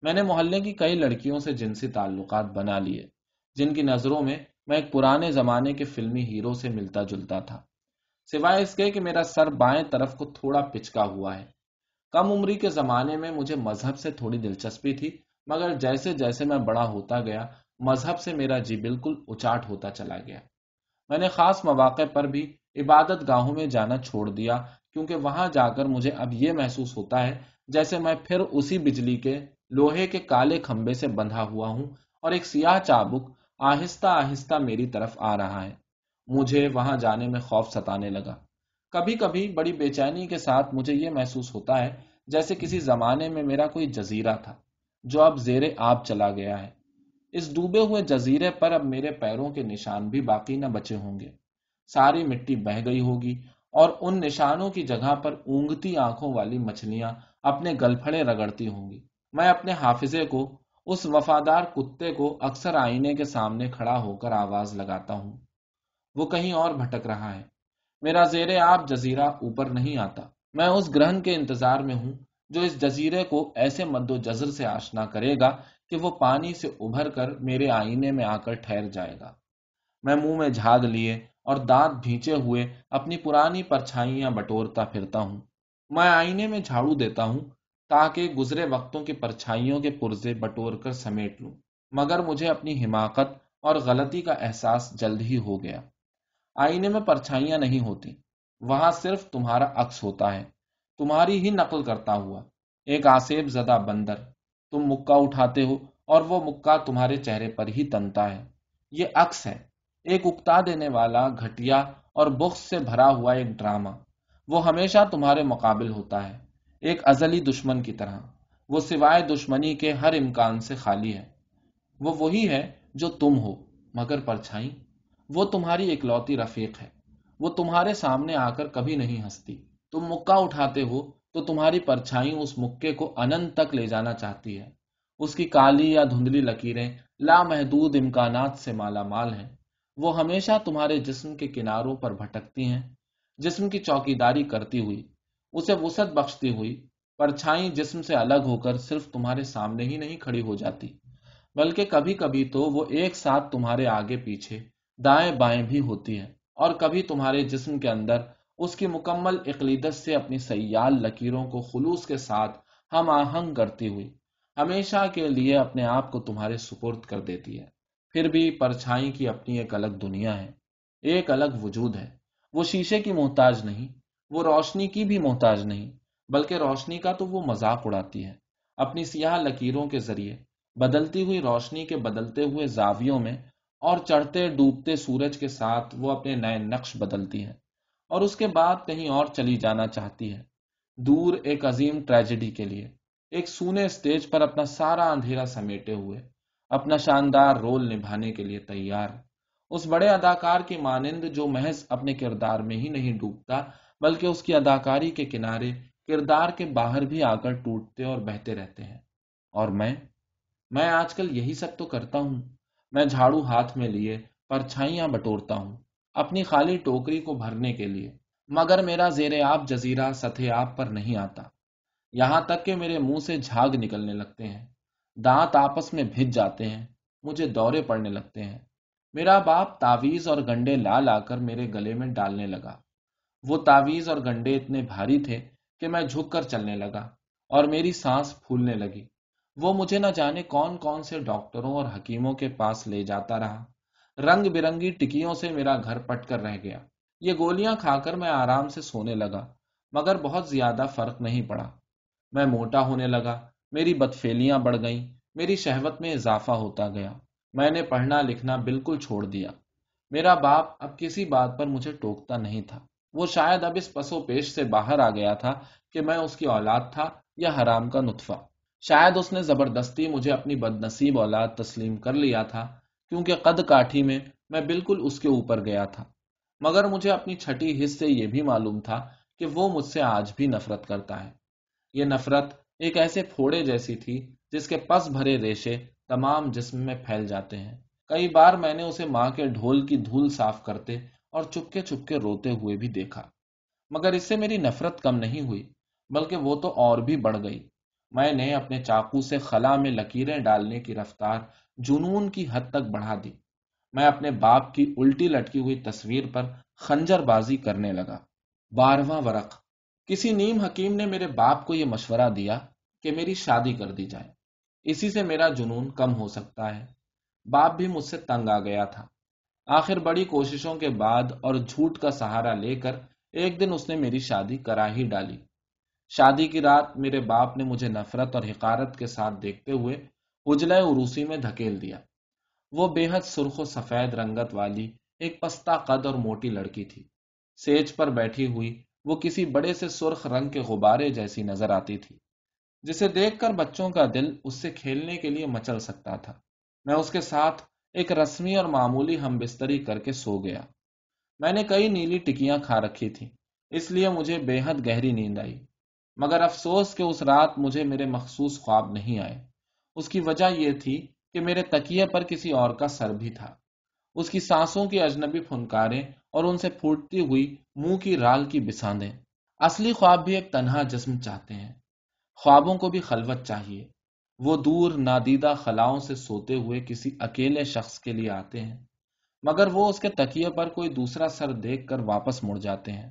میں نے محلے کی کئی لڑکیوں سے جنسی تعلقات بنا لیے، جن کی نظروں میں میں ایک پرانے زمانے کے فلمی ہیرو سے ملتا جلتا تھا۔ سوائے اس کے کہ میرا سر بائیں طرف کو تھوڑا پچکا ہوا ہے۔ کم عمری کے زمانے میں مجھے مذہب سے تھوڑی دلچسپی تھی۔ مگر جیسے جیسے میں بڑا ہوتا گیا، مذہب سے میرا جی بالکل اچاٹ ہوتا چلا گیا۔ میں نے خاص مواقع پر بھی عبادت گاہوں میں جانا چھوڑ دیا، کیونکہ وہاں جا کر مجھے اب یہ محسوس ہوتا ہے، جیسے میں پھر اسی بجلی کے لوہے کے کالے کھمبے سے بندھا ہوا ہوں اور ایک سیاہ چابک آہستہ آہستہ میری طرف آ رہا ہے۔ مجھے وہاں جانے میں خوف ستانے لگا۔ کبھی کبھی بڑی بے چینی کے ساتھ مجھے یہ محسوس ہوتا ہے، جیسے کسی زمانے میں میرا کوئی جزیرہ تھا۔ جو اب زیر آب چلا گیا ہے۔ اس ڈوبے ہوئے جزیرے پر اب میرے پیروں کے نشان بھی باقی نہ بچے ہوں گے۔ ساری مٹی بہ گئی ہوگی اور ان نشانوں کی جگہ پر اونگتی آنکھوں والی مچھلیاں اپنے گلفڑے رگڑتی ہوں گی۔ میں اپنے حافظے کو، اس وفادار کتے کو اکثر آئینے کے سامنے کھڑا ہو کر آواز لگاتا ہوں۔ وہ کہیں اور بھٹک رہا ہے۔ میرا زیر آپ جزیرہ اوپر نہیں آتا۔ میں اس گرہن کے انتظار میں ہوں۔ جو اس جزیرے کو ایسے مد و جزر سے آشنا کرے گا کہ وہ پانی سے ابھر کر میرے آئینے میں آ کر ٹھہر جائے گا۔ میں منہ میں جھاگ لیے اور دانت بھینچے ہوئے اپنی پرانی پرچھائیاں بٹورتا پھرتا ہوں۔ میں آئینے میں جھاڑو دیتا ہوں تاکہ گزرے وقتوں کی پرچھائیوں کے پرزے بٹور کر سمیٹ لوں، مگر مجھے اپنی حماقت اور غلطی کا احساس جلد ہی ہو گیا۔ آئینے میں پرچھائیاں نہیں ہوتی، وہاں صرف تمہارا عکس ہوتا ہے۔ تمہاری ہی نقل کرتا ہوا۔ ایک آسیب زدہ بندر، تم مکہ اٹھاتے ہو اور وہ مکہ تمہارے چہرے پر ہی تنتا ہے۔ یہ عکس ہے۔ ایک اکتا دینے والا گھٹیا اور بخش سے بھرا ہوا ایک ڈرامہ۔ وہ ہمیشہ تمہارے مقابل ہوتا ہے۔ ایک ازلی دشمن کی طرح۔ وہ سوائے دشمنی کے ہر امکان سے خالی ہے۔ وہ وہی ہے جو تم ہو، مگر پرچھائی۔ وہ تمہاری اکلوتی رفیق ہے۔ وہ تمہارے سامنے آ کر کبھی نہیں ہنستی۔ تم مکہ اٹھاتے ہو تو تمہاری پرچھائی اس مکے کو اننت تک لے جانا چاہتی ہے اس کی کالی یا دھندلی لکیریں لامحدود امکانات سے مالا مال ہیں۔ وہ ہمیشہ تمہارے جسم کے کناروں پر بھٹکتی ہیں۔ جسم کی چوکی داری کرتی ہوئی، اسے وسعت بخشتی ہوئی پرچھائی جسم سے الگ ہو کر صرف تمہارے سامنے ہی نہیں کھڑی ہو جاتی۔ بلکہ کبھی کبھی تو وہ ایک ساتھ تمہارے آگے پیچھے دائیں بائیں بھی ہوتی ہے اور کبھی تمہارے جسم کے اندر اس کی مکمل اقلیدت سے اپنی سیال لکیروں کو خلوص کے ساتھ ہم آہنگ کرتی ہوئی ہمیشہ کے لیے اپنے آپ کو تمہارے سپرد کر دیتی ہے۔ پھر بھی پرچھائی کی اپنی ایک الگ دنیا ہے، ایک الگ وجود ہے۔ وہ شیشے کی محتاج نہیں، وہ روشنی کی بھی محتاج نہیں، بلکہ روشنی کا تو وہ مذاق اڑاتی ہے۔ اپنی سیاہ لکیروں کے ذریعے بدلتی ہوئی روشنی کے بدلتے ہوئے زاویوں میں اور چڑھتے ڈوبتے سورج کے ساتھ وہ اپنے نئے نقش بدلتی ہے۔ اور اس کے بعد کہیں اور چلی جانا چاہتی ہے۔ دور ایک عظیم ٹریجڈی کے لیے۔ ایک سونے اسٹیج پر اپنا سارا اندھیرا سمیٹے ہوئے۔ اپنا شاندار رول نبھانے کے لیے تیار۔ اس بڑے اداکار کی مانند جو محض اپنے کردار میں ہی نہیں ڈوبتا، بلکہ اس کی اداکاری کے کنارے کردار کے باہر بھی آ کر ٹوٹتے اور بہتے رہتے ہیں۔ اور میں؟ میں آج کل یہی سب تو کرتا ہوں۔ میں جھاڑو ہاتھ میں لیے پرچھائیاں بٹورتا ہوں۔ اپنی خالی ٹوکری کو بھرنے کے لیے۔ مگر میرا زیر آپ جزیرہ سطح آپ پر نہیں آتا۔ یہاں تک کہ میرے منہ سے جھاگ نکلنے لگتے ہیں۔ دانت آپس میں بھج جاتے ہیں۔ مجھے دورے پڑنے لگتے ہیں۔ میرا باپ تعویز اور گنڈے لا لا کر میرے گلے میں ڈالنے لگا۔ وہ تعویز اور گنڈے اتنے بھاری تھے کہ میں جھک کر چلنے لگا اور میری سانس پھولنے لگی۔ وہ مجھے نہ جانے کون کون سے ڈاکٹروں اور حکیموں کے پاس لے جاتا رہا۔ رنگ برنگی ٹکیوں سے میرا گھر پٹ کر رہ گیا۔ یہ گولیاں کھا کر میں آرام سے سونے لگا، مگر بہت زیادہ فرق نہیں پڑا۔ میں موٹا ہونے لگا، میری بدفیلیاں بڑھ گئیں، میری شہوت میں اضافہ ہوتا گیا۔ میں نے پڑھنا لکھنا بالکل چھوڑ دیا۔ میرا باپ اب کسی بات پر مجھے ٹوکتا نہیں تھا۔ وہ شاید اب اس پسو پیش سے باہر آ گیا تھا کہ میں اس کی اولاد تھا یا حرام کا نطفہ۔ شاید اس نے زبردستی مجھے اپنی بد نصیب اولاد تسلیم کر لیا تھا۔ کیونکہ قد کاٹھی میں میں بالکل اس کے اوپر گیا تھا۔ مگر مجھے اپنی چھٹی حص سے یہ بھی معلوم تھا کہ وہ مجھ سے آج بھی نفرت کرتا ہے۔ یہ نفرت ایک ایسے پھوڑے جیسی تھی جس کے پس بھرے ریشے تمام جسم میں پھیل جاتے ہیں۔ کئی بار میں نے اسے ماں کے ڈھول کی دھول صاف کرتے اور چپکے چپکے روتے ہوئے بھی دیکھا۔ مگر اس سے میری نفرت کم نہیں ہوئی، بلکہ وہ تو اور بھی بڑھ گئی۔ میں نے اپنے چاقو سے خلا میں لکیریں ڈالنے کی رفتار جنون کی حد تک بڑھا دی۔ میں اپنے باپ کی الٹی لٹکی ہوئی تصویر پر خنجر بازی کرنے لگا۔ بارہواں ورق۔ کسی نیم حکیم نے میرے باپ کو یہ مشورہ دیا کہ میری شادی کر دی جائے۔ اسی سے میرا جنون کم ہو سکتا ہے۔ باپ بھی مجھ سے تنگ آ گیا تھا۔ آخر بڑی کوششوں کے بعد اور جھوٹ کا سہارا لے کر ایک دن اس نے میری شادی کرا ہی ڈالی۔ شادی کی رات میرے باپ نے مجھے نفرت اور حقارت کے ساتھ دیکھتے ہوئے اجلے عروسی میں دھکیل دیا۔ وہ بے حد سرخ و سفید رنگت والی، ایک پستہ قد اور موٹی لڑکی تھی۔ سیج پر بیٹھی ہوئی، وہ کسی بڑے سے سرخ رنگ کے غبارے جیسی نظر آتی تھی، جسے دیکھ کر بچوں کا دل اس سے کھیلنے کے لیے مچل سکتا تھا۔ میں اس کے ساتھ ایک رسمی اور معمولی ہم بستری کر کے سو گیا۔ میں نے کئی نیلی ٹکیاں کھا رکھی تھی اس لیے مجھے بے حد گہری نیند آئی۔ مگر افسوس کہ اس رات مجھے میرے مخصوص خواب نہیں آئے۔ اس کی وجہ یہ تھی کہ میرے تکیے پر کسی اور کا سر بھی تھا۔ اس کی سانسوں کی اجنبی پھنکاریں اور ان سے پھوٹتی ہوئی منہ کی رال کی بساندیں۔ اصلی خواب بھی ایک تنہا جسم چاہتے ہیں۔ خوابوں کو بھی خلوت چاہیے۔ وہ دور نادیدہ خلاؤں سے سوتے ہوئے کسی اکیلے شخص کے لیے آتے ہیں۔ مگر وہ اس کے تکیے پر کوئی دوسرا سر دیکھ کر واپس مڑ جاتے ہیں۔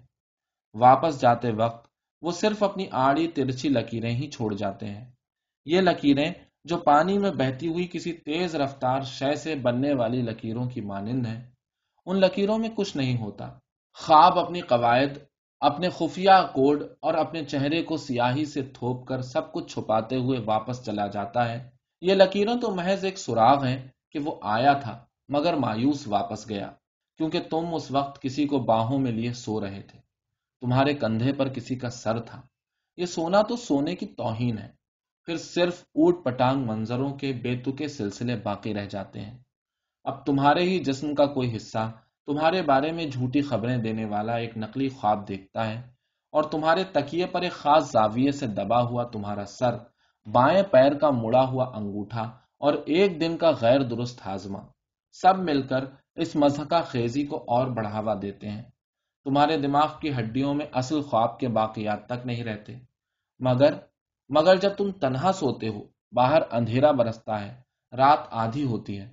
واپس جاتے وقت وہ صرف اپنی آڑی ترچھی لکیریں ہی چھوڑ جاتے ہیں۔ یہ لکیریں جو پانی میں بہتی ہوئی کسی تیز رفتار شے سے بننے والی لکیروں کی مانند ہیں، ان لکیروں میں کچھ نہیں ہوتا۔ خواب اپنی قواعد، اپنے خفیہ کوڈ اور اپنے چہرے کو سیاہی سے تھوپ کر سب کچھ چھپاتے ہوئے واپس چلا جاتا ہے۔ یہ لکیروں تو محض ایک سراغ ہے کہ وہ آیا تھا، مگر مایوس واپس گیا، کیونکہ تم اس وقت کسی کو باہوں میں لیے سو رہے تھے۔ تمہارے کندھے پر کسی کا سر تھا۔ یہ سونا تو سونے کی توہین ہے۔ پھر صرف اوٹ پٹانگ منظروں کے بے تکے سلسلے باقی رہ جاتے ہیں۔ اب تمہارے ہی جسم کا کوئی حصہ، تمہارے بارے میں جھوٹی خبریں دینے والا ایک نقلی خواب دیکھتا ہے اور تمہارے تکیے پر ایک خاص زاویے سے دبا ہوا تمہارا سر، بائیں پیر کا مڑا ہوا انگوٹھا اور ایک دن کا غیر درست ہاضمہ، سب مل کر اس مذہقہ خیزی کو اور بڑھاوا دیتے ہیں۔ تمہارے دماغ کی ہڈیوں میں اصل خواب کے باقیات تک نہیں رہتے۔ مگر مگر جب تم تنہا سوتے ہو، باہر اندھیرا برستا ہے، رات آدھی ہوتی ہے،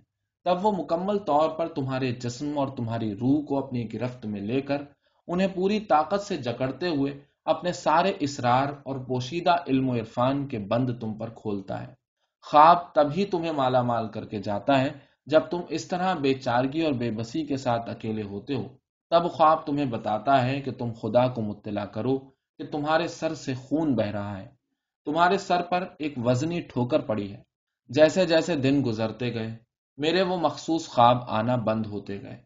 تب وہ مکمل طور پر تمہارے جسم اور تمہاری روح کو اپنی گرفت میں لے کر انہیں پوری طاقت سے جکڑتے ہوئے اپنے سارے اسرار اور پوشیدہ علم و عرفان کے بند تم پر کھولتا ہے۔ خواب تبھی تمہیں مالا مال کر کے جاتا ہے جب تم اس طرح بے چارگی اور بے بسی کے ساتھ اکیلے ہوتے ہو۔ تب خواب تمہیں بتاتا ہے کہ تم خدا کو مطلع کرو کہ تمہارے سر سے خون بہ رہا ہے۔ تمہارے سر پر ایک وزنی ٹھوکر پڑی ہے۔ جیسے جیسے دن گزرتے گئے، میرے وہ مخصوص خواب آنا بند ہوتے گئے۔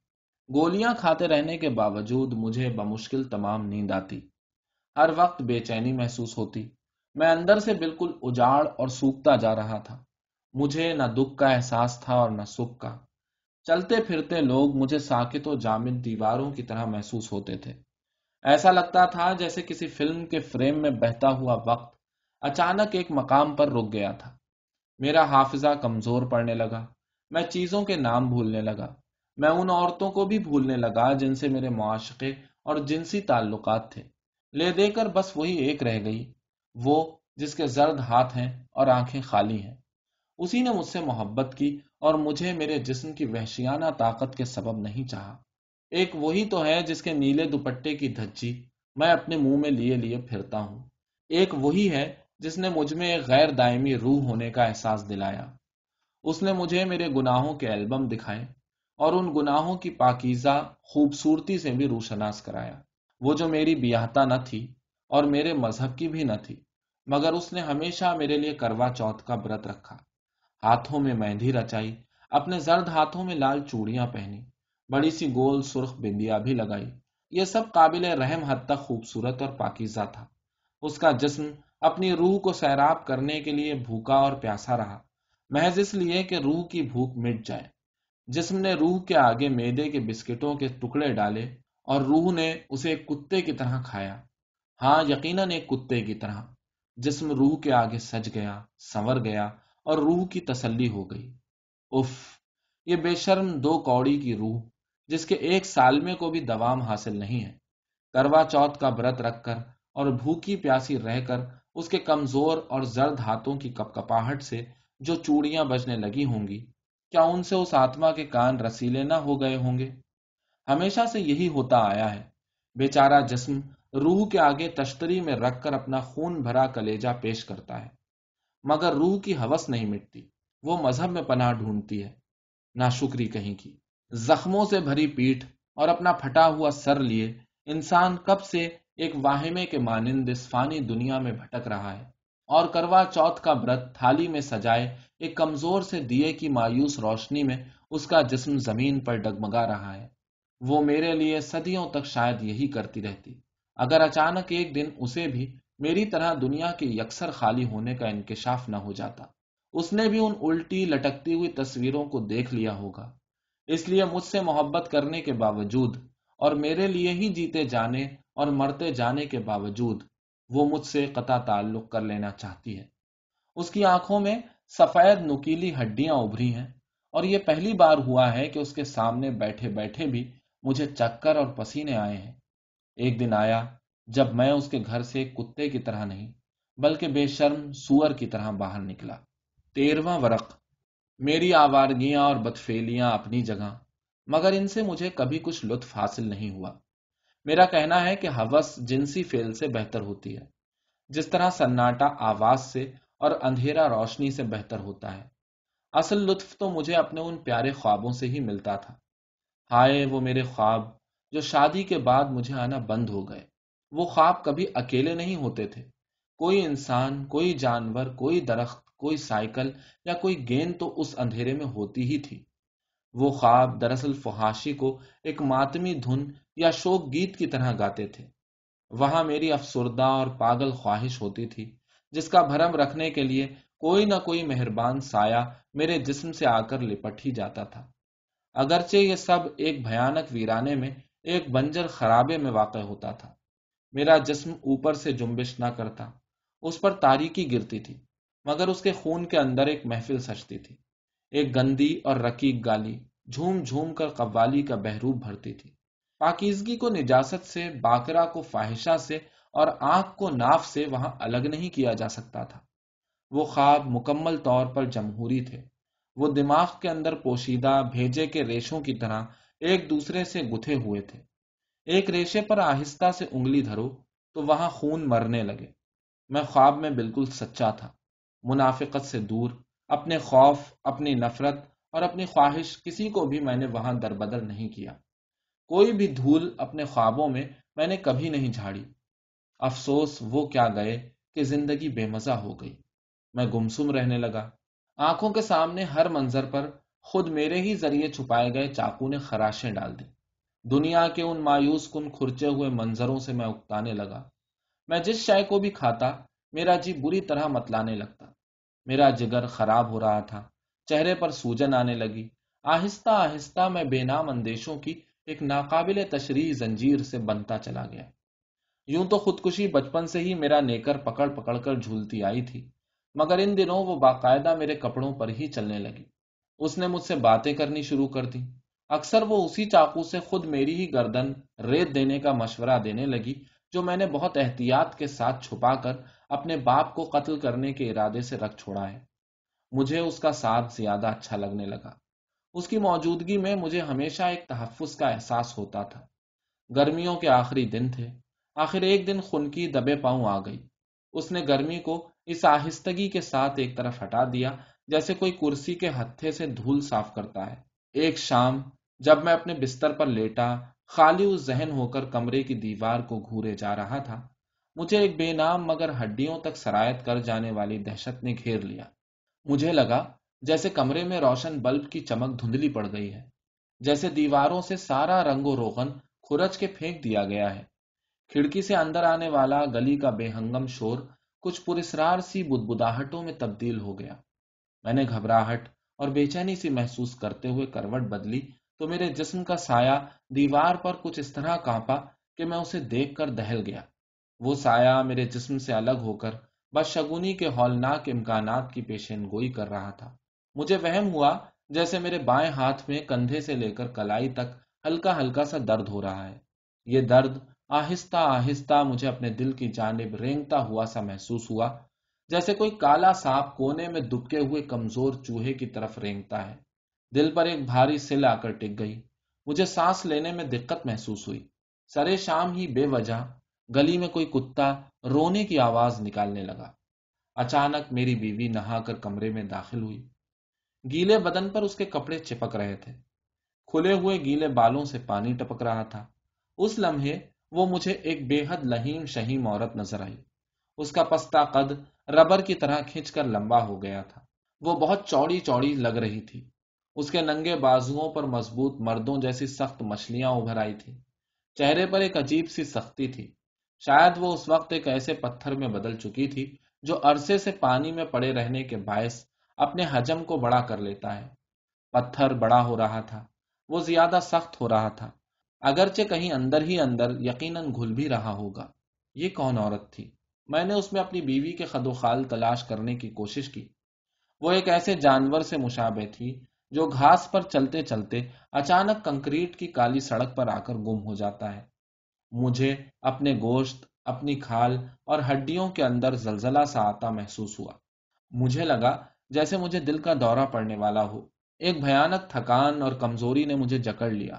گولیاں کھاتے رہنے کے باوجود مجھے بمشکل تمام نیند آتی۔ ہر وقت بے چینی محسوس ہوتی۔ میں اندر سے بالکل اجاڑ اور سوکھتا جا رہا تھا۔ مجھے نہ دکھ کا احساس تھا اور نہ سکھ کا۔ چلتے پھرتے لوگ مجھے ساکت و جامد دیواروں کی طرح محسوس ہوتے تھے۔ ایسا لگتا تھا جیسے کسی فلم کے فریم میں بہتا ہوا وقت اچانک ایک مقام پر رک گیا تھا۔ میرا حافظہ کمزور پڑنے لگا۔ میں چیزوں کے نام بھولنے لگا۔ میں ان عورتوں کو بھی بھولنے لگا جن سے میرے معاشقے اور جنسی تعلقات تھے۔ لے دے کر بس وہی ایک رہ گئی۔ وہ جس کے زرد ہاتھ ہیں اور آنکھیں خالی ہیں۔ اسی نے مجھ سے محبت کی اور مجھے میرے جسم کی وحشیانہ طاقت کے سبب نہیں چاہا۔ ایک وہی تو ہے جس کے نیلے دوپٹے کی دھجی میں اپنے منہ میں لیے لیے پھرتا ہوں۔ ایک وہی ہے جس نے مجھ میں ایک غیر دائمی روح ہونے کا احساس دلایا۔ اس نے مجھے میرے گناہوں کے البم دکھائے اور ان گناہوں کی پاکیزہ، خوبصورتی سے بھی روشناس کرایا۔ وہ جو میری بیاہتا نہ تھی اور میرے مذہب کی بھی نہ تھی، مگر اس نے ہمیشہ میرے لیے کروا چوتھ کا برت رکھا۔ ہاتھوں میں مہندی رچائی، اپنے زرد ہاتھوں میں لال چوڑیاں پہنی، بڑی سی گول سرخ بندیا بھی لگائی۔ یہ سب قابل رحم حد تک خوبصورت اور پاکیزہ تھا۔ اس کا جسم اپنی روح کو سیراب کرنے کے لیے بھوکا اور پیاسا رہا۔ محض اس لیے کہ روح کی بھوک مٹ جائے۔ جسم نے روح کے آگے میدے کے بسکٹوں کے ٹکڑے ڈالے اور روح نے اسے ایک کتے کی طرح کھایا۔ ہاں یقیناً ایک کتے کی طرح۔ جسم روح کے آگے سج گیا، سنور گیا اور روح کی تسلی ہو گئی۔ اف یہ بے شرم دو کوڑی کی روح، جس کے ایک سالمے کو بھی دوام حاصل نہیں ہے۔ کروا چوتھ کا برت رکھ کر اور بھوکی پیاسی رہ کر اس کے کمزور اور زرد ہاتھوں کی کپ کپاہٹ سے جو چوڑیاں بجنے لگی ہوں گی، کیا ان سے اس آتما کے کان رسیلے نہ ہو گئے ہوں گے؟ ہمیشہ سے یہی ہوتا آیا ہے۔ بیچارہ جسم روح کے آگے تشتری میں رکھ کر اپنا خون بھرا کلیجا پیش کرتا ہے۔ مگر روح کی حوث نہیں مٹتی۔ وہ مذہب میں پناہ ڈھونڈتی ہے۔ نہ شکری کہیں کی۔ زخموں سے بھری پیٹھ اور اپنا پھٹا ہوا سر لیے انسان کب سے ایک واہمے کے مانند اس فانی دنیا میں بھٹک رہا ہے۔ اور کروا چوتھ کا برت تھالی میں سجائے ایک کمزور سے دیے کی مایوس روشنی میں اس کا جسم زمین پر ڈگمگا رہا ہے۔ وہ میرے لیے صدیوں تک شاید یہی کرتی رہتی۔ اگر اچانک ایک دن اسے بھی میری طرح دنیا کے یکسر خالی ہونے کا انکشاف نہ ہو جاتا۔ اس نے بھی ان الٹی لٹکتی ہوئی تصویروں کو دیکھ لیا ہوگا۔ اس لیے مجھ سے محبت کرنے کے باوجود اور میرے لیے ہی جیتے جانے اور مرتے جانے کے باوجود وہ مجھ سے قطع تعلق کر لینا چاہتی ہے۔ اس کی آنکھوں میں سفید نکیلی ہڈیاں ابھری ہیں اور یہ پہلی بار ہوا ہے کہ اس کے سامنے بیٹھے بیٹھے بھی مجھے چکر اور پسینے آئے ہیں۔ ایک دن آیا جب میں اس کے گھر سے کتے کی طرح نہیں، بلکہ بے شرم سور کی طرح باہر نکلا۔ تیرواں ورق۔ میری آوارگیاں اور بدفیلیاں اپنی جگہ، مگر ان سے مجھے کبھی کچھ لطف حاصل نہیں ہوا۔ میرا کہنا ہے کہ حوث جنسی فیل سے بہتر ہوتی ہے، جس طرح سناٹا آواز سے اور اندھیرا روشنی سے بہتر ہوتا ہے۔ اصل لطف تو مجھے اپنے ان پیارے خوابوں سے ہی ملتا تھا۔ ہائے، وہ میرے خواب جو شادی کے بعد مجھے آنا بند ہو گئے۔ وہ خواب کبھی اکیلے نہیں ہوتے تھے۔ کوئی انسان، کوئی جانور، کوئی درخت، کوئی سائیکل یا کوئی گیند تو اس اندھیرے میں ہوتی ہی تھی۔ وہ خواب دراصل فحاشی کو ایک ماتمی دھن یا شوک گیت کی طرح گاتے تھے۔ وہاں میری افسردہ اور پاگل خواہش ہوتی تھی، جس کا بھرم رکھنے کے لیے کوئی نہ کوئی مہربان سایہ میرے جسم سے آ کر لپٹ ہی جاتا تھا۔ اگرچہ یہ سب ایک بھیانک ویرانے میں، ایک بنجر خرابے میں واقع ہوتا تھا۔ میرا جسم اوپر سے جنبش نہ کرتا، اس پر تاریکی گرتی تھی، مگر اس کے خون کے اندر ایک محفل سچتی تھی، ایک گندی اور رقیق گالی جھوم جھوم کر قوالی کا بحروب بھرتی تھی۔ پاکیزگی کو نجاست سے باکرا کو فاہشہ سے اور آنکھ کو ناف سے وہاں الگ نہیں کیا جا سکتا تھا۔ وہ خواب مکمل طور پر جمہوری تھے۔ وہ دماغ کے اندر پوشیدہ، بھیجے کے ریشوں کی طرح ایک دوسرے سے گتھے ہوئے تھے۔ ایک ریشے پر آہستہ سے انگلی دھرو تو وہاں خون مرنے لگے۔ میں خواب میں بالکل سچا تھا، منافقت سے دور، اپنے خوف، اپنی نفرت اور اپنی خواہش کسی کو بھی میں نے وہاں در بدر نہیں کیا۔ کوئی بھی دھول اپنے خوابوں میں میں نے کبھی نہیں جھاڑی۔ افسوس وہ کیا گئے کہ زندگی بے مزہ ہو گئی۔ میں گمسم رہنے لگا۔ آنکھوں کے سامنے ہر منظر پر خود میرے ہی ذریعے چھپائے گئے چاقو نے خراشیں ڈال دی دنیا کے ان مایوس کن کھرچے ہوئے منظروں سے میں اکتانے لگا۔ میں جس شے کو بھی کھاتا، میرا جی بری طرح متلانے لگتا۔ میرا جگر خراب ہو رہا تھا، چہرے پر سوجن آنے لگی۔ آہستہ آہستہ میں بے نام اندیشوں کی ایک ناقابل تشریح زنجیر سے بنتا چلا گیا۔ یوں تو خودکشی بچپن سے ہی میرا نیکر پکڑ پکڑ کر جھولتی آئی تھی، مگر ان دنوں وہ باقاعدہ میرے کپڑوں پر ہی چلنے لگی۔ اس نے مجھ سے باتیں کرنی شروع کر دی اکثر وہ اسی چاقو سے خود میری ہی گردن ریت دینے کا مشورہ دینے لگی جو میں نے بہت احتیاط کے ساتھ چھپا کر اپنے باپ کو قتل کرنے کے ارادے سے رکھ چھوڑا ہے۔ مجھے اس کا ساتھ زیادہ اچھا لگنے لگا۔ اس کی موجودگی میں مجھے ہمیشہ ایک تحفظ کا احساس ہوتا تھا۔ گرمیوں کے آخری دن تھے۔ آخر ایک دن خن کی دبے پاؤں آ گئی۔ اس نے گرمی کو اس آہستگی کے ساتھ ایک طرف ہٹا دیا جیسے کوئی کرسی کے ہتھے سے دھول صاف کرتا ہے۔ ایک شام جب میں اپنے بستر پر لیٹا، خالی اس ذہن ہو کر کمرے کی دیوار کو گھورے جا رہا تھا۔ مجھے ایک بے نام مگر ہڈیوں تک سرایت کر جانے والی دہشت نے گھیر لیا۔ مجھے لگا جیسے کمرے میں روشن بلب کی چمک دھندلی پڑ گئی ہے، جیسے دیواروں سے سارا رنگ و روغن کھرچ کے پھینک دیا گیا ہے۔ کھڑکی سے اندر آنے والا گلی کا بے ہنگم شور کچھ پرسرار سی بدبداہٹوں میں تبدیل ہو گیا۔ میں نے گھبراہٹ اور بے چینی سی محسوس کرتے ہوئے کروٹ بدلی۔ تو میرے جسم کا سایہ دیوار پر کچھ اس طرح کانپا کہ میں اسے دیکھ کر دہل گیا۔ وہ سایہ میرے جسم سے الگ ہو کر بدشگونی کے ہولناک امکانات کی پیشین گوئی کر رہا تھا۔ مجھے وہم ہوا جیسے میرے بائیں ہاتھ میں کندھے سے لے کر کلائی تک ہلکا ہلکا سا درد ہو رہا ہے۔ یہ درد آہستہ آہستہ مجھے اپنے دل کی جانب رینگتا ہوا سا محسوس ہوا، جیسے کوئی کالا سانپ کونے میں دبکے ہوئے کمزور چوہے کی طرف رینگتا ہے۔ دل پر ایک بھاری سل آ کر ٹک گئی۔ مجھے سانس لینے میں دقت محسوس ہوئی۔ سرے شام ہی بے وجہ گلی میں کوئی کتا رونے کی آواز نکالنے لگا۔ اچانک میری بیوی نہا کر کمرے میں داخل ہوئی۔ گیلے بدن پر اس کے کپڑے چپک رہے تھے۔ کھلے ہوئے گیلے بالوں سے پانی ٹپک رہا تھا۔ اس لمحے وہ مجھے ایک بے حد لہیم شہیم عورت نظر آئی۔ اس کا پستہ قد ربر کی طرح کھینچ کر لمبا ہو گیا تھا۔ وہ بہت چوڑی چوڑی لگ رہی تھی۔ اس کے ننگے بازوؤں پر مضبوط مردوں جیسی سخت مچھلیاں ابھر آئی تھی چہرے پر ایک عجیب سی سختی تھی۔ شاید وہ اس وقت ایک ایسے پتھر میں بدل چکی تھی جو عرصے سے پانی میں پڑے رہنے کے باعث اپنے حجم کو بڑا کر لیتا ہے۔ پتھر بڑا ہو رہا تھا۔ وہ زیادہ سخت ہو رہا تھا۔ اگرچہ کہیں اندر ہی اندر یقیناً گھل بھی رہا ہوگا۔ یہ کون عورت تھی؟ میں نے اس میں اپنی بیوی کے خد و خال تلاش کرنے کی کوشش کی۔ وہ ایک ایسے جانور سے مشابہ تھی جو گھاس پر چلتے چلتے اچانک کنکریٹ کی کالی سڑک پر آ کر گم ہو جاتا ہے۔ مجھے اپنے گوشت، اپنی کھال اور ہڈیوں کے اندر زلزلہ سا آتا محسوس ہوا۔ مجھے لگا جیسے مجھے دل کا دورہ پڑنے والا ہو۔ ایک بھیانک تھکان اور کمزوری نے مجھے جکڑ لیا۔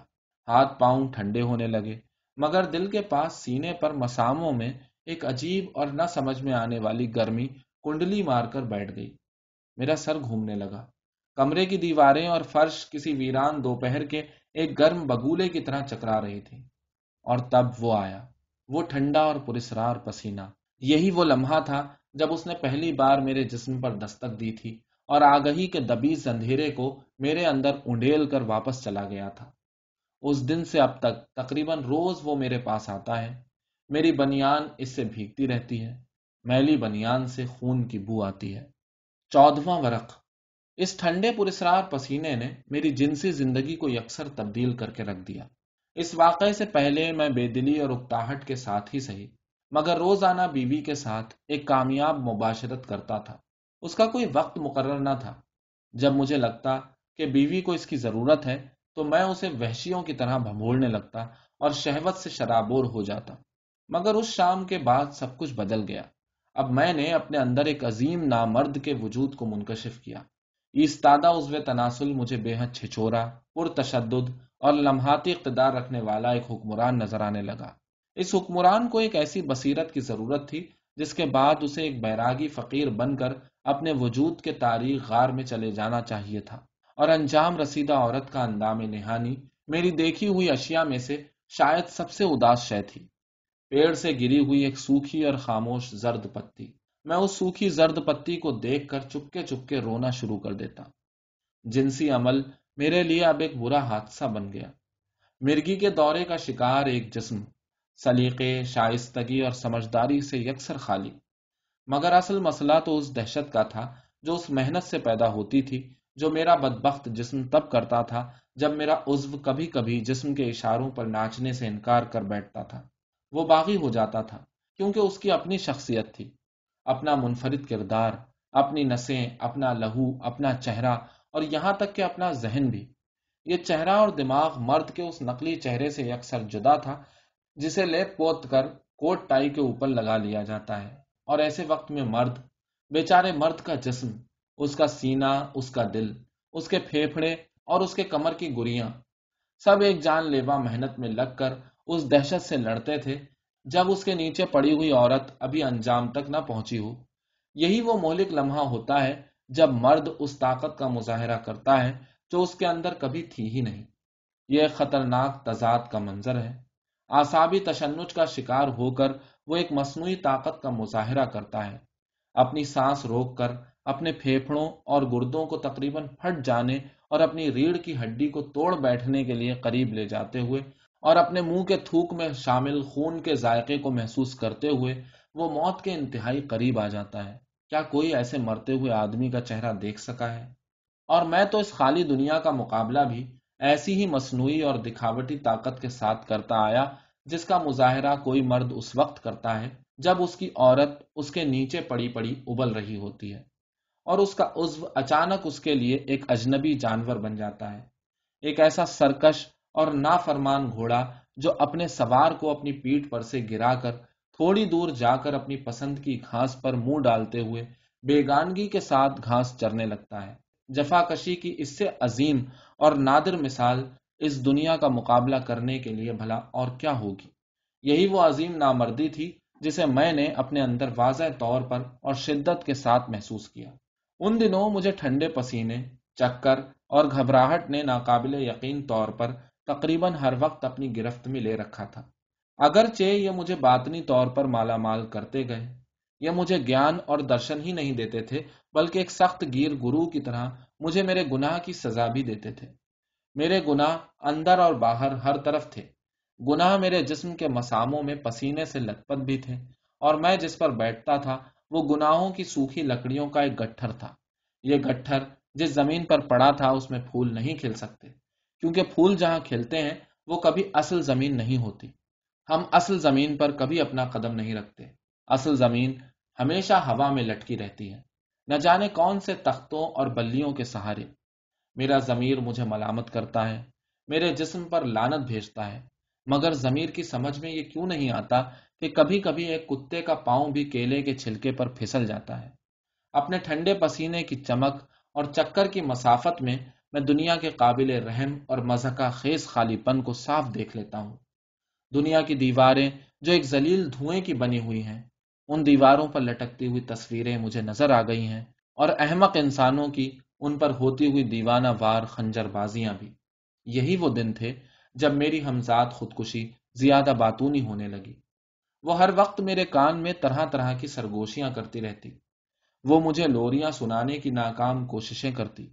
ہاتھ پاؤں ٹھنڈے ہونے لگے، مگر دل کے پاس سینے پر مساموں میں ایک عجیب اور نہ سمجھ میں آنے والی گرمی کنڈلی مار کر بیٹھ گئی۔ میرا سر گھومنے لگا۔ کمرے کی دیواریں اور فرش کسی ویران دوپہر کے ایک گرم بگولے کی طرح چکرا رہی تھی اور تب وہ آیا، وہ ٹھنڈا اور پرسرار پسینہ۔ یہی وہ لمحہ تھا جب اس نے پہلی بار میرے جسم پر دستک دی تھی اور آگہی کے دبیز اندھیرے کو میرے اندر انڈیل کر واپس چلا گیا تھا۔ اس دن سے اب تک تقریباً روز وہ میرے پاس آتا ہے۔ میری بنیان اس سے بھیگتی رہتی ہے۔ میلی بنیان سے خون کی بو آتی ہے۔ چودواں ورق۔ اس ٹھنڈے پرسرار پسینے نے میری جنسی زندگی کو یکسر تبدیل کر کے رکھ دیا۔ اس واقعے سے پہلے میں بے دلی اور اکتاہٹ کے ساتھ ہی صحیح، مگر روزانہ بیوی کے ساتھ ایک کامیاب مباشرت کرتا تھا۔ اس کا کوئی وقت مقرر نہ تھا۔ جب مجھے لگتا کہ بیوی کو اس کی ضرورت ہے، تو میں اسے وحشیوں کی طرح بھمولنے لگتا اور شہوت سے شرابور ہو جاتا۔ مگر اس شام کے بعد سب کچھ بدل گیا۔ اب میں نے اپنے اندر ایک عظیم نامرد کے وجود کو منکشف کیا۔ ایستادہ عزو تناسل مجھے بے حد چھچورا پر تشدد اور لمحاتی اقتدار رکھنے والا ایک حکمران نظر آنے لگا۔ اس حکمران کو ایک ایسی بصیرت کی ضرورت تھی جس کے بعد اسے ایک بیراگی فقیر بن کر اپنے وجود کے تاریخ غار میں چلے جانا چاہیے تھا۔ اور انجام رسیدہ عورت کا اندام نہانی میری دیکھی ہوئی اشیاء میں سے شاید سب سے اداس شے تھی۔ پیڑ سے گری ہوئی ایک سوکھی اور خاموش زرد پتی۔ میں اس سوکھی زرد پتی کو دیکھ کر چپکے چپکے رونا شروع کر دیتا۔ جنسی عمل میرے لیے اب ایک برا حادثہ بن گیا۔ مرگی کے دورے کا شکار ایک جسم، سلیقے، شائستگی اور سمجھداری سے یکسر خالی۔ مگر اصل مسئلہ تو اس دہشت کا تھا جو اس محنت سے پیدا ہوتی تھی، جو میرا بدبخت جسم تب کرتا تھا جب میرا عزو کبھی کبھی جسم کے اشاروں پر ناچنے سے انکار کر بیٹھتا تھا۔ وہ باغی ہو جاتا تھا کیونکہ اس کی اپنی شخصیت تھی۔ اپنا منفرد کردار، اپنی نسیں، اپنا لہو، اپنا چہرہ، اور یہاں تک کہ اپنا ذہن بھی۔ یہ چہرہ اور دماغ مرد کے اس نقلی چہرے سے یکسر جدا تھا، جسے لیپ پوت کر کوٹ ٹائی کے اوپر لگا لیا جاتا ہے۔ اور ایسے وقت میں مرد، بیچارے مرد کا جسم، اس کا سینا اس کا دل، اس کے پھیپھڑے اور اس کے کمر کی گریاں، سب ایک جان لیوا محنت میں لگ کر اس دہشت سے لڑتے تھے۔ جب اس کے نیچے پڑی ہوئی عورت ابھی انجام تک نہ پہنچی ہو، یہی وہ مولک لمحہ ہوتا ہے جب مرد اس طاقت کا مظاہرہ کرتا ہے جو اس کے اندر کبھی تھی ہی نہیں۔ یہ خطرناک تضاد کا منظر ہے۔ آسابی تشنج کا شکار ہو کر وہ ایک مصنوعی طاقت کا مظاہرہ کرتا ہے۔ اپنی سانس روک کر، اپنے پھیپڑوں اور گردوں کو تقریباً پھٹ جانے اور اپنی ریڑھ کی ہڈی کو توڑ بیٹھنے کے لیے قریب لے جاتے ہوئے اور اپنے منہ کے تھوک میں شامل خون کے ذائقے کو محسوس کرتے ہوئے وہ موت کے انتہائی قریب آ جاتا ہے۔ کیا کوئی ایسے مرتے ہوئے آدمی کا چہرہ دیکھ سکا ہے؟ اور میں تو اس خالی دنیا کا مقابلہ بھی ایسی ہی مصنوعی اور دکھاوٹی طاقت کے ساتھ کرتا آیا جس کا مظاہرہ کوئی مرد اس وقت کرتا ہے جب اس کی عورت اس کے نیچے پڑی پڑی ابل رہی ہوتی ہے اور اس کا عزو اچانک اس کے لیے ایک اجنبی جانور بن جاتا ہے۔ ایک ایسا سرکش اور نافرمان گھوڑا جو اپنے سوار کو اپنی پیٹ پر سے گرا کر تھوڑی دور جا کر اپنی پسند کی گھاس پر منہ ڈالتے ہوئے بیگانگی کے ساتھ گھاس چرنے لگتا ہے۔ جفا کشی کی اس سے عظیم اور نادر مثال اس دنیا کا مقابلہ کرنے کے لیے بھلا اور کیا ہوگی؟ یہی وہ عظیم نامردی تھی جسے میں نے اپنے اندر واضح طور پر اور شدت کے ساتھ محسوس کیا۔ ان دنوں مجھے ٹھنڈے پسینے، چکر اور گھبراہٹ نے ناقابل یقین طور پر تقریباً ہر وقت اپنی گرفت میں لے رکھا تھا۔ اگرچہ یہ مجھے باطنی طور پر مالا مال کرتے گئے، یہ مجھے گیان اور درشن ہی نہیں دیتے تھے، بلکہ ایک سخت گیر گرو کی طرح مجھے میرے گناہ کی سزا بھی دیتے تھے۔ میرے گناہ اندر اور باہر ہر طرف تھے۔ گناہ میرے جسم کے مساموں میں پسینے سے لت پت بھی تھے، اور میں جس پر بیٹھتا تھا، وہ گناہوں کی سوکھی لکڑیوں کا ایک گٹھر تھا۔ یہ گٹھر جس زمین پر پڑا تھا، اس میں پھول نہیں کھل سکتے۔ کیونکہ پھول جہاں کھلتے ہیں، وہ کبھی اصل زمین نہیں ہوتی۔ ہم اصل زمین پر کبھی اپنا قدم نہیں رکھتے۔ اصل زمین ہمیشہ ہوا میں لٹکی رہتی ہے۔ نہ جانے کون سے تختوں اور بلیوں کے سہارے۔ میرا ضمیر مجھے ملامت کرتا ہے، میرے جسم پر لانت بھیجتا ہے۔ مگر ضمیر کی سمجھ میں یہ کیوں نہیں آتا کہ کبھی کبھی ایک کتے کا پاؤں بھی کیلے کے چھلکے پر پھسل جاتا ہے۔ اپنے ٹھنڈے پسینے کی چمک اور چکر کی مسافت میں میں دنیا کے قابل رحم اور مذہقہ خیز خالی پن کو صاف دیکھ لیتا ہوں۔ دنیا کی دیواریں جو ایک زلیل دھوئیں کی بنی ہوئی ہیں، ان دیواروں پر لٹکتی ہوئی تصویریں مجھے نظر آ گئی ہیں اور احمق انسانوں کی ان پر ہوتی ہوئی دیوانہ وار خنجر بازیاں بھی۔ یہی وہ دن تھے جب میری ہمزاد خودکشی زیادہ باتونی ہونے لگی۔ وہ ہر وقت میرے کان میں طرح طرح کی سرگوشیاں کرتی رہتی۔ وہ مجھے لوریاں سنانے کی ناکام کوششیں کرتی۔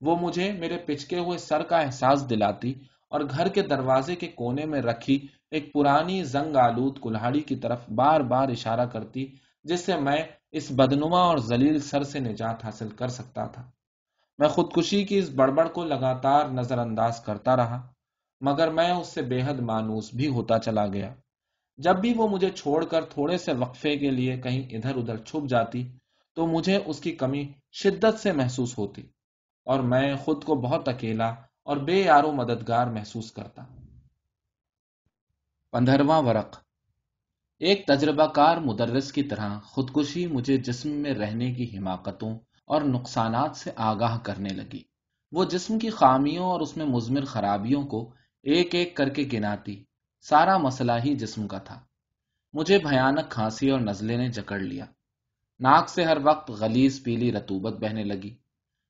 وہ مجھے میرے پچکے ہوئے سر کا احساس دلاتی اور گھر کے دروازے کے کونے میں رکھی ایک پرانی زنگ آلود کلاڑی کی طرف بار بار اشارہ کرتی، جس سے میں اس بدنما اور زلیل سر سے نجات حاصل کر سکتا تھا۔ میں خودکشی کی اس بڑبڑ کو لگاتار نظر انداز کرتا رہا، مگر میں اس سے بے حد مانوس بھی ہوتا چلا گیا۔ جب بھی وہ مجھے چھوڑ کر تھوڑے سے وقفے کے لیے کہیں ادھر ادھر چھپ جاتی، تو مجھے اس کی کمی شدت سے محسوس ہوتی۔ اور میں خود کو بہت اکیلا اور بے یارو مددگار محسوس کرتا پندرواں ورق۔ ایک تجربہ کار مدرس کی طرح خودکشی مجھے جسم میں رہنے کی حماقتوں اور نقصانات سے آگاہ کرنے لگی۔ وہ جسم کی خامیوں اور اس میں مزمر خرابیوں کو ایک ایک کر کے گناتی، سارا مسئلہ ہی جسم کا تھا۔ مجھے بھیانک کھانسی اور نزلے نے جکڑ لیا۔ ناک سے ہر وقت غلیز پیلی رتوبت بہنے لگی۔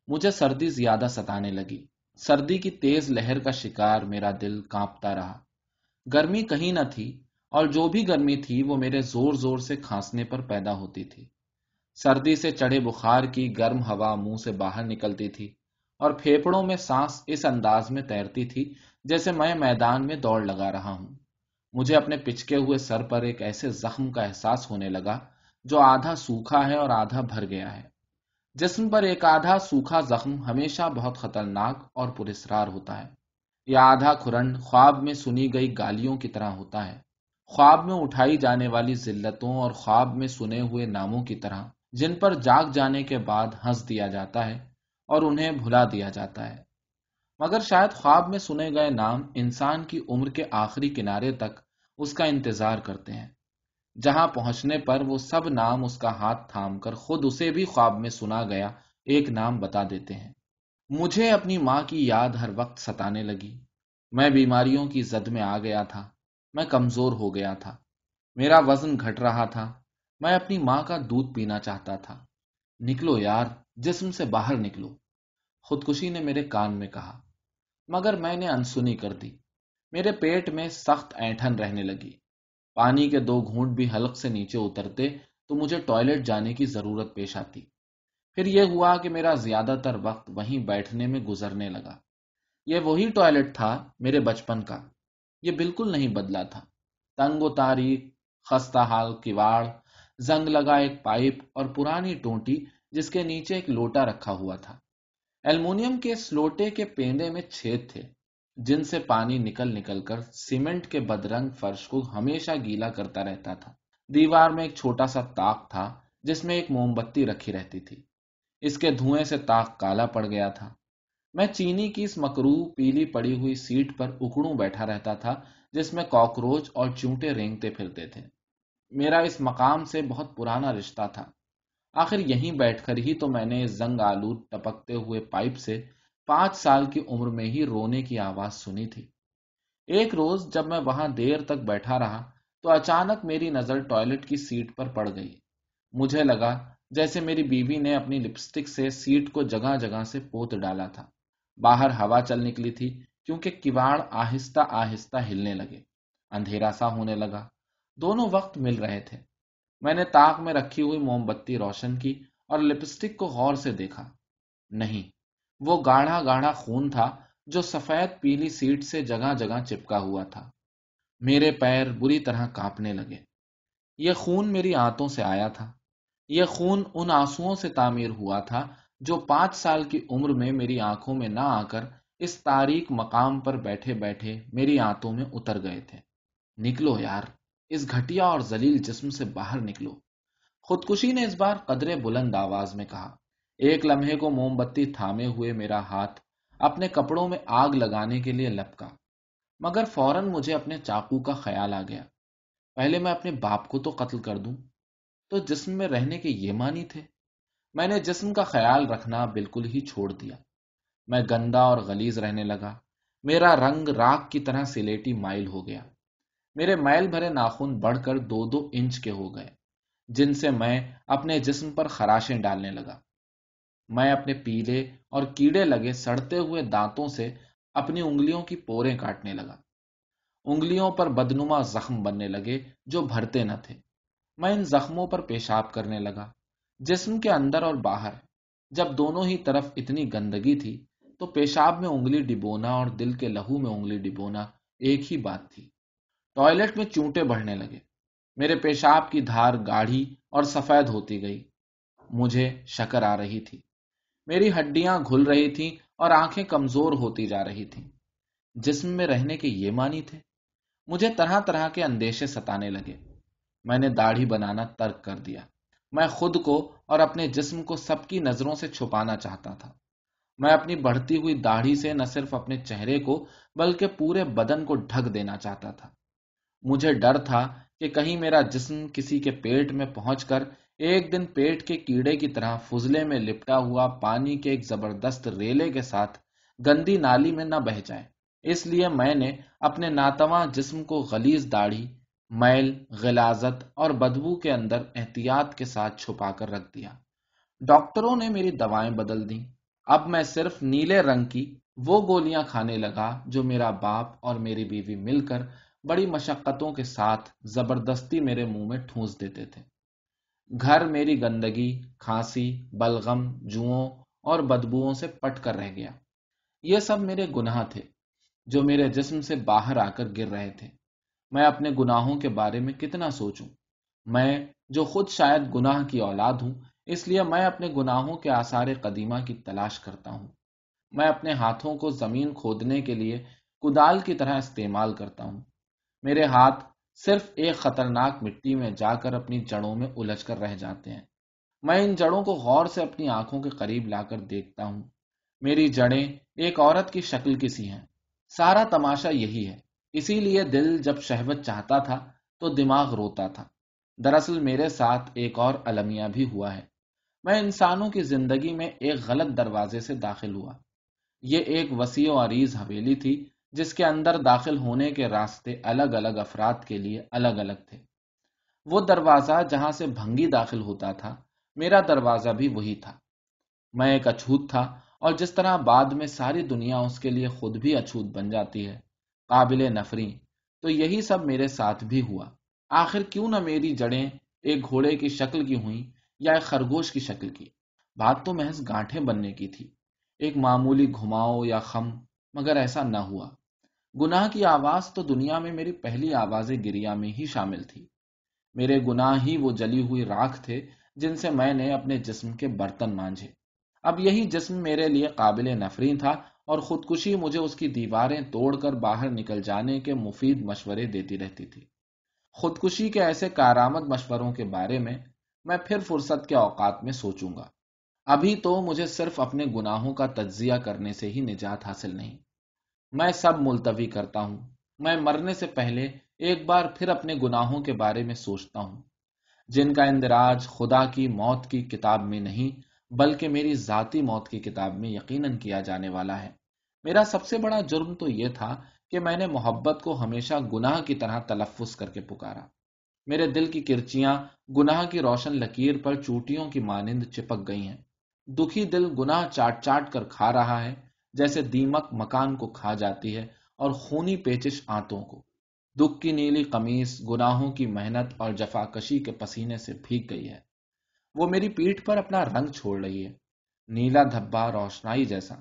مجھے سردی زیادہ ستانے لگی۔ سردی کی تیز لہر کا شکار میرا دل کانپتا رہا۔ گرمی کہیں نہ تھی اور جو بھی گرمی تھی وہ میرے زور زور سے کھانسنے پر پیدا ہوتی تھی۔ سردی سے چڑھے بخار کی گرم ہوا منہ سے باہر نکلتی تھی اور پھیپڑوں میں سانس اس انداز میں تیرتی تھی جیسے میں میدان میں دوڑ لگا رہا ہوں۔ مجھے اپنے پچکے ہوئے سر پر ایک ایسے زخم کا احساس ہونے لگا جو آدھا سوکھا ہے اور آدھا بھر گیا ہے۔ جسم پر ایک آدھا سوکھا زخم ہمیشہ بہت خطرناک اور پرسرار ہوتا ہے۔ یا آدھا کھرن خواب میں سنی گئی گالیوں کی طرح ہوتا ہے۔ خواب میں اٹھائی جانے والی ذلتوں اور خواب میں سنے ہوئے ناموں کی طرح، جن پر جاگ جانے کے بعد ہنس دیا جاتا ہے اور انہیں بھلا دیا جاتا ہے۔ مگر شاید خواب میں سنے گئے نام انسان کی عمر کے آخری کنارے تک اس کا انتظار کرتے ہیں۔ جہاں پہنچنے پر وہ سب نام اس کا ہاتھ تھام کر خود اسے بھی خواب میں سنا گیا، ایک نام بتا دیتے ہیں۔ مجھے اپنی ماں کی یاد ہر وقت ستانے لگی۔ میں بیماریوں کی زد میں آ گیا تھا۔ میں کمزور ہو گیا تھا۔ میرا وزن گھٹ رہا تھا۔ میں اپنی ماں کا دودھ پینا چاہتا تھا۔ نکلو یار، جسم سے باہر نکلو۔ خودکشی نے میرے کان میں کہا۔ مگر میں نے انسنی کر دی۔ میرے پیٹ میں سخت اینٹھن رہنے لگی۔ پانی کے دو گھونٹ بھی حلق سے نیچے اترتے تو مجھے ٹوائلٹ جانے کی ضرورت پیش آتی۔ پھر یہ ہوا کہ میرا زیادہ تر وقت وہیں بیٹھنے میں گزرنے لگا۔ یہ وہی ٹوائلٹ تھا میرے بچپن کا۔ یہ بالکل نہیں بدلا تھا۔ تنگ و تاریخ خستہ حال کواڑ زنگ لگا ایک پائپ اور پرانی ٹونٹی جس کے نیچے ایک لوٹا رکھا ہوا تھا۔ ایلمونیم کے اس لوٹے کے پیندے میں چھید تھے۔ جن سے پانی نکل نکل کر سیمنٹ کے بدرنگ فرش کو ہمیشہ گیلا کرتا رہتا تھا۔ دیوار میں ایک چھوٹا سا تاک تھا جس میں ایک موم بتی رکھی رہتی تھی۔ اس کے دھوئیں سے تاک کالا پڑ گیا تھا۔ میں چینی کی اس مکرو پیلی پڑی ہوئی سیٹ پر اکڑوں بیٹھا رہتا تھا جس میں کاکروچ اور چونٹے رینگتے پھرتے تھے۔ میرا اس مقام سے بہت پرانا رشتہ تھا۔ آخر یہیں بیٹھ کر ہی تو میں نے اس زنگ آلود ٹپکتے ہوئے پائپ سے پانچ سال کی عمر میں ہی رونے کی آواز سنی تھی۔ ایک روز جب میں وہاں دیر تک بیٹھا رہا تو اچانک میری نظر ٹوائلٹ کی سیٹ پر پڑ گئی۔ مجھے لگا جیسے میری بیوی نے اپنی لپسٹک سے سیٹ کو جگہ جگہ سے پوت ڈالا تھا۔ باہر ہوا چل نکلی تھی کیونکہ کواڑ آہستہ آہستہ ہلنے لگے۔ اندھیرا سا ہونے لگا۔ دونوں وقت مل رہے تھے۔ میں نے تاک میں رکھی ہوئی موم بتی روشن کی اور لپسٹک کو غور سے دیکھا۔ نہیں وہ گاڑھا گاڑھا خون تھا جو سفید پیلی سیٹ سے جگہ جگہ چپکا ہوا تھا۔ میرے پیر بری طرح کانپنے لگے۔ یہ خون میری آنتوں سے آیا تھا۔ یہ خون ان آنسوؤں سے تعمیر ہوا تھا جو پانچ سال کی عمر میں میری آنکھوں میں نہ آ کر اس تاریخ مقام پر بیٹھے بیٹھے میری آنتوں میں اتر گئے تھے۔ نکلو یار، اس گھٹیا اور زلیل جسم سے باہر نکلو۔ خودکشی نے اس بار قدرے بلند آواز میں کہا۔ ایک لمحے کو موم بتی تھامے ہوئے میرا ہاتھ اپنے کپڑوں میں آگ لگانے کے لیے لپکا۔ مگر فوراً مجھے اپنے چاقو کا خیال آ گیا۔ پہلے میں اپنے باپ کو تو قتل کر دوں۔ تو جسم میں رہنے کے یہ مانی تھے۔ میں نے جسم کا خیال رکھنا بالکل ہی چھوڑ دیا۔ میں گندا اور غلیز رہنے لگا۔ میرا رنگ راک کی طرح سلیٹی مائل ہو گیا۔ میرے میل بھرے ناخن بڑھ کر دو دو انچ کے ہو گئے، جن سے میں اپنے جسم پر خراشیں ڈالنے لگا۔ میں اپنے پیلے اور کیڑے لگے سڑتے ہوئے دانتوں سے اپنی انگلیوں کی پورے کاٹنے لگا۔ انگلیوں پر بدنما زخم بننے لگے جو بھرتے نہ تھے۔ میں ان زخموں پر پیشاب کرنے لگا۔ جسم کے اندر اور باہر، جب دونوں ہی طرف اتنی گندگی تھی، تو پیشاب میں انگلی ڈبونا اور دل کے لہو میں انگلی ڈبونا ایک ہی بات تھی۔ ٹوائلٹ میں چونٹے بڑھنے لگے۔ میرے پیشاب کی دھار گاڑھی اور سفید ہوتی گئی۔ مجھے شکر آ رہی تھی۔ میری ہڈیاں گھل رہی تھیں اور آنکھیں کمزور ہوتی جا رہی تھیں۔ جسم میں رہنے کے یہ مانی تھے۔ مجھے طرح طرح کے اندیشے ستانے لگے۔ میں نے داڑھی بنانا ترک کر دیا۔ میں خود کو اور اپنے جسم کو سب کی نظروں سے چھپانا چاہتا تھا۔ میں اپنی بڑھتی ہوئی داڑھی سے نہ صرف اپنے چہرے کو بلکہ پورے بدن کو ڈھک دینا چاہتا تھا۔ مجھے ڈر تھا کہ کہیں میرا جسم کسی کے پیٹ میں پہنچ کر ایک دن پیٹ کے کیڑے کی طرح فضلے میں لپٹا ہوا پانی کے ایک زبردست ریلے کے ساتھ گندی نالی میں نہ بہ جائے اس لیے میں نے اپنے ناتواں جسم کو غلیز داڑھی، میل، غلازت اور بدبو کے اندر احتیاط کے ساتھ چھپا کر رکھ دیا۔ ڈاکٹروں نے میری دوائیں بدل دی اب میں صرف نیلے رنگ کی وہ گولیاں کھانے لگا جو میرا باپ اور میری بیوی مل کر بڑی مشقتوں کے ساتھ زبردستی میرے منہ میں ٹھونس دیتے تھے۔ گھر میری گندگی، کھانسی، بلغم، جوؤں اور بدبوؤں سے پٹ کر رہ گیا۔ یہ سب میرے گناہ تھے، جو میرے جسم سے باہر آ کر گر رہے تھے۔ میں اپنے گناہوں کے بارے میں کتنا سوچوں؟ میں جو خود شاید گناہ کی اولاد ہوں، اس لیے میں اپنے گناہوں کے آثار قدیمہ کی تلاش کرتا ہوں۔ میں اپنے ہاتھوں کو زمین کھودنے کے لیے کدال کی طرح استعمال کرتا ہوں۔ میرے ہاتھ صرف ایک خطرناک مٹی میں جا کر اپنی جڑوں میں الجھ کر رہ جاتے ہیں۔ میں ان جڑوں کو غور سے اپنی آنکھوں کے قریب لا کر دیکھتا ہوں۔ میری جڑیں ایک عورت کی شکل کی سی ہیں۔ سارا تماشا یہی ہے۔ اسی لیے دل جب شہوت چاہتا تھا تو دماغ روتا تھا۔ دراصل میرے ساتھ ایک اور المیہ بھی ہوا ہے۔ میں انسانوں کی زندگی میں ایک غلط دروازے سے داخل ہوا۔ یہ ایک وسیع و عریض حویلی تھی جس کے اندر داخل ہونے کے راستے الگ الگ افراد کے لیے الگ الگ تھے۔ وہ دروازہ جہاں سے بھنگی داخل ہوتا تھا، میرا دروازہ بھی وہی تھا۔ میں ایک اچھوت تھا اور جس طرح بعد میں ساری دنیا اس کے لیے خود بھی اچھوت بن جاتی ہے، قابل نفری تو یہی سب میرے ساتھ بھی ہوا۔ آخر کیوں نہ میری جڑیں ایک گھوڑے کی شکل کی ہوئی یا ایک خرگوش کی شکل کی۔ بات تو محض گانٹھیں بننے کی تھی۔ ایک معمولی گھماؤ یا خم، مگر ایسا نہ ہوا۔ گناہ کی آواز تو دنیا میں میری پہلی آواز گریا میں ہی شامل تھی۔ میرے گناہ ہی وہ جلی ہوئی راکھ تھے جن سے میں نے اپنے جسم کے برتن مانجے اب یہی جسم میرے لیے قابل نفری تھا اور خودکشی مجھے اس کی دیواریں توڑ کر باہر نکل جانے کے مفید مشورے دیتی رہتی تھی۔ خودکشی کے ایسے کارآمد مشوروں کے بارے میں میں پھر فرصت کے اوقات میں سوچوں گا۔ ابھی تو مجھے صرف اپنے گناہوں کا تجزیہ کرنے سے ہی نجات حاصل نہیں۔ میں سب ملتوی کرتا ہوں۔ میں مرنے سے پہلے ایک بار پھر اپنے گناہوں کے بارے میں سوچتا ہوں۔ جن کا اندراج خدا کی موت کی کتاب میں نہیں، بلکہ میری ذاتی موت کی کتاب میں یقیناً کیا جانے والا ہے۔ میرا سب سے بڑا جرم تو یہ تھا کہ میں نے محبت کو ہمیشہ گناہ کی طرح تلفظ کر کے پکارا۔ میرے دل کی کرچیاں گناہ کی روشن لکیر پر چوٹیوں کی مانند چپک گئی ہیں۔ دکھی دل گناہ چاٹ چاٹ کر کھا رہا ہے۔ جیسے دیمک مکان کو کھا جاتی ہے اور خونی پیچش آنتوں کو۔ دکھ کی نیلی قمیص، گناہوں کی محنت اور جفا کشی کے پسینے سے بھیگ گئی ہے۔ وہ میری پیٹھ پر اپنا رنگ چھوڑ رہی ہے۔ نیلا دھبا روشنائی جیسا۔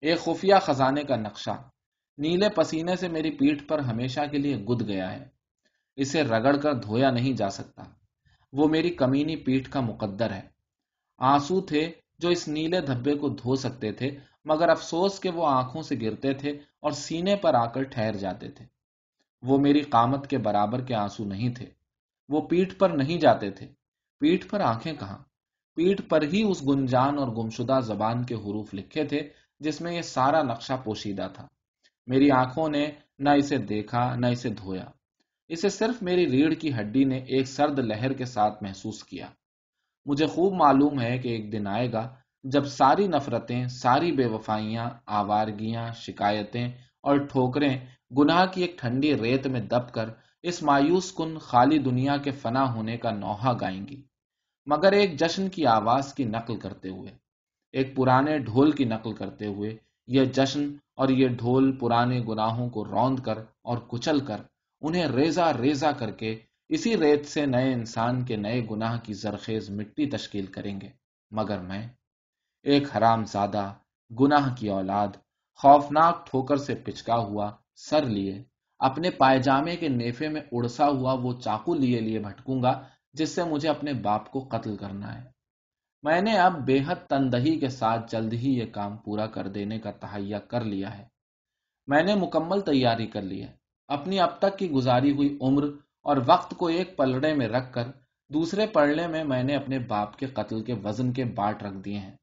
ایک خفیہ خزانے کا نقشہ۔ نیلے پسینے سے میری پیٹھ پر ہمیشہ کے لیے گد گیا ہے۔ اسے رگڑ کر دھویا نہیں جا سکتا۔ وہ میری کمینی پیٹھ کا مقدر ہے۔ آنسو تھے جو اس نیلے دھبے کو دھو سکتے تھے۔ مگر افسوس کے وہ آنکھوں سے گرتے تھے اور سینے پر آ کر ٹھہر جاتے تھے۔ وہ میری قامت کے برابر کے آنسو نہیں تھے۔ وہ پیٹھ پر نہیں جاتے تھے۔ پیٹھ پر آنکھیں کہاں؟ پیٹھ پر ہی اس گنجان اور گمشدہ زبان کے حروف لکھے تھے جس میں یہ سارا نقشہ پوشیدہ تھا۔ میری آنکھوں نے نہ اسے دیکھا، نہ اسے دھویا۔ اسے صرف میری ریڑھ کی ہڈی نے ایک سرد لہر کے ساتھ محسوس کیا۔ مجھے خوب معلوم ہے کہ ایک دن آئے گا جب ساری نفرتیں، ساری بے وفائیاں، آوارگیاں، شکایتیں اور ٹھوکریں گناہ کی ایک ٹھنڈی ریت میں دب کر اس مایوس کن خالی دنیا کے فنا ہونے کا نوحہ گائیں گی۔ مگر ایک جشن کی آواز کی نقل کرتے ہوئے، ایک پرانے ڈھول کی نقل کرتے ہوئے، یہ جشن اور یہ ڈھول پرانے گناہوں کو روند کر اور کچل کر، انہیں ریزا ریزا کر کے اسی ریت سے نئے انسان کے نئے گناہ کی زرخیز مٹی تشکیل کریں گے۔ مگر میں ایک حرام زادہ گناہ کی اولاد خوفناک ٹھوکر سے پچکا ہوا سر لیے، اپنے پائجامے کے نیفے میں اڑسا ہوا وہ چاقو لیے لیے بھٹکوں گا، جس سے مجھے اپنے باپ کو قتل کرنا ہے۔ میں نے اب بے حد تندہی کے ساتھ جلد ہی یہ کام پورا کر دینے کا تہیا کر لیا ہے۔ میں نے مکمل تیاری کر لی ہے۔ اپنی اب تک کی گزاری ہوئی عمر اور وقت کو ایک پلڑے میں رکھ کر دوسرے پلڑے میں میں نے اپنے باپ کے قتل کے وزن کے باٹ رکھ دیے ہیں۔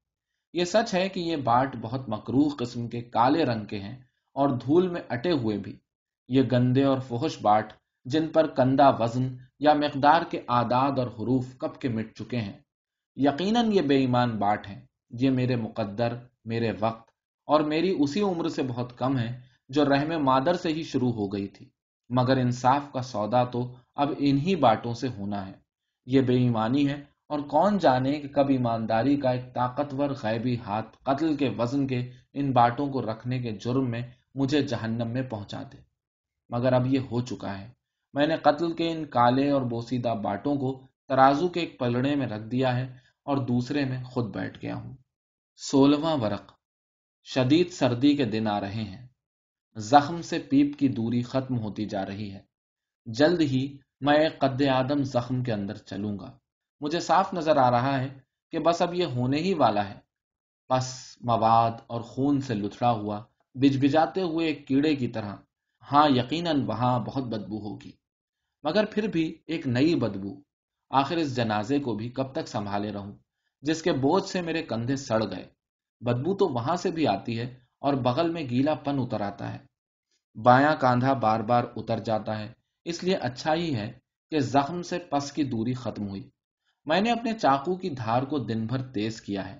یہ سچ ہے کہ یہ باٹ بہت مکروح قسم کے کالے رنگ کے ہیں اور دھول میں اٹے ہوئے بھی۔ یہ گندے اور فحش باٹ جن پر کندہ وزن یا مقدار کے آداد اور حروف کب کے مٹ چکے ہیں۔ یقیناً یہ بے ایمان باٹ ہیں۔ یہ میرے مقدر، میرے وقت اور میری اسی عمر سے بہت کم ہے جو رحم مادر سے ہی شروع ہو گئی تھی۔ مگر انصاف کا سودا تو اب انہی باٹوں سے ہونا ہے۔ یہ بے ایمانی ہے اور کون جانے کہ کب ایمانداری کا ایک طاقتور غیبی ہاتھ قتل کے وزن کے ان باٹوں کو رکھنے کے جرم میں مجھے جہنم میں پہنچا دے۔ مگر اب یہ ہو چکا ہے۔ میں نے قتل کے ان کالے اور بوسیدہ باٹوں کو ترازو کے ایک پلڑے میں رکھ دیا ہے اور دوسرے میں خود بیٹھ گیا ہوں۔ سولہواں ورق۔ شدید سردی کے دن آ رہے ہیں۔ زخم سے پیپ کی دوری ختم ہوتی جا رہی ہے۔ جلد ہی میں ایک قد آدم زخم کے اندر چلوں گا۔ مجھے صاف نظر آ رہا ہے کہ بس اب یہ ہونے ہی والا ہے۔ بس مواد اور خون سے لتڑا ہوا بج بجاتے ہوئے ایک کیڑے کی طرح۔ ہاں یقیناً وہاں بہت بدبو ہوگی۔ مگر پھر بھی ایک نئی بدبو۔ آخر اس جنازے کو بھی کب تک سنبھالے رہوں؟ جس کے بوجھ سے میرے کندھے سڑ گئے۔ بدبو تو وہاں سے بھی آتی ہے اور بغل میں گیلا پن اتر آتا ہے۔ بایاں کاندھا بار بار اتر جاتا ہے۔ اس لیے اچھا ہی ہے کہ زخم سے پس کی دوری ختم ہوئی۔ میں نے اپنے چاقو کی دھار کو دن بھر تیز کیا ہے۔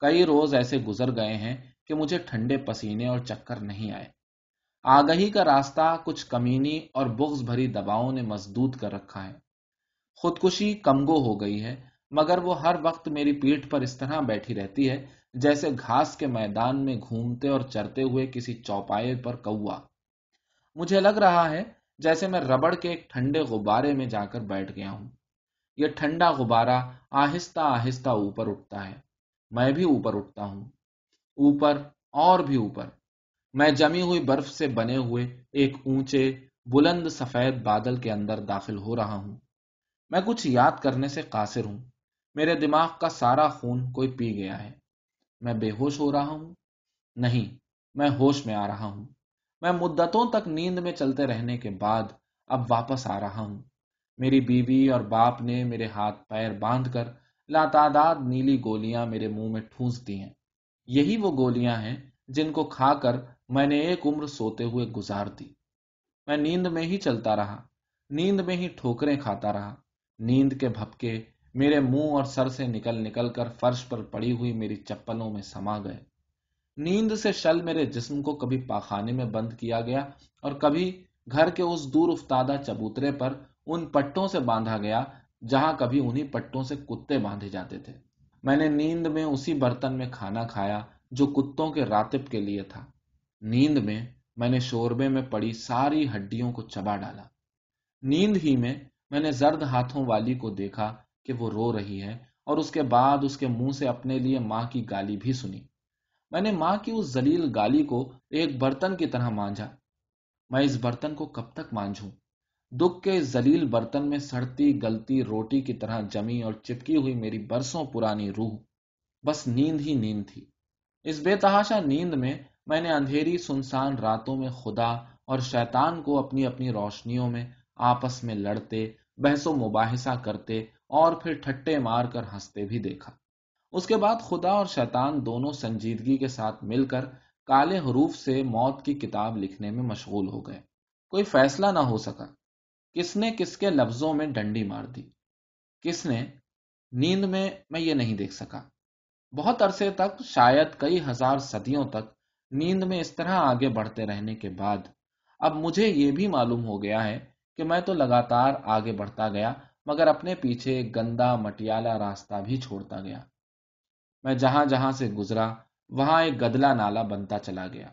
کئی روز ایسے گزر گئے ہیں کہ مجھے ٹھنڈے پسینے اور چکر نہیں آئے۔ آگہی کا راستہ کچھ کمینی اور بغض بھری دباؤں نے مزدود کر رکھا ہے۔ خودکشی کمگو ہو گئی ہے، مگر وہ ہر وقت میری پیٹھ پر اس طرح بیٹھی رہتی ہے جیسے گھاس کے میدان میں گھومتے اور چرتے ہوئے کسی چوپائے پر کوا۔ مجھے لگ رہا ہے جیسے میں ربڑ کے ایک ٹھنڈے غبارے میں جا کر بیٹھ گیا ہوں۔ یہ ٹھنڈا غبارہ آہستہ آہستہ اوپر اٹھتا ہے۔ میں بھی اوپر اٹھتا ہوں۔ اوپر اور بھی اوپر۔ میں جمی ہوئی برف سے بنے ہوئے ایک اونچے بلند سفید بادل کے اندر داخل ہو رہا ہوں۔ میں کچھ یاد کرنے سے قاصر ہوں۔ میرے دماغ کا سارا خون کوئی پی گیا ہے۔ میں بے ہوش ہو رہا ہوں۔ نہیں، میں ہوش میں آ رہا ہوں۔ میں مدتوں تک نیند میں چلتے رہنے کے بعد اب واپس آ رہا ہوں۔ میری بیوی اور باپ نے میرے ہاتھ پیر باندھ کر لاتعداد نیلی گولیاں میرے منہ میں ٹھونس دی ہیں۔ یہی وہ گولیاں ہیں جن کو کھا کر میں نے ایک عمر سوتے ہوئے گزار دی۔ میں نیند میں ہی چلتا رہا، نیند میں ہی ٹھوکریں کھاتا رہا۔ نیند کے بھپکے میرے منہ اور سر سے نکل نکل کر فرش پر پڑی ہوئی میری چپلوں میں سما گئے۔ نیند سے شل میرے جسم کو کبھی پاخانے میں بند کیا گیا اور کبھی گھر کے اس دور افتادہ چبوترے پر ان پٹوں سے باندھا گیا جہاں کبھی انہی پٹوں سے کتے باندھے جاتے تھے۔ میں نے نیند میں اسی برتن میں کھانا کھایا جو کتوں کے راتب کے لیے تھا۔ نیند میں میں نے شوربے میں پڑی ساری ہڈیوں کو چبا ڈالا۔ نیند ہی میں میں نے زرد ہاتھوں والی کو دیکھا کہ وہ رو رہی ہے اور اس کے بعد اس کے منہ سے اپنے لیے ماں کی گالی بھی سنی۔ میں نے ماں کی اس زلیل گالی کو ایک برتن کی طرح مانجا میں اس برتن کو کب تک مانجوں دکھ کے زلیل برتن میں سڑتی گلتی روٹی کی طرح جمی اور چپکی ہوئی میری برسوں پرانی روح۔ بس نیند ہی نیند تھی۔ اس بے تحاشا نیند میں میں نے اندھیری سنسان راتوں میں خدا اور شیطان کو اپنی اپنی روشنیوں میں آپس میں لڑتے، بحث و مباحثہ کرتے اور پھر ٹھٹے مار کر ہنستے بھی دیکھا۔ اس کے بعد خدا اور شیطان دونوں سنجیدگی کے ساتھ مل کر کالے حروف سے موت کی کتاب لکھنے میں مشغول ہو گئے۔ کوئی فیصلہ نہ ہو سکا۔ کس نے کس کے لفظوں میں ڈنڈی مار دی؟ کس نے؟ نیند میں میں یہ نہیں دیکھ سکا۔ بہت عرصے تک، شاید کئی ہزار صدیوں تک، نیند میں اس طرح آگے بڑھتے رہنے کے بعد، اب مجھے یہ بھی معلوم ہو گیا ہے کہ میں تو لگاتار آگے بڑھتا گیا، مگر اپنے پیچھے گندا مٹیالہ راستہ بھی چھوڑتا گیا۔ میں جہاں جہاں سے گزرا، وہاں ایک گدلا نالا بنتا چلا گیا۔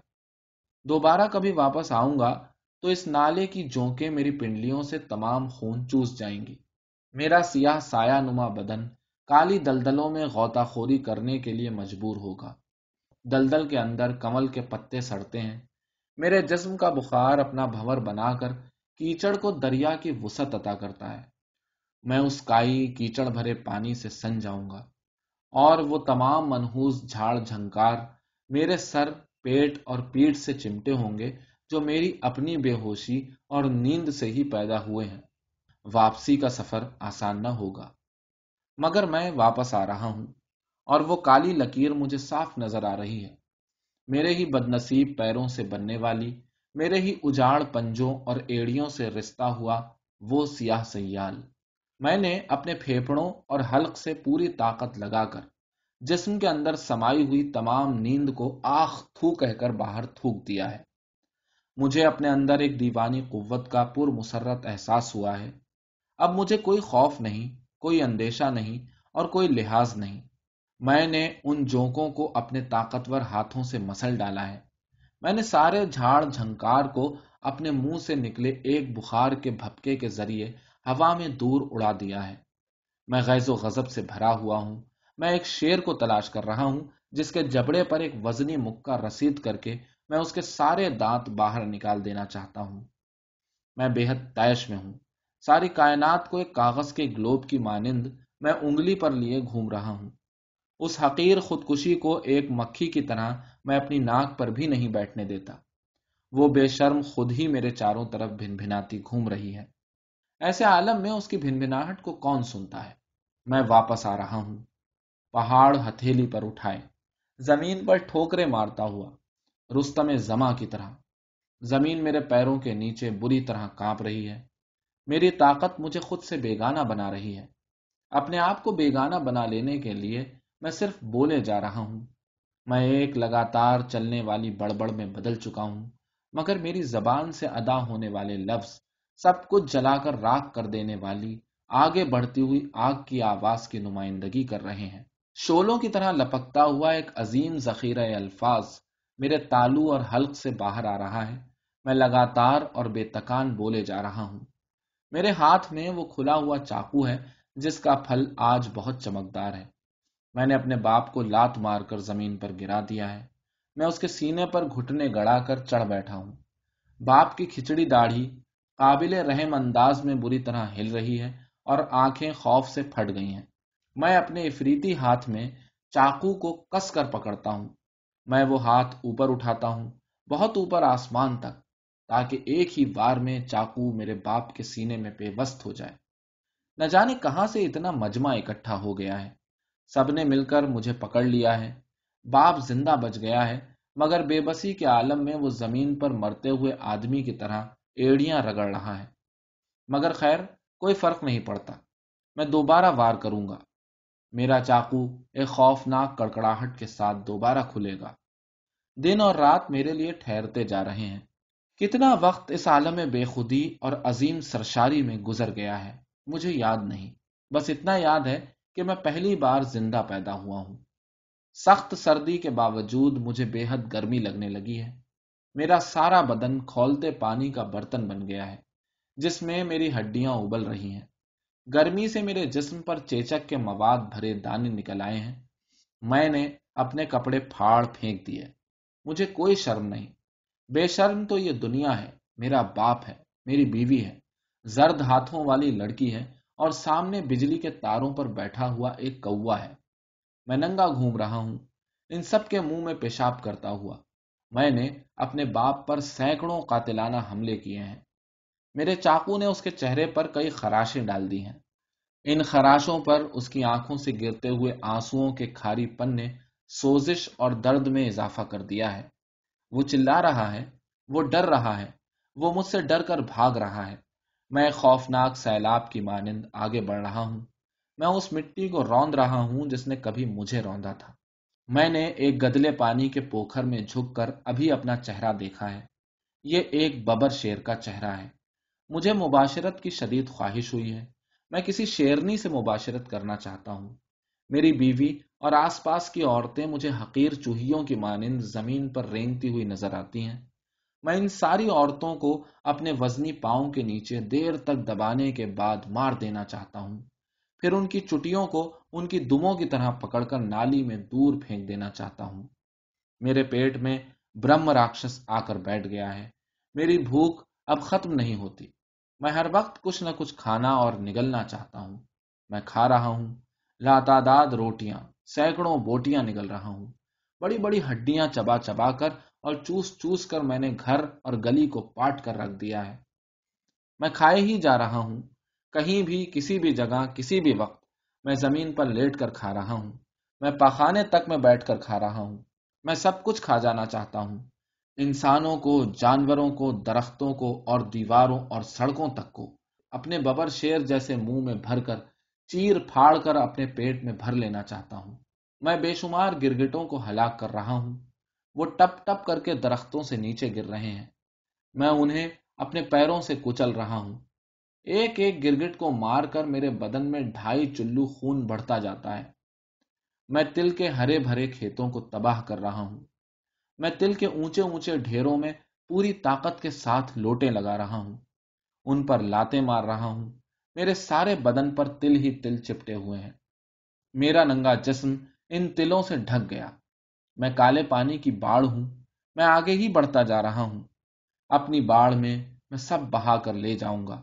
دوبارہ کبھی واپس آؤں گا تو اس نالے کی جونکیں میری پنڈلیوں سے تمام خون چوس جائیں گی۔ میرا سیاہ سایہ نما بدن کالی دلدلوں میں غوطہ خوری کرنے کے لیے مجبور ہوگا۔ دلدل کے اندر کمل کے پتے سڑتے ہیں۔ میرے جسم کا بخار اپنا بھور بنا کر کیچڑ کو دریا کی وسط عطا کرتا ہے۔ میں اس کائی کیچڑ بھرے پانی سے سن جاؤں گا۔ اور وہ تمام منحوس جھاڑ جھنکار میرے سر، پیٹ اور پیٹ سے چمٹے ہوں گے۔ جو میری اپنی بے ہوشی اور نیند سے ہی پیدا ہوئے ہیں۔ واپسی کا سفر آسان نہ ہوگا۔ مگر میں واپس آ رہا ہوں اور وہ کالی لکیر مجھے صاف نظر آ رہی ہے۔ میرے ہی بد نصیب پیروں سے بننے والی، میرے ہی اجاڑ پنجوں اور ایڑیوں سے رشتہ ہوا وہ سیاہ سیال۔ میں نے اپنے پھیپڑوں اور حلق سے پوری طاقت لگا کر جسم کے اندر سمائی ہوئی تمام نیند کو آخ تھو کہہ کر باہر تھوک دیا ہے۔ مجھے اپنے اندر ایک دیوانی قوت کا پر مسرت احساس ہوا ہے۔ اب مجھے کوئی خوف نہیں، کوئی اندیشہ نہیں اور کوئی لحاظ نہیں۔ میں نے ان جوکوں کو اپنے طاقتور ہاتھوں سے مسل ڈالا ہے۔ میں نے سارے جھاڑ جھنکار کو اپنے منہ سے نکلے ایک بخار کے بھپکے کے ذریعے ہوا میں دور اڑا دیا ہے۔ میں غیظ و غضب سے بھرا ہوا ہوں۔ میں ایک شیر کو تلاش کر رہا ہوں جس کے جبڑے پر ایک وزنی مکہ رسید کر کے میں اس کے سارے دانت باہر نکال دینا چاہتا ہوں۔ میں بے حد تیش میں ہوں۔ ساری کائنات کو ایک کاغذ کے گلوب کی مانند میں انگلی پر لیے گھوم رہا ہوں۔ اس حقیر خودکشی کو ایک مکھی کی طرح میں اپنی ناک پر بھی نہیں بیٹھنے دیتا۔ وہ بے شرم خود ہی میرے چاروں طرف بھن بھناتی گھوم رہی ہے۔ ایسے عالم میں اس کی بھن بھناہٹ کو کون سنتا ہے؟ میں واپس آ رہا ہوں۔ پہاڑ ہتھیلی پر اٹھائے۔ زمین پر ٹھوکرے مارتا ہوا۔ رستم زما کی طرح۔ زمین میرے پیروں کے نیچے بری طرح کانپ رہی ہے۔ میری طاقت مجھے خود سے بیگانہ بنا رہی ہے۔ اپنے آپ کو بیگانہ بنا لینے کے لیے میں صرف بولے جا رہا ہوں۔ میں ایک لگاتار چلنے والی بڑبڑ میں بدل چکا ہوں۔ مگر میری زبان سے ادا ہونے والے لفظ، سب کچھ جلا کر راک کر دینے والی، آگے بڑھتی ہوئی آگ کی آواز کی نمائندگی کر رہے ہیں۔ شولوں کی طرح لپکتا ہوا ایک عظیم ذخیرہ الفاظ میرے تالو اور حلق سے باہر آ رہا ہے۔ میں لگاتار اور بے تکان بولے جا رہا ہوں۔ میرے ہاتھ میں وہ کھلا ہوا چاقو ہے، جس کا پھل آج بہت چمکدار ہے۔ میں نے اپنے باپ کو لات مار کر زمین پر گرا دیا ہے۔ میں اس کے سینے پر گھٹنے گڑا کر چڑھ بیٹھا ہوں۔ باپ کی کھچڑی داڑھی قابل رحم انداز میں بری طرح ہل رہی ہے اور آنکھیں خوف سے پھٹ گئی ہیں۔ میں اپنے افریتی ہاتھ میں چاقو کو کس کر پکڑتا ہوں۔ میں وہ ہاتھ اوپر اٹھاتا ہوں، بہت اوپر آسمان تک، تاکہ ایک ہی بار میں چاقو میرے باپ کے سینے میں پیوست ہو جائے۔ نہ جانے کہاں سے اتنا مجمع اکٹھا ہو گیا ہے۔ سب نے مل کر مجھے پکڑ لیا ہے۔ باپ زندہ بچ گیا ہے، مگر بے بسی کے عالم میں وہ زمین پر مرتے ہوئے آدمی کی طرح ایڑیاں رگڑ رہا ہے۔ مگر خیر، کوئی فرق نہیں پڑتا۔ میں دوبارہ وار کروں گا۔ میرا چاقو ایک خوفناک کڑکڑاہٹ کے ساتھ دوبارہ کھلے گا۔ دن اور رات میرے لیے ٹھہرتے جا رہے ہیں۔ کتنا وقت اس عالم بے خودی اور عظیم سرشاری میں گزر گیا ہے، مجھے یاد نہیں۔ بس اتنا یاد ہے کہ میں پہلی بار زندہ پیدا ہوا ہوں۔ سخت سردی کے باوجود مجھے بے حد گرمی لگنے لگی ہے۔ میرا سارا بدن کھولتے پانی کا برتن بن گیا ہے، جس میں میری ہڈیاں ابل رہی ہیں۔ گرمی سے میرے جسم پر چیچک کے مواد بھرے دانے نکل آئے ہیں۔ میں نے اپنے کپڑے پھاڑ پھینک دیے۔ مجھے کوئی شرم نہیں۔ بے شرم تو یہ دنیا ہے۔ میرا باپ ہے، میری بیوی ہے۔ زرد ہاتھوں والی لڑکی ہے اور سامنے بجلی کے تاروں پر بیٹھا ہوا ایک کوا ہے۔ میں ننگا گھوم رہا ہوں۔ ان سب کے منہ میں پیشاب کرتا ہوا۔ میں نے اپنے باپ پر سینکڑوں قاتلانہ حملے کیے ہیں۔ میرے چاقو نے اس کے چہرے پر کئی خراشیں ڈال دی ہیں۔ ان خراشوں پر اس کی آنکھوں سے گرتے ہوئے آنسو کے کھاری پن نے سوزش اور درد میں اضافہ کر دیا ہے۔ وہ چلا رہا ہے، وہ ڈر رہا ہے، وہ مجھ سے ڈر کر بھاگ رہا ہے۔ میں خوفناک سیلاب کی مانند آگے بڑھ رہا ہوں۔ میں اس مٹی کو روند رہا ہوں جس نے کبھی مجھے روندا تھا۔ میں نے ایک گدلے پانی کے پوکھر میں جھک کر ابھی اپنا چہرہ دیکھا ہے۔ یہ ایک ببر شیر کا چہرہ ہے۔ مجھے مباشرت کی شدید خواہش ہوئی ہے۔ میں کسی شیرنی سے مباشرت کرنا چاہتا ہوں۔ میری بیوی اور آس پاس کی عورتیں مجھے حقیر چوہیوں کی مانند زمین پر رینگتی ہوئی نظر آتی ہیں۔ میں ان ساری عورتوں کو اپنے وزنی پاؤں کے نیچے دیر تک دبانے کے بعد مار دینا چاہتا ہوں۔ پھر ان کی چٹیوں کو ان کی دموں کی طرح پکڑ کر نالی میں دور پھینک دینا چاہتا ہوں۔ میرے پیٹ میں برہم راکشس آ کر بیٹھ گیا ہے۔ میری بھوک اب ختم نہیں ہوتی۔ میں ہر وقت کچھ نہ کچھ کھانا اور نگلنا چاہتا ہوں۔ میں کھا رہا ہوں، لاتعداد روٹیاں، سینکڑوں بوٹیاں نگل رہا ہوں۔ بڑی بڑی ہڈیاں چبا چبا کر اور چوس چوس کر میں نے گھر اور گلی کو پاٹ کر رکھ دیا ہے۔ میں کھائے ہی جا رہا ہوں۔ کہیں بھی، کسی بھی جگہ، کسی بھی وقت میں زمین پر لیٹ کر کھا رہا ہوں۔ میں پاخانے تک میں بیٹھ کر کھا رہا ہوں۔ میں سب کچھ کھا جانا چاہتا ہوں۔ انسانوں کو، جانوروں کو، درختوں کو اور دیواروں اور سڑکوں تک کو اپنے ببر شیر جیسے منہ میں بھر کر، چیر پھاڑ کر اپنے پیٹ میں بھر لینا چاہتا ہوں۔ میں بے شمار گرگٹوں کو ہلاک کر رہا ہوں۔ وہ ٹپ ٹپ کر کے درختوں سے نیچے گر رہے ہیں۔ میں انہیں اپنے پیروں سے کچل رہا ہوں۔ ایک ایک گرگٹ کو مار کر میرے بدن میں ڈھائی چلو خون بڑھتا جاتا ہے۔ میں تل کے ہرے بھرے کھیتوں کو تباہ کر رہا ہوں۔ میں تل کے اونچے اونچے ڈھیروں میں پوری طاقت کے ساتھ لوٹے لگا رہا ہوں۔ ان پر لاتے مار رہا ہوں۔ میرے سارے بدن پر تل ہی تل چپٹے ہوئے ہیں۔ میرا ننگا جسم ان تلوں سے ڈھک گیا۔ میں کالے پانی کی باڑ ہوں۔ میں آگے ہی بڑھتا جا رہا ہوں۔ اپنی باڑ میں میں سب بہا کر لے جاؤں گا۔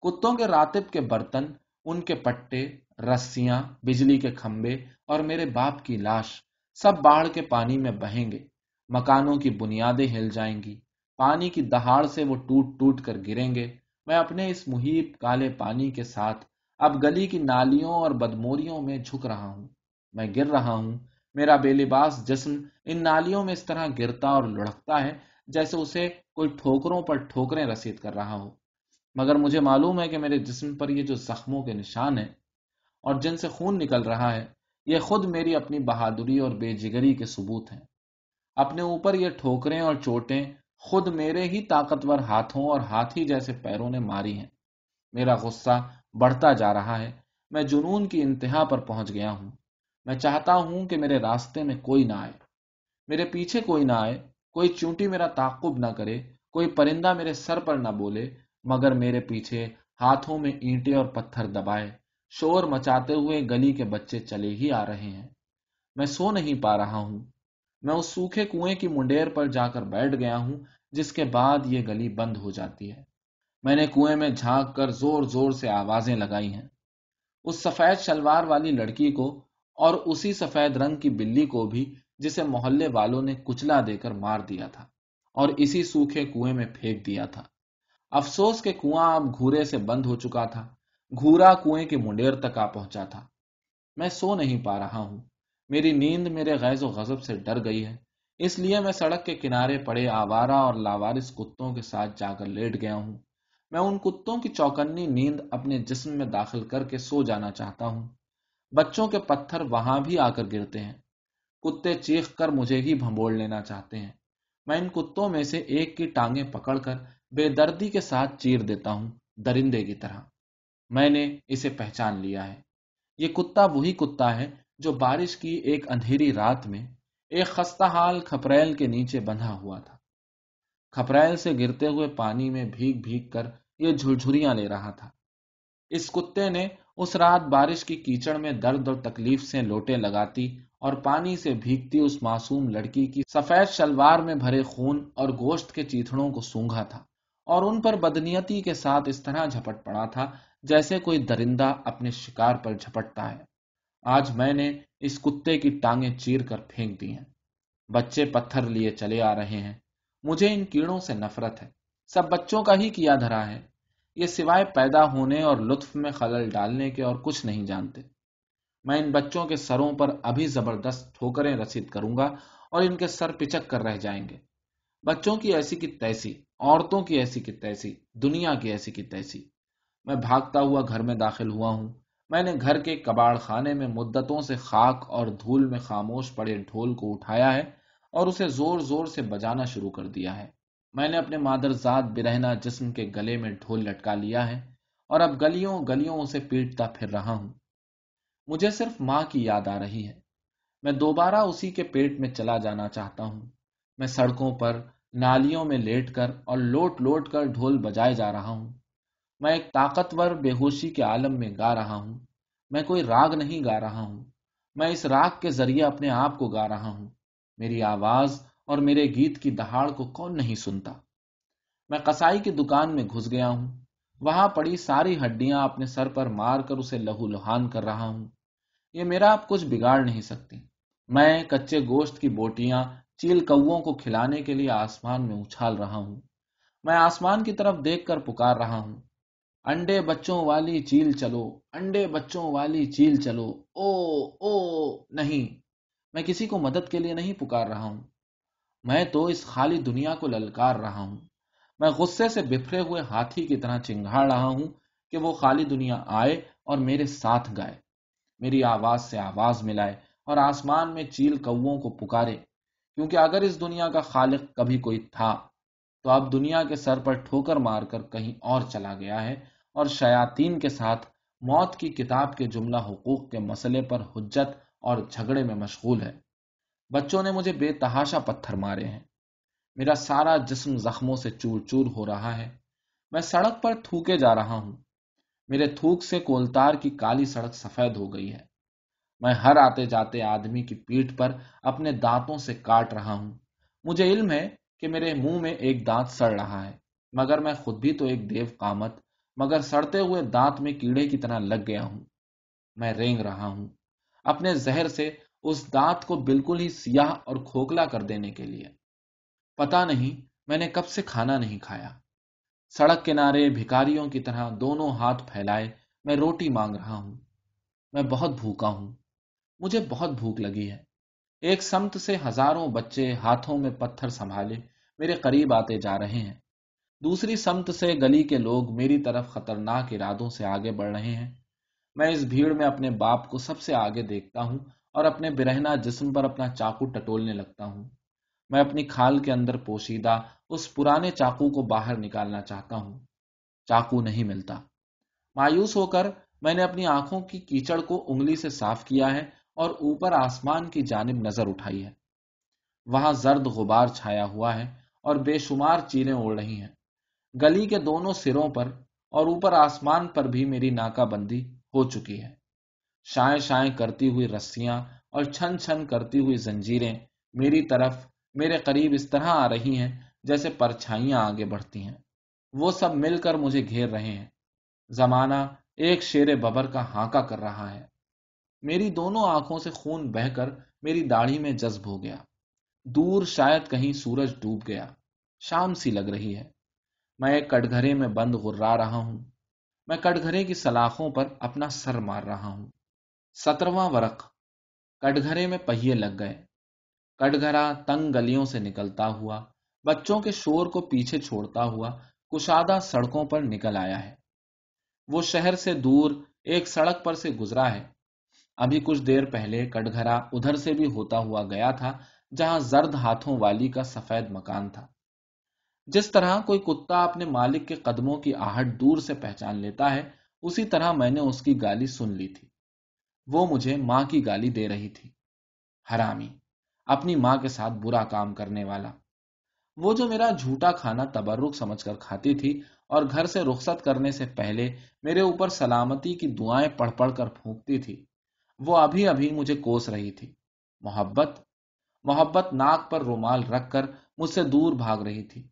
کتوں کے راتب کے برتن، ان کے پٹے، رسیاں، بجلی کے کھمبے اور میرے باپ کی لاش سب باڑھ کے پانی میں بہیں گے۔ مکانوں کی بنیادیں ہل جائیں گی۔ پانی کی دہاڑ سے وہ ٹوٹ ٹوٹ کر گریں گے۔ میں اپنے اس محیط کالے پانی کے ساتھ اب گلی کی نالیوں اور بدموریوں میں جھک رہا ہوں۔ میں گر رہا ہوں۔ میرا بے لباس جسم ان نالیوں میں اس طرح گرتا اور لڑکتا ہے جیسے اسے کوئی ٹھوکروں پر ٹھوکریں رسید کر رہا ہو۔ مگر مجھے معلوم ہے کہ میرے جسم پر یہ جو زخموں کے نشان ہیں اور جن سے خون نکل رہا ہے، یہ خود میری اپنی بہادری اور بے جگری کے ثبوت ہیں۔ اپنے اوپر یہ ٹھوکریں اور چوٹیں خود میرے ہی طاقتور ہاتھوں اور ہاتھی جیسے پیروں نے ماری ہیں۔ میرا غصہ بڑھتا جا رہا ہے۔ میں جنون کی انتہا پر پہنچ گیا ہوں۔ میں چاہتا ہوں کہ میرے راستے میں کوئی نہ آئے۔ میرے پیچھے کوئی نہ آئے۔ کوئی چونٹی میرا تعقب نہ کرے۔ کوئی پرندہ میرے سر پر نہ بولے۔ مگر میرے پیچھے ہاتھوں میں اینٹے اور پتھر دبائے۔ شور مچاتے ہوئے گلی کے بچے چلے ہی آ رہے ہیں۔ میں سو نہیں پا رہا ہوں۔ میں اس سوکھے کنویں کی منڈیر پر جا کر بیٹھ گیا ہوں، جس کے بعد یہ گلی بند ہو جاتی ہے۔ میں نے کنویں میں جھانک کر زور زور سے آوازیں لگائی ہیں۔ اس سفید شلوار والی لڑکی کو اور اسی سفید رنگ کی بلی کو بھی، جسے محلے والوں نے کچلا دے کر مار دیا تھا، اور اسی سوکھے کنویں میں پھینک دیا تھا۔ افسوس کے کنواں اب گھورے سے بند ہو چکا تھا، گھورا کنویں کی منڈیر تک آ پہنچا تھا۔ میں سو نہیں پا رہا ہوں۔ میری نیند میرے غیظ و غضب سے ڈر گئی ہے۔ اس لیے میں سڑک کے کنارے پڑے آوارہ اور لاوارس کتوں کے ساتھ جا کر لیٹ گیا ہوں۔ میں ان کتوں کی چوکنی نیند اپنے جسم میں داخل کر کے سو جانا چاہتا ہوں۔ بچوں کے پتھر وہاں بھی آ کر گرتے ہیں۔ کتے چیخ کر مجھے ہی بھمبوڑ لینا چاہتے ہیں۔ میں ان کتوں میں سے ایک کی ٹانگیں پکڑ کر بے دردی کے ساتھ چیر دیتا ہوں درندے کی طرح۔ میں نے اسے پہچان لیا ہے۔ یہ کتا وہی کتا ہے جو بارش کی ایک اندھیری رات میں ایک خستہ حال کھپریل کے نیچے بندھا ہوا تھا۔ کھپریل سے گرتے ہوئے پانی میں بھیگ بھیگ کر یہ جھرجھریاں لے رہا تھا۔ اس کتے نے اس رات بارش کی کیچڑ میں درد اور تکلیف سے لوٹے لگاتی اور پانی سے بھیگتی اس معصوم لڑکی کی سفید شلوار میں بھرے خون اور گوشت کے چیتڑوں کو سونگا تھا اور ان پر بدنیتی کے ساتھ اس طرح جھپٹ پڑا تھا جیسے کوئی درندہ اپنے شکار پر جھپٹتا ہے۔ آج میں نے اس کتے کی ٹانگیں چیر کر پھینک دی ہیں۔ بچے پتھر لیے چلے آ رہے ہیں۔ مجھے ان کیڑوں سے نفرت ہے۔ سب بچوں کا ہی کیا دھرا ہے۔ یہ سوائے پیدا ہونے اور لطف میں خلل ڈالنے کے اور کچھ نہیں جانتے۔ میں ان بچوں کے سروں پر ابھی زبردست ٹھوکریں رسید کروں گا اور ان کے سر پچک کر رہ جائیں گے۔ بچوں کی ایسی کی تیسی، عورتوں کی ایسی کی تیسی، دنیا کی ایسی کی تیسی۔ میں بھاگتا ہوا گھر میں داخل ہوا ہوں۔ میں نے گھر کے کباڑ خانے میں مدتوں سے خاک اور دھول میں خاموش پڑے ڈھول کو اٹھایا ہے اور اسے زور زور سے بجانا شروع کر دیا ہے۔ میں نے اپنے مادر ذات برہنا جسم کے گلے میں ڈھول لٹکا لیا ہے اور اب گلیوں گلیوں اسے پیٹتا پھر رہا ہوں۔ مجھے صرف ماں کی یاد آ رہی ہے۔ میں دوبارہ اسی کے پیٹ میں چلا جانا چاہتا ہوں۔ میں سڑکوں پر نالیوں میں لیٹ کر اور لوٹ لوٹ کر ڈھول بجائے جا رہا ہوں۔ میں ایک طاقتور بے ہوشی کے عالم میں گا رہا ہوں۔ میں کوئی راگ نہیں گا رہا ہوں۔ میں اس راگ کے ذریعے اپنے آپ کو گا رہا ہوں۔ میری آواز اور میرے گیت کی دہاڑ کو کون نہیں سنتا؟ میں کسائی کی دکان میں گھس گیا ہوں۔ وہاں پڑی ساری ہڈیاں اپنے سر پر مار کر اسے لہو لہان کر رہا ہوں۔ یہ میرا اب کچھ بگاڑ نہیں سکتی۔ میں کچے گوشت کی بوٹیاں چیل کو کو کھلانے کے لیے آسمان میں اچھال رہا ہوں۔ میں آسمان کی طرف دیکھ کر پکار رہا ہوں۔ انڈے بچوں والی چیل چلو، انڈے بچوں والی چیل چلو، او او، نہیں، میں کسی کو مدد کے لیے نہیں پکار رہا ہوں۔ میں تو اس خالی دنیا کو للکار رہا ہوں۔ میں غصے سے بفرے ہوئے ہاتھی کی طرح چنگاڑ رہا ہوں کہ وہ خالی دنیا آئے اور میرے ساتھ گائے۔ میری آواز سے آواز ملائے اور آسمان میں چیل کووں کو پکارے۔ کیونکہ اگر اس دنیا کا خالق کبھی کوئی تھا، تو اب دنیا کے سر پر ٹھوکر مار کر کہیں اور چلا گیا ہے اور شیاتین کے ساتھ موت کی کتاب کے جملہ حقوق کے مسئلے پر حجت اور جھگڑے میں مشغول ہے۔ بچوں نے مجھے بے تحاشا پتھر مارے ہیں۔ میرا سارا جسم زخموں سے چور چور ہو رہا ہے۔ میں سڑک پر تھوکے جا رہا ہوں۔ میرے تھوک سے کولتار کی کالی سڑک سفید ہو گئی ہے۔ میں ہر آتے جاتے آدمی کی پیٹ پر اپنے دانتوں سے کاٹ رہا ہوں۔ مجھے علم ہے کہ میرے منہ میں ایک دانت سڑ رہا ہے، مگر میں خود بھی تو ایک دیو کامت مگر سڑتے ہوئے دانت میں کیڑے کی طرح لگ گیا ہوں۔ میں رینگ رہا ہوں۔ اپنے زہر سے اس دانت کو بالکل ہی سیاہ اور کھوکھلا کر دینے کے لیے۔ پتا نہیں میں نے کب سے کھانا نہیں کھایا۔ سڑک کنارے بھکاریوں کی طرح دونوں ہاتھ پھیلائے میں روٹی مانگ رہا ہوں۔ میں بہت بھوکا ہوں۔ مجھے بہت بھوک لگی ہے۔ ایک سمت سے ہزاروں بچے ہاتھوں میں پتھر سنبھالے میرے قریب آتے جا رہے ہیں۔ دوسری سمت سے گلی کے لوگ میری طرف خطرناک ارادوں سے آگے بڑھ رہے ہیں۔ میں اس بھیڑ میں اپنے باپ کو سب سے آگے دیکھتا ہوں اور اپنے برہنا جسم پر اپنا چاقو ٹٹولنے لگتا ہوں۔ میں اپنی کھال کے اندر پوشیدہ اس پرانے چاقو کو باہر نکالنا چاہتا ہوں۔ چاقو نہیں ملتا۔ مایوس ہو کر میں نے اپنی آنکھوں کی کیچڑ کو انگلی سے صاف کیا ہے اور اوپر آسمان کی جانب نظر اٹھائی ہے۔ وہاں زرد غبار چھایا ہوا ہے اور بے شمار چیلیں اڑ رہی ہیں۔ گلی کے دونوں سروں پر اور اوپر آسمان پر بھی میری ناکہ بندی ہو چکی ہے۔ شائیں شائیں کرتی ہوئی رسیاں اور چھن چھن کرتی ہوئی زنجیریں میری طرف میرے قریب اس طرح آ رہی ہیں جیسے پرچھائیاں آگے بڑھتی ہیں۔ وہ سب مل کر مجھے گھیر رہے ہیں۔ زمانہ ایک شیر ببر کا ہانکا کر رہا ہے۔ میری دونوں آنکھوں سے خون بہ کر میری داڑھی میں جذب ہو گیا۔ دور شاید کہیں سورج ڈوب گیا۔ شام سی لگ رہی ہے۔ میں ایک کٹگرے میں بند غرا رہا ہوں۔ میں کٹگرے کی سلاخوں پر اپنا سر مار رہا ہوں۔ سترواں ورق کٹگرے میں پہیے لگ گئے۔ کٹگرا تنگ گلیوں سے نکلتا ہوا، بچوں کے شور کو پیچھے چھوڑتا ہوا کشادہ سڑکوں پر نکل آیا ہے۔ وہ شہر سے دور ایک سڑک پر سے گزرا ہے۔ ابھی کچھ دیر پہلے کٹگرا ادھر سے بھی ہوتا ہوا گیا تھا، جہاں زرد ہاتھوں والی کا سفید مکان تھا۔ جس طرح کوئی کتا اپنے مالک کے قدموں کی آہٹ دور سے پہچان لیتا ہے، اسی طرح میں نے اس کی گالی سن لی تھی۔ وہ مجھے ماں کی گالی دے رہی تھی۔ حرامی، اپنی ماں کے ساتھ برا کام کرنے والا۔ وہ جو میرا جھوٹا کھانا تبرک سمجھ کر کھاتی تھی اور گھر سے رخصت کرنے سے پہلے میرے اوپر سلامتی کی دعائیں پڑھ پڑھ کر پھونکتی تھی، وہ ابھی ابھی مجھے کوس رہی تھی۔ محبت محبت ناک پر رومال رکھ کر مجھ سے دور بھاگ رہی تھی۔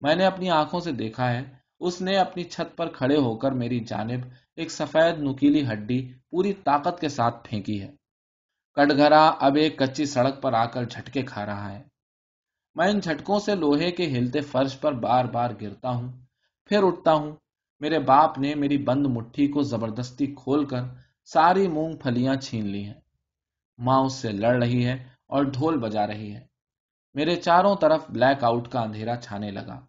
میں نے اپنی آنکھوں سے دیکھا ہے۔ اس نے اپنی چھت پر کھڑے ہو کر میری جانب ایک سفید نکیلی ہڈی پوری طاقت کے ساتھ پھینکی ہے۔ کٹگرا اب ایک کچی سڑک پر آ کر جھٹکے کھا رہا ہے۔ میں ان جھٹکوں سے لوہے کے ہلتے فرش پر بار بار گرتا ہوں۔ پھر اٹھتا ہوں۔ میرے باپ نے میری بند مٹھی کو زبردستی کھول کر ساری مونگ پھلیاں چھین لی ہیں۔ ماں اس سے لڑ رہی ہے اور ڈھول بجا رہی ہے۔ میرے چاروں طرف بلیک آؤٹ کا اندھیرا چھانے لگا۔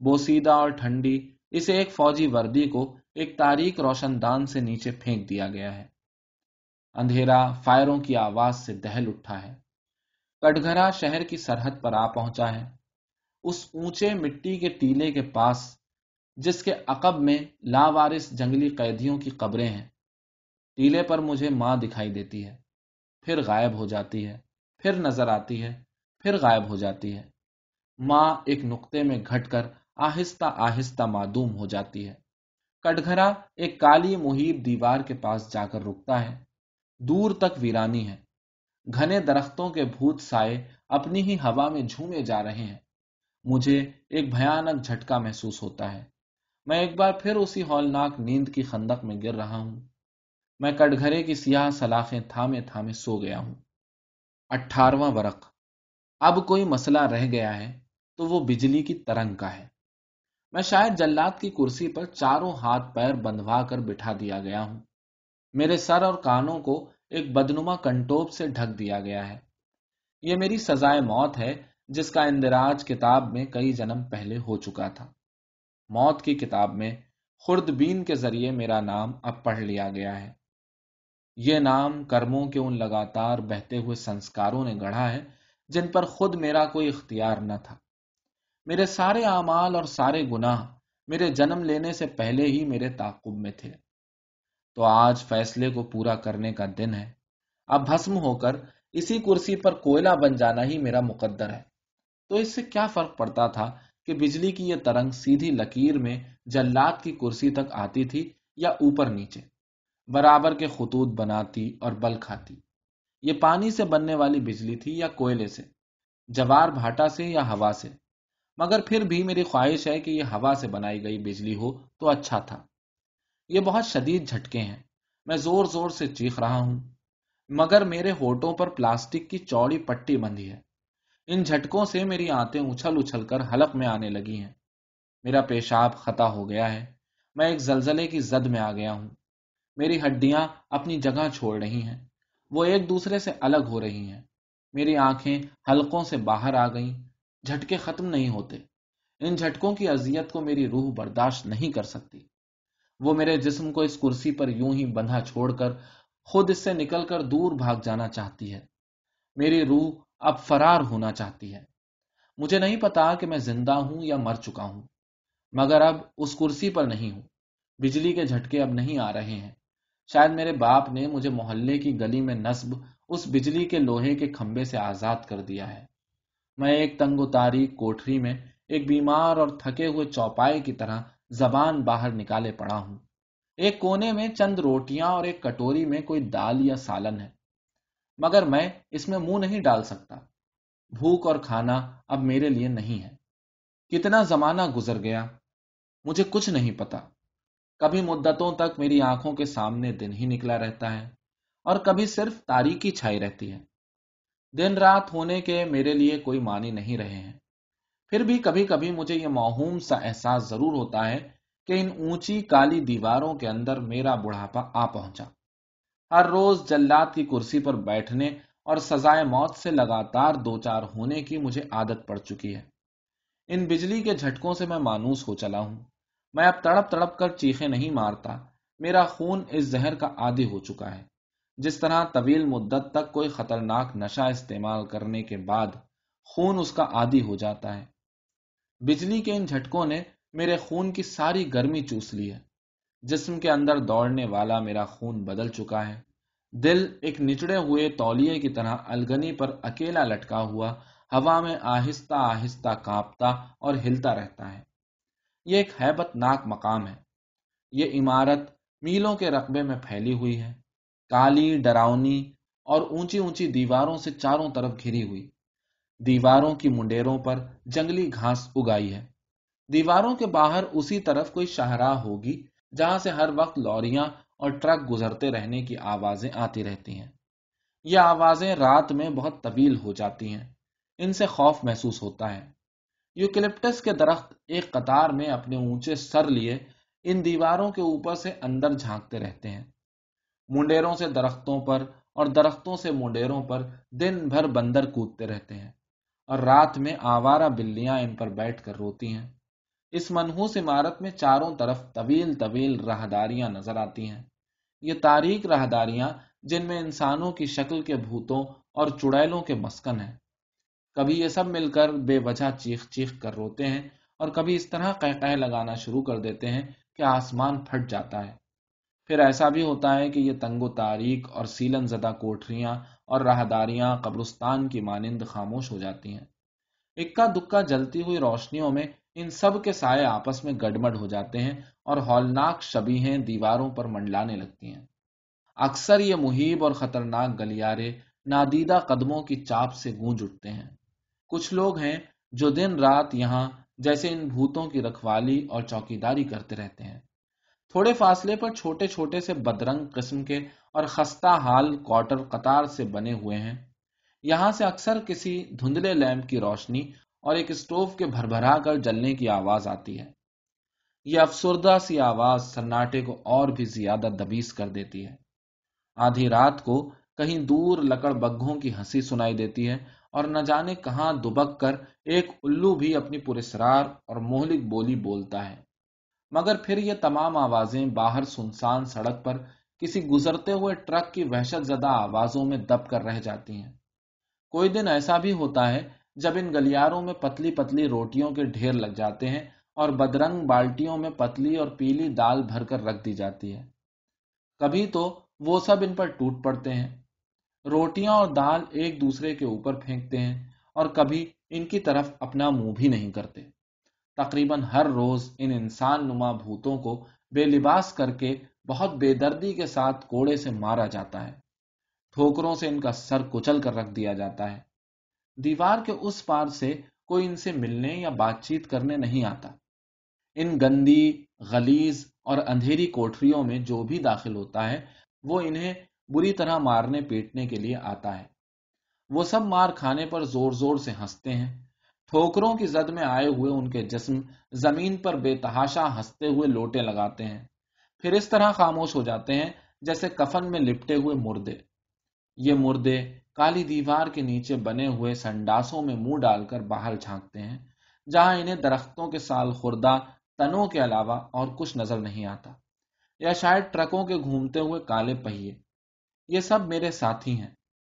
بوسیدہ اور ٹھنڈی، اسے ایک فوجی وردی کو ایک تاریخ روشن دان سے نیچے پھینک دیا گیا ہے۔ اندھیرا فائروں کی آواز سے دہل اٹھا ہے۔ کٹگرا شہر کی سرحد پر آ پہنچا ہے۔ اس اونچے مٹی کے ٹیلے کے پاس، جس کے عقب میں لاوارس جنگلی قیدیوں کی قبریں ہیں۔ ٹیلے پر مجھے ماں دکھائی دیتی ہے۔ پھر غائب ہو جاتی ہے، پھر نظر آتی ہے۔ پھر غائب ہو جاتی ہے۔ ماں ایک نقطے میں گھٹ کر آہستہ آہستہ معدوم ہو جاتی ہے۔ کٹگرا ایک کالی محیب دیوار کے پاس جا کر رکتا ہے۔ دور تک ویرانی ہے۔ گھنے درختوں کے بھوت سائے اپنی ہی ہوا میں جھومے جا رہے ہیں۔ مجھے ایک بھیانک جھٹکا محسوس ہوتا ہے۔ میں ایک بار پھر اسی ہولناک نیند کی خندق میں گر رہا ہوں۔ میں کٹگھرے کی سیاہ سلاخیں تھامے تھامے سو گیا ہوں۔ اٹھارواں ورق۔ اب کوئی مسئلہ رہ گیا ہے تو وہ بجلی کی ترنگ کا ہے۔ میں شاید جلات کی کرسی پر چاروں ہاتھ پیر بندھوا کر بٹھا دیا گیا ہوں۔ میرے سر اور کانوں کو ایک بدنما کنٹوپ سے ڈھک دیا گیا ہے۔ یہ میری سزائے موت ہے جس کا اندراج کتاب میں کئی جنم پہلے ہو چکا تھا۔ موت کی کتاب میں خوردبین کے ذریعے میرا نام اب پڑھ لیا گیا ہے۔ یہ نام کرموں کے ان لگاتار بہتے ہوئے سنسکاروں نے گڑھا ہے جن پر خود میرا کوئی اختیار نہ تھا۔ میرے سارے اعمال اور سارے گناہ میرے جنم لینے سے پہلے ہی میرے تعقب میں تھے۔ تو آج فیصلے کو پورا کرنے کا دن ہے۔ اب بھسم ہو کر اسی کرسی پر کوئلہ بن جانا ہی میرا مقدر ہے۔ تو اس سے کیا فرق پڑتا تھا کہ بجلی کی یہ ترنگ سیدھی لکیر میں جلات کی کرسی تک آتی تھی یا اوپر نیچے، برابر کے خطوط بناتی اور بل کھاتی یہ پانی سے بننے والی بجلی تھی یا کوئلے سے، جوار بھاٹا سے یا ہوا سے۔ مگر پھر بھی میری خواہش ہے کہ یہ ہوا سے بنائی گئی بجلی ہو تو اچھا تھا۔ یہ بہت شدید جھٹکے ہیں۔ میں زور زور سے چیخ رہا ہوں۔ مگر میرے ہوٹوں پر پلاسٹک کی چوڑی پٹی بندھی ہے۔ ان جھٹکوں سے میری آنتیں اچھل اچھل کر حلق میں آنے لگی ہیں۔ میرا پیشاب خطا ہو گیا ہے۔ میں ایک زلزلے کی زد میں آ گیا ہوں۔ میری ہڈیاں اپنی جگہ چھوڑ رہی ہیں۔ وہ ایک دوسرے سے الگ ہو رہی ہیں۔ میری آنکھیں حلقوں سے باہر آ گئیں۔ جھٹکے ختم نہیں ہوتے۔ ان جھٹکوں کی اذیت کو میری روح برداشت نہیں کر سکتی۔ وہ میرے جسم کو اس کرسی پر یوں ہی بندھا چھوڑ کر خود اس سے نکل کر دور بھاگ جانا چاہتی ہے۔ میری روح اب فرار ہونا چاہتی ہے۔ مجھے نہیں پتا کہ میں زندہ ہوں یا مر چکا ہوں۔ مگر اب اس کرسی پر نہیں ہوں۔ بجلی کے جھٹکے اب نہیں آ رہے ہیں۔ شاید میرے باپ نے مجھے محلے کی گلی میں نصب اس بجلی کے لوہے کے کھمبے سے آزاد کر دیا ہے۔ میں ایک تنگ و تاریخ کوٹری میں ایک بیمار اور تھکے ہوئے چوپائے کی طرح زبان باہر نکالے پڑا ہوں۔ ایک کونے میں چند روٹیاں اور ایک کٹوری میں کوئی دال یا سالن ہے۔ مگر میں اس میں منہ نہیں ڈال سکتا۔ بھوک اور کھانا اب میرے لیے نہیں ہے۔ کتنا زمانہ گزر گیا، مجھے کچھ نہیں پتا۔ کبھی مدتوں تک میری آنکھوں کے سامنے دن ہی نکلا رہتا ہے اور کبھی صرف تاریخی چھائی رہتی ہے۔ دن رات ہونے کے میرے لیے کوئی معنی نہیں رہے ہیں۔ پھر بھی کبھی کبھی مجھے یہ موہوم سا احساس ضرور ہوتا ہے کہ ان اونچی کالی دیواروں کے اندر میرا بڑھاپا آ پہنچا۔ ہر روز جلات کی کرسی پر بیٹھنے اور سزائے موت سے لگاتار دو چار ہونے کی مجھے عادت پڑ چکی ہے۔ ان بجلی کے جھٹکوں سے میں مانوس ہو چلا ہوں۔ میں اب تڑپ تڑپ کر چیخے نہیں مارتا۔ میرا خون اس زہر کا عادی ہو چکا ہے۔ جس طرح طویل مدت تک کوئی خطرناک نشہ استعمال کرنے کے بعد خون اس کا عادی ہو جاتا ہے۔ بجلی کے ان جھٹکوں نے میرے خون کی ساری گرمی چوس لی ہے۔ جسم کے اندر دوڑنے والا میرا خون بدل چکا ہے۔ دل ایک نچڑے ہوئے تولیے کی طرح الگنی پر اکیلا لٹکا ہوا ہوا میں آہستہ آہستہ کانپتا اور ہلتا رہتا ہے۔ یہ ایک حیبت ناک مقام ہے۔ یہ عمارت میلوں کے رقبے میں پھیلی ہوئی ہے۔ کالی، ڈراؤنی اور اونچی اونچی دیواروں سے چاروں طرف گھری ہوئی۔ دیواروں کی منڈیروں پر جنگلی گھاس اگائی ہے۔ دیواروں کے باہر اسی طرف کوئی شاہراہ ہوگی جہاں سے ہر وقت لوریاں اور ٹرک گزرتے رہنے کی آوازیں آتی رہتی ہیں۔ یہ آوازیں رات میں بہت طویل ہو جاتی ہیں۔ ان سے خوف محسوس ہوتا ہے۔ یوکلپٹس کے درخت ایک قطار میں اپنے اونچے سر لیے ان دیواروں کے اوپر سے اندر جھانکتے رہتے ہیں۔ منڈیروں سے درختوں پر اور درختوں سے منڈیروں پر دن بھر بندر کودتے رہتے ہیں اور رات میں آوارہ بلیاں ان پر بیٹھ کر روتی ہیں۔ اس منحوس عمارت میں چاروں طرف طویل طویل راہداریاں نظر آتی ہیں۔ یہ تاریخ راہداریاں جن میں انسانوں کی شکل کے بھوتوں اور چڑیلوں کے مسکن ہیں۔ کبھی یہ سب مل کر بے وجہ چیخ چیخ کر روتے ہیں اور کبھی اس طرح قہ لگانا شروع کر دیتے ہیں کہ آسمان پھٹ جاتا ہے۔ پھر ایسا بھی ہوتا ہے کہ یہ تنگ و تاریخ اور سیلن زدہ کوٹریاں اور راہداریاں قبرستان کی مانند خاموش ہو جاتی ہیں۔ اکا دکا جلتی ہوئی روشنیوں میں ان سب کے سائے آپس میں گڈمڈ ہو جاتے ہیں اور ہولناک شبیہیں دیواروں پر منڈلانے لگتی ہیں۔ اکثر یہ محیب اور خطرناک گلیارے نادیدہ قدموں کی چاپ سے گونج اٹھتے ہیں۔ کچھ لوگ ہیں جو دن رات یہاں جیسے ان بھوتوں کی رکھوالی اور چوکیداری کرتے رہتے ہیں۔ تھوڑے فاصلے پر چھوٹے چھوٹے سے بدرنگ قسم کے اور خستہ حال کوارٹر قطار سے بنے ہوئے ہیں۔ یہاں سے اکثر کسی دھندلے لیمپ کی روشنی اور ایک اسٹوو کے بھر بھرا کر جلنے کی آواز آتی ہے۔ یہ افسردہ سی آواز سناٹے کو اور بھی زیادہ دبیس کر دیتی ہے۔ آدھی رات کو کہیں دور لکڑ بگھوں کی ہنسی سنائی دیتی ہے اور نہ جانے کہاں دبک کر ایک الو بھی اپنی پرسرار اور مہلک بولی بولتا ہے۔ مگر پھر یہ تمام آوازیں باہر سنسان سڑک پر کسی گزرتے ہوئے ٹرک کی وحشت زدہ آوازوں میں دب کر رہ جاتی ہیں۔ کوئی دن ایسا بھی ہوتا ہے جب ان گلیاروں میں پتلی پتلی روٹیوں کے ڈھیر لگ جاتے ہیں اور بدرنگ بالٹیوں میں پتلی اور پیلی دال بھر کر رکھ دی جاتی ہے۔ کبھی تو وہ سب ان پر ٹوٹ پڑتے ہیں۔ روٹیاں اور دال ایک دوسرے کے اوپر پھینکتے ہیں اور کبھی ان کی طرف اپنا منہ بھی نہیں کرتے۔ تقریباً ہر روز ان انسان نما بھوتوں کو بے لباس کر کے بہت بے دردی کے ساتھ کوڑے سے مارا جاتا ہے۔ ٹھوکروں سے ان کا سر کچل کر رکھ دیا جاتا ہے۔ دیوار کے اس پار سے کوئی ان سے ملنے یا بات چیت کرنے نہیں آتا۔ ان گندی غلیز اور اندھیری کوٹریوں میں جو بھی داخل ہوتا ہے، وہ انہیں بری طرح مارنے پیٹنے کے لیے آتا ہے۔ وہ سب مار کھانے پر زور زور سے ہنستے ہیں۔ ٹھوکروں کی زد میں آئے ہوئے ان کے جسم زمین پر بے تحاشا ہنستے ہوئے لوٹے لگاتے ہیں۔ پھر اس طرح خاموش ہو جاتے ہیں جیسے کفن میں لپٹے ہوئے مردے۔ یہ مردے کالی دیوار کے نیچے بنے ہوئے سنڈاسوں میں منہ ڈال کر باہر جھانکتے ہیں، جہاں انہیں درختوں کے سال خوردہ تنوں کے علاوہ اور کچھ نظر نہیں آتا۔ یا شاید ٹرکوں کے گھومتے ہوئے کالے پہیے۔ یہ سب میرے ساتھی ہیں،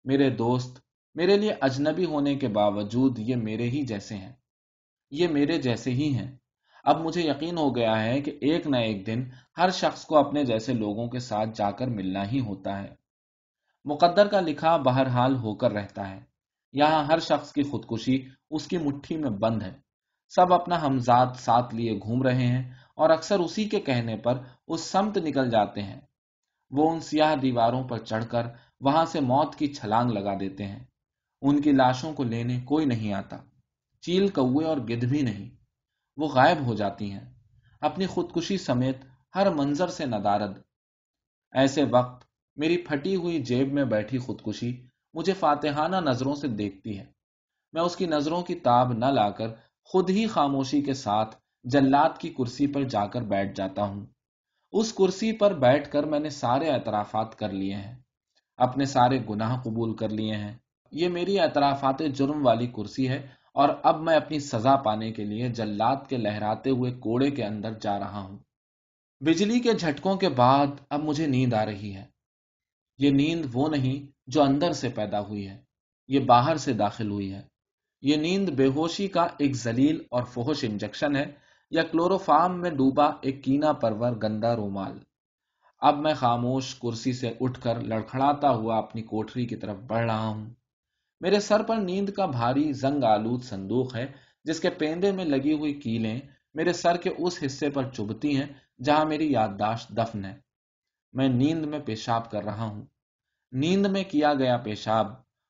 میرے دوست، میرے لیے اجنبی ہونے کے باوجود یہ میرے ہی جیسے ہیں۔ یہ میرے جیسے ہی ہیں۔ اب مجھے یقین ہو گیا ہے کہ ایک نہ ایک دن ہر شخص کو اپنے جیسے لوگوں کے ساتھ جا کر ملنا ہی ہوتا ہے۔ مقدر کا لکھا بہرحال ہو کر رہتا ہے۔ یہاں ہر شخص کی خودکشی اس کی مٹھی میں بند ہے۔ سب اپنا ہمزاد ساتھ لیے گھوم رہے ہیں اور اکثر اسی کے کہنے پر اس سمت نکل جاتے ہیں۔ وہ ان سیاہ دیواروں پر چڑھ کر وہاں سے موت کی چھلانگ لگا دیتے ہیں۔ ان کی لاشوں کو لینے کوئی نہیں آتا، چیل کوے اور گدھ بھی نہیں۔ وہ غائب ہو جاتی ہیں۔ اپنی خودکشی سمیت ہر منظر سے ندارد ایسے وقت میری پھٹی ہوئی جیب میں بیٹھی خودکشی مجھے فاتحانہ نظروں سے دیکھتی ہے۔ میں اس کی نظروں کی تاب نہ لا کر خود ہی خاموشی کے ساتھ جلات کی کرسی پر جا کر بیٹھ جاتا ہوں۔ اس کرسی پر بیٹھ کر میں نے سارے اعترافات کر لیے ہیں، اپنے سارے گناہ قبول کر لیے ہیں۔ یہ میری اعترافات جرم والی کرسی ہے اور اب میں اپنی سزا پانے کے لیے جلات کے لہراتے ہوئے کوڑے کے اندر جا رہا ہوں۔ بجلی کے جھٹکوں کے بعد اب مجھے نیند آ رہی ہے۔ یہ نیند وہ نہیں جو اندر سے پیدا ہوئی ہے، یہ باہر سے داخل ہوئی ہے۔ یہ نیند بے ہوشی کا ایک زلیل اور فوہش انجیکشن ہے یا کلوروفارم میں ڈوبا ایک کینا پرور گندا رومال۔ اب میں خاموش کرسی سے اٹھ کر لڑکھڑاتا ہوا اپنی کوٹری کی طرف بڑھ رہا ہوں۔ میرے سر پر نیند کا بھاری زنگ آلود صندوق ہے، جس کے پیندے میں لگی ہوئی کیلیں میرے سر کے اس حصے پر چبھتی ہیں جہاں میری یادداشت دفن ہے۔ میں نیند میں پیشاب کر رہا ہوں۔ نیند میں کیا گیا پیشاب،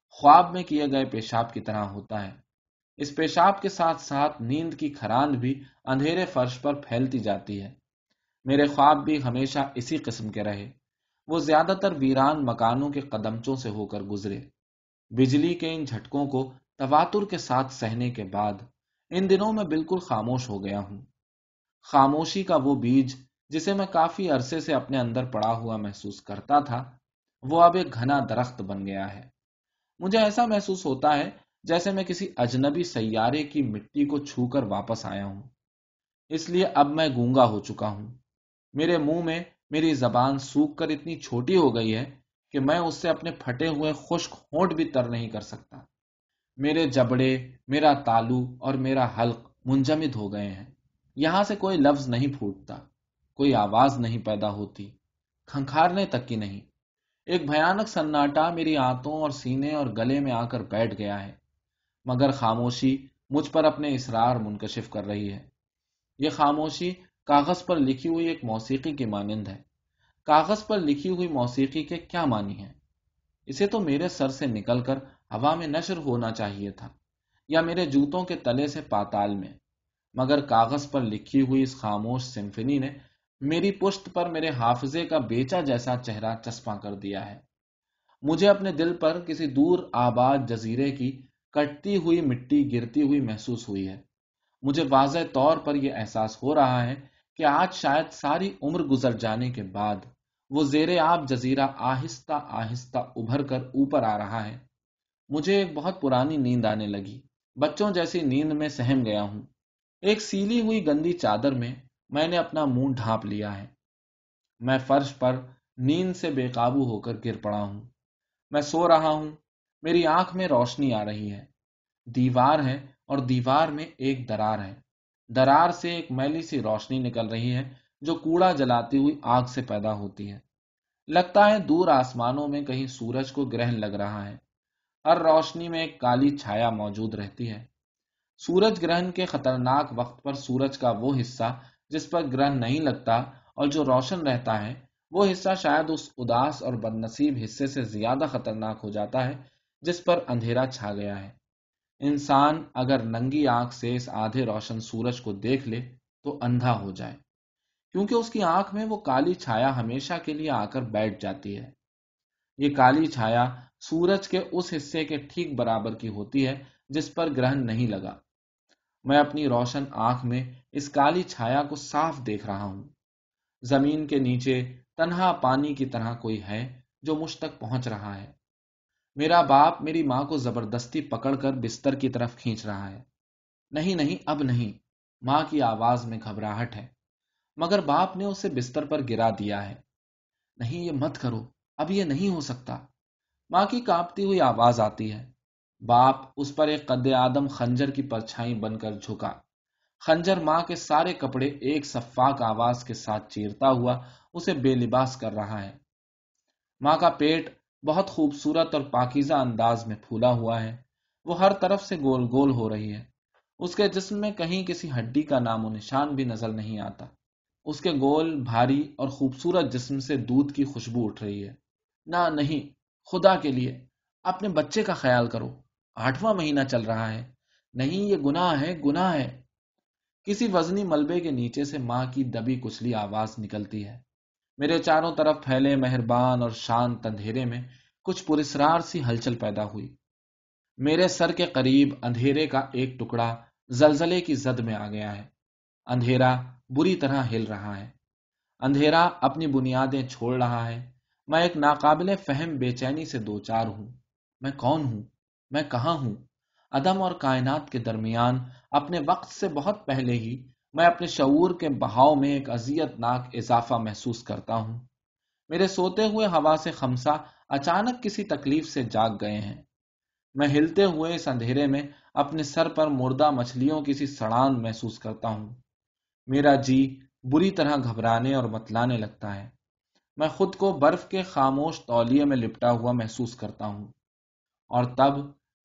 خواب میں کیے گئے پیشاب کی طرح ہوتا ہے۔ اس پیشاب کے ساتھ ساتھ نیند کی کھران بھی اندھیرے فرش پر پھیلتی جاتی ہے۔ میرے خواب بھی ہمیشہ اسی قسم کے رہے۔ وہ زیادہ تر ویران مکانوں کے قدمچوں سے ہو کر گزرے۔ بجلی کے ان جھٹکوں کو تواتر کے ساتھ سہنے کے بعد ان دنوں میں بالکل خاموش ہو گیا ہوں۔ خاموشی کا وہ بیج جسے میں کافی عرصے سے اپنے اندر پڑا ہوا محسوس کرتا تھا، وہ اب ایک گھنا درخت بن گیا ہے۔ مجھے ایسا محسوس ہوتا ہے جیسے میں کسی اجنبی سیارے کی مٹی کو چھو کر واپس آیا ہوں۔ اس لیے اب میں گونگا ہو چکا ہوں۔ میرے منہ میں میری زبان سوکھ کر اتنی چھوٹی ہو گئی ہے کہ میں اس سے اپنے پھٹے ہوئے خشک ہونٹ بھی تر نہیں کر سکتا۔ میرے جبڑے، میرا تالو اور میرا حلق منجمد ہو گئے ہیں۔ یہاں سے کوئی لفظ نہیں پھوٹتا، کوئی آواز نہیں پیدا ہوتی، کھنکھارنے تک کی نہیں۔ ایک بھیانک سناٹا میری آنتوں اور سینے اور گلے میں آ کر بیٹھ گیا ہے۔ مگر خاموشی مجھ پر اپنے اسرار منکشف کر رہی ہے۔ یہ خاموشی کاغذ پر لکھی ہوئی ایک موسیقی کی مانند ہے۔ کاغذ پر لکھی ہوئی موسیقی کے کیا معنی ہے اسے تو میرے سر سے نکل کر ہوا میں نشر ہونا چاہیے تھا، یا میرے جوتوں کے تلے سے پاتال میں۔ مگر کاغذ پر لکھی ہوئی اس خاموش سمفنی نے میری پشت پر میرے حافظے کا بیچا جیسا چہرہ چسپاں کر دیا ہے۔ مجھے اپنے دل پر کسی دور آباد جزیرے کی کٹتی ہوئی مٹی، گرتی ہوئی محسوس ہوئی ہے۔ مجھے واضح طور پر یہ احساس ہو رہا ہے کہ آج شاید ساری عمر گزر جانے کے بعد وہ زیر آب جزیرہ آہستہ آہستہ ابھر کر اوپر آ رہا ہے۔ مجھے ایک بہت پرانی نیند آنے لگی۔ بچوں جیسی نیند میں سہم گیا ہوں۔ ایک سیلی ہوئی گندی چادر میں میں نے اپنا منہ ڈھانپ لیا ہے۔ میں فرش پر نیند سے بے قابو ہو کر گر پڑا ہوں۔ میں سو رہا ہوں۔ میری آنکھ میں روشنی آ رہی ہے۔ دیوار ہے اور دیوار میں ایک درار ہے۔ درار سے ایک میلی سی روشنی نکل رہی ہے جو کوڑا جلاتی ہوئی آگ سے پیدا ہوتی ہے۔ لگتا ہے دور آسمانوں میں کہیں سورج کو گرہن لگ رہا ہے۔ ہر روشنی میں ایک کالی چھایا موجود رہتی ہے۔ سورج گرہن کے خطرناک وقت پر سورج کا وہ حصہ جس پر گرہن نہیں لگتا اور جو روشن رہتا ہے، وہ حصہ شاید اس اداس اور بد نصیب حصے سے زیادہ خطرناک ہو جاتا ہے جس پر اندھیرا چھا گیا ہے۔ انسان اگر ننگی آنکھ سے اس آدھے روشن سورج کو دیکھ لے تو اندھا ہو جائے۔ کیونکہ اس کی آنکھ میں وہ کالی چھایا ہمیشہ کے لیے آ کر بیٹھ جاتی ہے۔ یہ کالی چھایا سورج کے اس حصے کے ٹھیک برابر کی ہوتی ہے جس پر گرہن نہیں لگا۔ میں اپنی روشن آنکھ میں اس کالی چھایا کو صاف دیکھ رہا ہوں۔ زمین کے نیچے تنہا پانی کی طرح کوئی ہے جو مجھ تک پہنچ رہا ہے۔ میرا باپ میری ماں کو زبردستی پکڑ کر بستر کی طرف کھینچ رہا ہے۔ نہیں نہیں، اب نہیں۔ ماں کی آواز میں گھبراہٹ ہے، مگر باپ نے اسے بستر پر گرا دیا ہے۔ نہیں، یہ مت کرو۔ اب یہ نہیں ہو سکتا۔ ماں کی کاپتی ہوئی آواز آتی ہے۔ باپ اس پر ایک قد آدم خنجر کی پرچھائی بن کر جھکا۔ خنجر ماں کے سارے کپڑے ایک صفاق آواز کے ساتھ چیرتا ہوا اسے بے لباس کر رہا ہے۔ ماں کا پیٹ بہت خوبصورت اور پاکیزہ انداز میں پھولا ہوا ہے۔ وہ ہر طرف سے گول گول ہو رہی ہے۔ اس کے جسم میں کہیں کسی ہڈی کا نام و نشان بھی نظر نہیں آتا۔ اس کے گول بھاری اور خوبصورت جسم سے دودھ کی خوشبو اٹھ رہی ہے۔ نہ، نہیں، خدا کے لیے، اپنے بچے کا خیال کرو۔ آٹھواں مہینہ چل رہا ہے۔ نہیں، یہ گناہ ہے گناہ ہے۔ کسی وزنی ملبے کے نیچے سے ماں کی دبی کچلی آواز نکلتی ہے۔ میرے چاروں طرف پھیلے مہربان اور شانت اندھیرے میں کچھ پرسرار سی ہلچل پیدا ہوئی۔ میرے سر کے قریب اندھیرے کا ایک ٹکڑا زلزلے کی زد میں آ گیا ہے۔ اندھیرا بری طرح ہل رہا ہے۔ اندھیرا اپنی بنیادیں چھوڑ رہا ہے۔ میں ایک ناقابل فہم بے چینی سے دو چار ہوں۔ میں کون ہوں؟ میں کہاں ہوں؟ عدم اور کائنات کے درمیان اپنے وقت سے بہت پہلے ہی میں اپنے شعور کے بہاؤ میں ایک اذیت ناک اضافہ محسوس کرتا ہوں۔ میرے سوتے ہوئے ہوا سے خمسا اچانک کسی تکلیف سے جاگ گئے ہیں۔ میں ہلتے ہوئے اس اندھیرے میں اپنے سر پر مردہ مچھلیوں کی سی سڑان محسوس کرتا ہوں۔ میرا جی بری طرح گھبرانے اور متلانے لگتا ہے۔ میں خود کو برف کے خاموش تولیے میں لپٹا ہوا محسوس کرتا ہوں۔ اور تب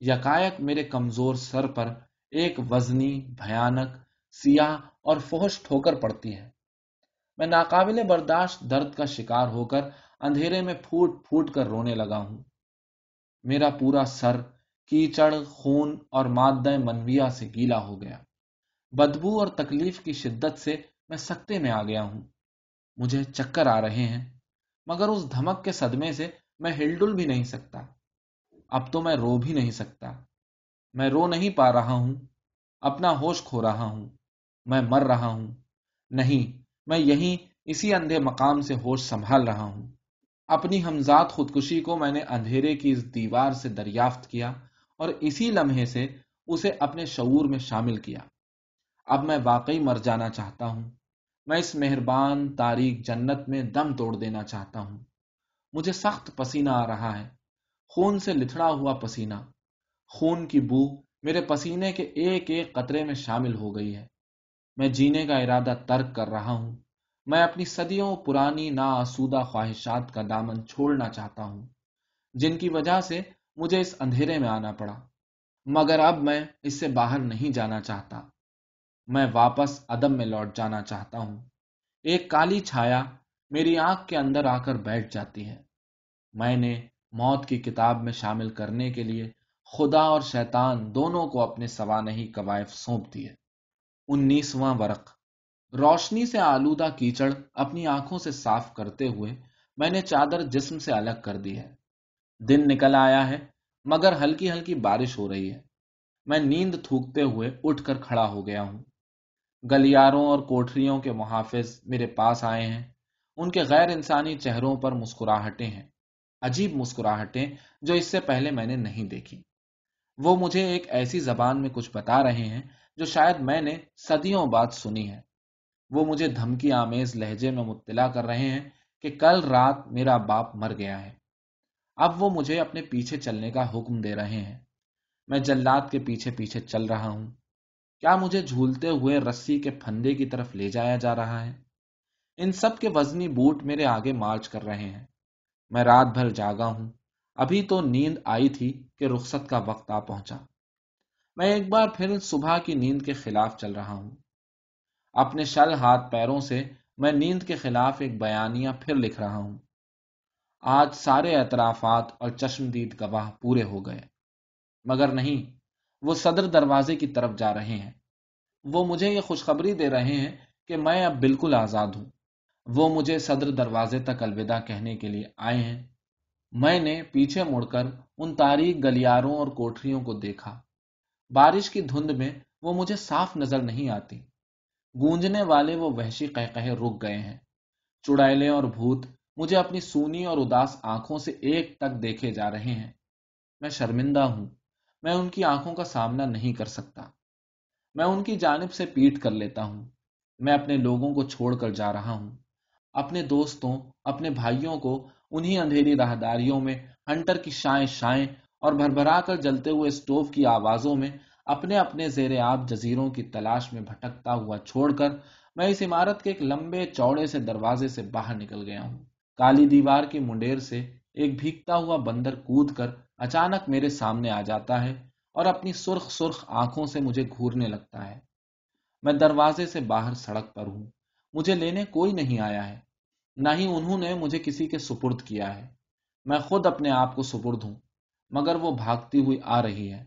یکایک میرے کمزور سر پر ایک وزنی، بھیانک، سیاہ اور فوش ٹھوکر پڑتی ہے میں ناقابل برداشت درد کا شکار ہو کر اندھیرے میں پھوٹ پھوٹ کر رونے لگا ہوں۔ میرا پورا سر، کیچڑ، خون اور مادہ منویا سے گیلا ہو گیا۔ بدبو اور تکلیف کی شدت سے میں سکتے میں آ گیا ہوں۔ مجھے چکر آ رہے ہیں، مگر اس دھمک کے صدمے سے میں ہلڈل بھی نہیں سکتا۔ اب تو میں رو بھی نہیں سکتا۔ میں رو نہیں پا رہا ہوں، اپنا ہوش کھو رہا ہوں۔ میں مر رہا ہوں۔ نہیں، میں یہیں اسی اندھے مقام سے ہوش سنبھال رہا ہوں۔ اپنی ہمزاد خودکشی کو میں نے اندھیرے کی اس دیوار سے دریافت کیا اور اسی لمحے سے اسے اپنے شعور میں شامل کیا۔ اب میں واقعی مر جانا چاہتا ہوں۔ میں اس مہربان تاریخ جنت میں دم توڑ دینا چاہتا ہوں۔ مجھے سخت پسینہ آ رہا ہے۔ خون سے لتھڑا ہوا پسینہ۔ خون کی بو میرے پسینے کے ایک ایک قطرے میں شامل ہو گئی ہے۔ میں جینے کا ارادہ ترک کر رہا ہوں۔ میں اپنی صدیوں پرانی نا آسودہ خواہشات کا دامن چھوڑنا چاہتا ہوں، جن کی وجہ سے مجھے اس اندھیرے میں آنا پڑا۔ مگر اب میں اس سے باہر نہیں جانا چاہتا۔ میں واپس ادب میں لوٹ جانا چاہتا ہوں۔ ایک کالی چھایا میری آنکھ کے اندر آ کر بیٹھ جاتی ہے۔ میں نے موت کی کتاب میں شامل کرنے کے لیے خدا اور شیطان دونوں کو اپنے سوانحی قوائف سونپ دیے۔ انیسواں ورق۔ روشنی سے آلودہ کیچڑ اپنی آنکھوں سے صاف کرتے ہوئے میں نے چادر جسم سے الگ کر دی ہے۔ دن نکل آیا ہے، مگر ہلکی ہلکی بارش ہو رہی ہے۔ میں نیند تھوکتے ہوئے اٹھ کر کھڑا ہو گیا ہوں۔ گلیاروں اور کوٹریوں کے محافظ میرے پاس آئے ہیں۔ ان کے غیر انسانی چہروں پر مسکراہٹیں ہیں۔ عجیب مسکراہٹیں جو اس سے پہلے میں نے نہیں دیکھی۔ وہ مجھے ایک ایسی زبان میں کچھ بتا رہے ہیں جو شاید میں نے صدیوں بعد سنی ہے۔ وہ مجھے دھمکی آمیز لہجے میں مطلع کر رہے ہیں کہ کل رات میرا باپ مر گیا ہے۔ اب وہ مجھے اپنے پیچھے چلنے کا حکم دے رہے ہیں۔ میں جلات کے پیچھے پیچھے چل رہا ہوں۔ کیا مجھے جھولتے ہوئے رسی کے پھندے کی طرف لے جایا جا رہا ہے؟ ان سب کے وزنی بوٹ میرے آگے مارچ کر رہے ہیں۔ میں رات بھر جاگا ہوں۔ ابھی تو نیند آئی تھی کہ رخصت کا وقت آ پہنچا۔ میں ایک بار پھر صبح کی نیند کے خلاف چل رہا ہوں۔ اپنے شل ہاتھ پیروں سے میں نیند کے خلاف ایک بیانیہ پھر لکھ رہا ہوں۔ آج سارے اعترافات اور چشمدید گواہ پورے ہو گئے۔ مگر نہیں، وہ صدر دروازے کی طرف جا رہے ہیں۔ وہ مجھے یہ خوشخبری دے رہے ہیں کہ میں اب بالکل آزاد ہوں۔ وہ مجھے صدر دروازے تک الوداع کہنے کے لیے آئے ہیں۔ میں نے پیچھے مڑ کر ان تاریخ گلیاروں اور کوٹریوں کو دیکھا۔ بارش کی دھند میں وہ مجھے صاف نظر نہیں آتی۔ گونجنے والے وہ وحشی کہ رک گئے ہیں۔ چڑیلے اور بھوت مجھے اپنی سونی اور اداس آنکھوں سے ایک تک دیکھے جا رہے ہیں۔ میں شرمندہ ہوں۔ میں ان کی آنکھوں کا سامنا نہیں کر سکتا۔ میں ان کی جانب سے پیٹ کر لیتا ہوں۔ میں اپنے لوگوں کو چھوڑ کر جا رہا ہوں۔ اپنے دوستوں، اپنے بھائیوں کو انہی اندھیری راہداریوں میں ہنٹر کی شائیں شائیں اور بھر بھرا کر جلتے ہوئے اسٹوو کی آوازوں میں اپنے اپنے زیر آب جزیروں کی تلاش میں بھٹکتا ہوا چھوڑ کر میں اس عمارت کے ایک لمبے چوڑے سے دروازے سے باہر نکل گیا ہوں۔ کالی دیوار کی منڈیر سے ایک بھیگتا ہوا بندر کود کر اچانک میرے سامنے آ جاتا ہے اور اپنی سرخ سرخ آنکھوں سے مجھے گھورنے لگتا ہے۔ میں دروازے سے باہر سڑک پر ہوں۔ مجھے لینے کوئی نہیں آیا ہے۔ نہ ہی انہوں نے مجھے کسی کے سپرد کیا ہے۔ میں خود اپنے آپ کو سپرد ہوں۔ مگر وہ بھاگتی ہوئی آ رہی ہے۔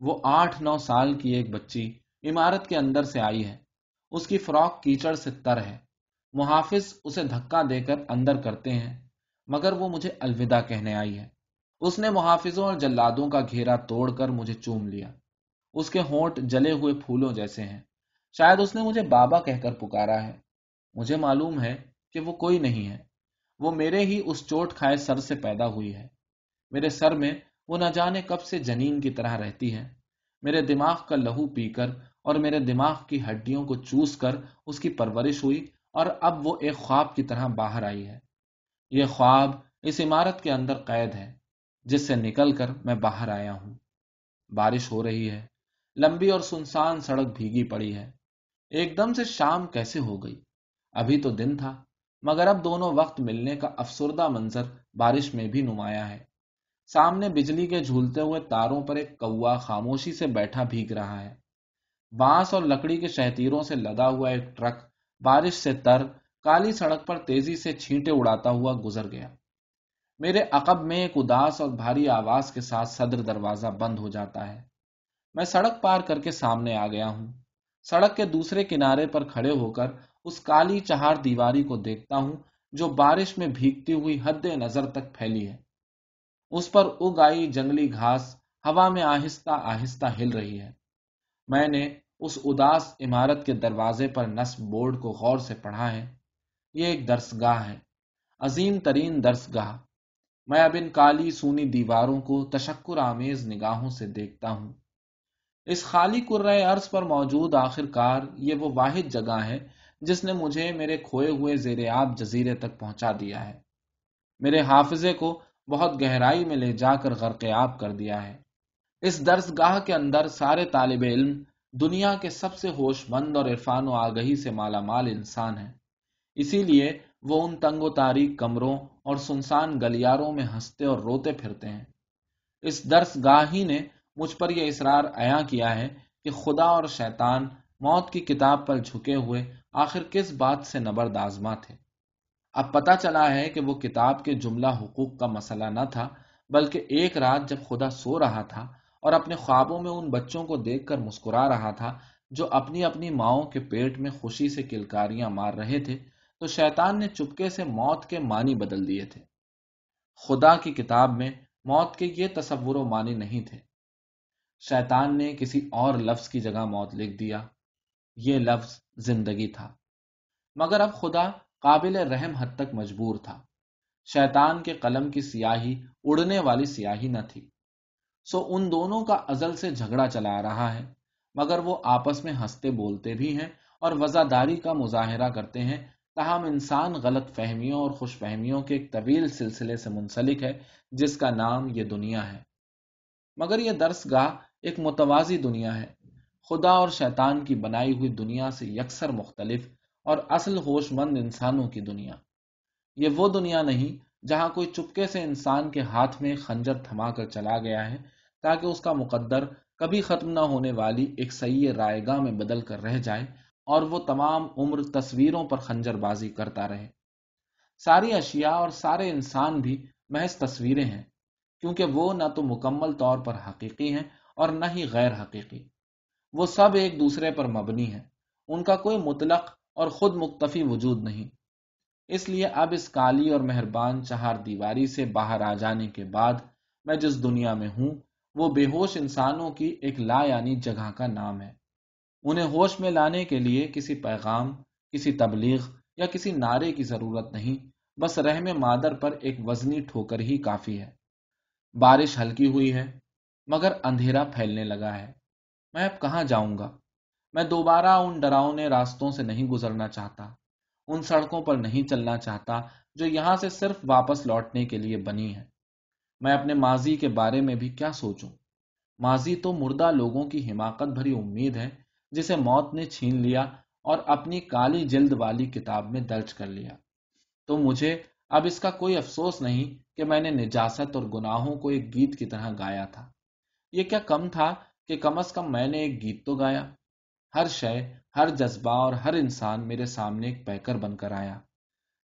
وہ آٹھ نو سال کی ایک بچی عمارت کے اندر سے آئی ہے۔ اس کی فراک کیچڑ سے تر ہے۔ محافظ اسے دھکا دے کر اندر کرتے ہیں، مگر وہ مجھے الوداع کہنے آئی ہے۔ اس نے محافظوں اور جلادوں کا گھیرا توڑ کر مجھے چوم لیا۔ اس کے ہونٹ جلے ہوئے پھولوں جیسے ہیں۔ شاید اس نے مجھے بابا کہہ کر پکارا ہے۔ مجھے معلوم ہے کہ وہ کوئی نہیں ہے۔ وہ میرے ہی اس چوٹ کھائے سر سے پیدا ہوئی ہے۔ میرے سر میں وہ نہ جانے کب سے جنین کی طرح رہتی ہے میرے دماغ کا لہو پی کر اور میرے دماغ کی ہڈیوں کو چوس کر اس کی پرورش ہوئی اور اب وہ ایک خواب کی طرح باہر آئی ہے۔ یہ خواب اس عمارت کے اندر قید ہے، جس سے نکل کر میں باہر آیا ہوں۔ بارش ہو رہی ہے، لمبی اور سنسان سڑک بھیگی پڑی ہے۔ ایک دم سے شام کیسے ہو گئی؟ ابھی تو دن تھا، مگر اب دونوں وقت ملنے کا افسردہ منظر بارش میں بھی نمایاں ہے۔ سامنے بجلی کے جھولتے ہوئے تاروں پر ایک کوا خاموشی سے بیٹھا بھیگ رہا ہے۔ بانس اور لکڑی کے شہتیروں سے لدا ہوا ایک ٹرک بارش سے تر، کالی سڑک پر تیزی سے چھینٹے اڑاتا ہوا گزر گیا۔ میرے عقب میں ایک اداس اور بھاری آواز کے ساتھ صدر دروازہ بند ہو جاتا ہے۔ میں سڑک پار کر کے سامنے آ گیا ہوں۔ سڑک کے دوسرے کنارے پر کھڑے ہو کر اس کالی چہار دیواری کو دیکھتا ہوں جو بارش میں بھیگتی ہوئی حد نظر تک پھیلی ہے۔ اس پر اگائی جنگلی گھاس ہوا میں آہستہ آہستہ ہل رہی ہے۔ میں نے اس اداس عمارت کے دروازے پر نصب بورڈ کو غور سے پڑھا ہے۔ یہ ایک درس گاہ ہے۔ عظیم ترین درس گاہ میں اب ان کالی سونی دیواروں کو تشکر آمیز نگاہوں سے دیکھتا ہوں۔ اس خالی عرض پر موجود آخر کار یہ وہ واحد جگہ ہے جس نے مجھے میرے کھوئے ہوئے زیر آب جزیرے تک پہنچا دیا ہے۔ میرے حافظے کو بہت گہرائی میں لے جا کر غرق آب کر دیا ہے۔ اس درس گاہ کے اندر سارے طالب علم دنیا کے سب سے ہوش مند اور عرفان و آگہی سے مالا مال انسان ہیں۔ اسی لیے وہ ان تنگ و تاریخ کمروں اور سنسان گلیاروں میں ہنستے اور روتے پھرتے ہیں۔ اس درس گاہ ہی نے مجھ پر یہ اصرار عیا کیا ہے کہ خدا اور شیطان موت کی کتاب پر جھکے ہوئے آخر کس بات سے نبرد آزما تھے۔ اب پتا چلا ہے کہ وہ کتاب کے جملہ حقوق کا مسئلہ نہ تھا، بلکہ ایک رات جب خدا سو رہا تھا اور اپنے خوابوں میں ان بچوں کو دیکھ کر مسکرا رہا تھا جو اپنی اپنی ماؤں کے پیٹ میں خوشی سے کلکاریاں مار رہے تھے، تو شیطان نے چپکے سے موت کے معنی بدل دیے تھے۔ خدا کی کتاب میں موت کے یہ تصور و معنی نہیں تھے۔ شیطان نے کسی اور لفظ کی جگہ موت لکھ دیا، یہ لفظ زندگی تھا۔ مگر اب خدا قابل رحم حد تک مجبور تھا۔ شیطان کے قلم کی سیاہی اڑنے والی سیاہی نہ تھی۔ سو ان دونوں کا ازل سے جھگڑا چلا رہا ہے، مگر وہ آپس میں ہنستے بولتے بھی ہیں اور وزاداری کا مظاہرہ کرتے ہیں۔ تاہم انسان غلط فہمیوں اور خوش فہمیوں کے ایک طویل سلسلے سے منسلک ہے، جس کا نام یہ دنیا ہے۔ مگر یہ درس گاہ ایک متوازی دنیا ہے۔ خدا اور شیطان کی بنائی ہوئی دنیا سے یکسر مختلف اور اصل ہوش مند انسانوں کی دنیا۔ یہ وہ دنیا نہیں جہاں کوئی چپکے سے انسان کے ہاتھ میں خنجر تھما کر چلا گیا ہے، تاکہ اس کا مقدر کبھی ختم نہ ہونے والی ایک سی رائے گاہ میں بدل کر رہ جائے اور وہ تمام عمر تصویروں پر خنجر بازی کرتا رہے۔ ساری اشیاء اور سارے انسان بھی محض تصویریں ہیں، کیونکہ وہ نہ تو مکمل طور پر حقیقی ہیں اور نہ ہی غیر حقیقی۔ وہ سب ایک دوسرے پر مبنی ہیں۔ ان کا کوئی مطلق اور خود مکتفی وجود نہیں۔ اس لیے اب اس کالی اور مہربان چہار دیواری سے باہر آ جانے کے بعد میں جس دنیا میں ہوں، وہ بے ہوش انسانوں کی ایک لا یعنی جگہ کا نام ہے۔ انہیں ہوش میں لانے کے لیے کسی پیغام، کسی تبلیغ یا کسی نعرے کی ضرورت نہیں، بس رحم مادر پر ایک وزنی ٹھوکر ہی کافی ہے۔ بارش ہلکی ہوئی ہے، مگر اندھیرا پھیلنے لگا ہے۔ میں اب کہاں جاؤں گا؟ میں دوبارہ ان ڈراؤنے راستوں سے نہیں گزرنا چاہتا، ان سڑکوں پر نہیں چلنا چاہتا جو یہاں سے صرف واپس لوٹنے کے لیے بنی ہے میں اپنے ماضی کے بارے میں بھی کیا سوچوں؟ ماضی تو مردہ لوگوں کی حماقت بھری امید ہے جسے موت نے چھین لیا اور اپنی کالی جلد والی کتاب میں درج کر لیا۔ تو مجھے اب اس کا کوئی افسوس نہیں کہ میں نے نجاست اور گناہوں کو ایک گیت کی طرح گایا تھا۔ یہ کیا کم تھا کہ کم از کم میں نے ایک گیت تو گایا؟ ہر شے، ہر جذبہ اور ہر انسان میرے سامنے ایک پیکر بن کر آیا۔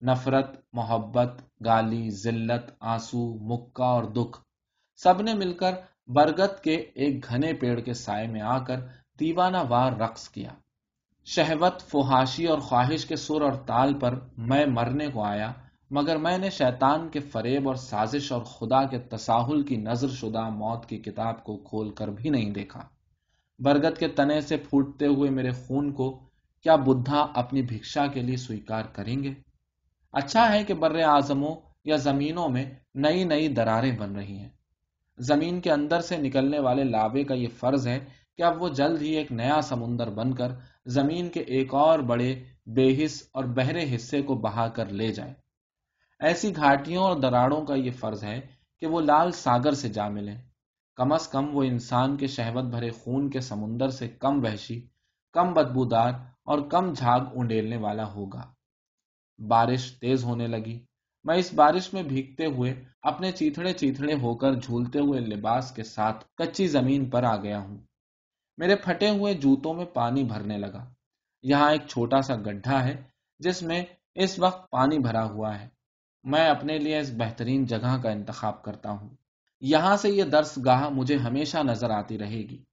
نفرت، محبت، گالی، ذلت، آنسو، مکہ اور دکھ، سب نے مل کر برگت کے ایک گھنے پیڑ کے سائے میں آ کر دیوانہ وار رقص کیا۔ شہوت، فحاشی اور خواہش کے سر اور تال پر میں مرنے کو آیا، مگر میں نے شیطان کے فریب اور سازش اور خدا کے تساہل کی نظر شدہ موت کی کتاب کو کھول کر بھی نہیں دیکھا۔ برگد کے تنے سے پھوٹتے ہوئے میرے خون کو کیا بدھا اپنی بھکشا کے لیے سویکار کریں گے؟ اچھا ہے کہ بر اعظموں یا زمینوں میں نئی نئی دراریں بن رہی ہیں۔ زمین کے اندر سے نکلنے والے لاوے کا یہ فرض ہے کہ اب وہ جلد ہی ایک نیا سمندر بن کر زمین کے ایک اور بڑے بے حص اور بہرے حصے کو بہا کر لے جائے ایسی گھاٹیوں اور دراڑوں کا یہ فرض ہے کہ وہ لال ساگر سے جا ملے کم از کم وہ انسان کے شہوت بھرے خون کے سمندر سے کم وحشی، کم بدبودار اور کم جھاگ اونڈیلنے والا ہوگا۔ بارش تیز ہونے لگی۔ میں اس بارش میں بھیگتے ہوئے اپنے چیتڑے چیتڑے ہو کر جھولتے ہوئے لباس کے ساتھ کچی زمین پر آ گیا ہوں۔ میرے پھٹے ہوئے جوتوں میں پانی بھرنے لگا۔ یہاں ایک چھوٹا سا گڈھا ہے جس میں اس وقت پانی بھرا ہوا ہے۔ میں اپنے لیے اس بہترین جگہ کا انتخاب کرتا ہوں۔ یہاں سے یہ درس گاہ مجھے ہمیشہ نظر آتی رہے گی۔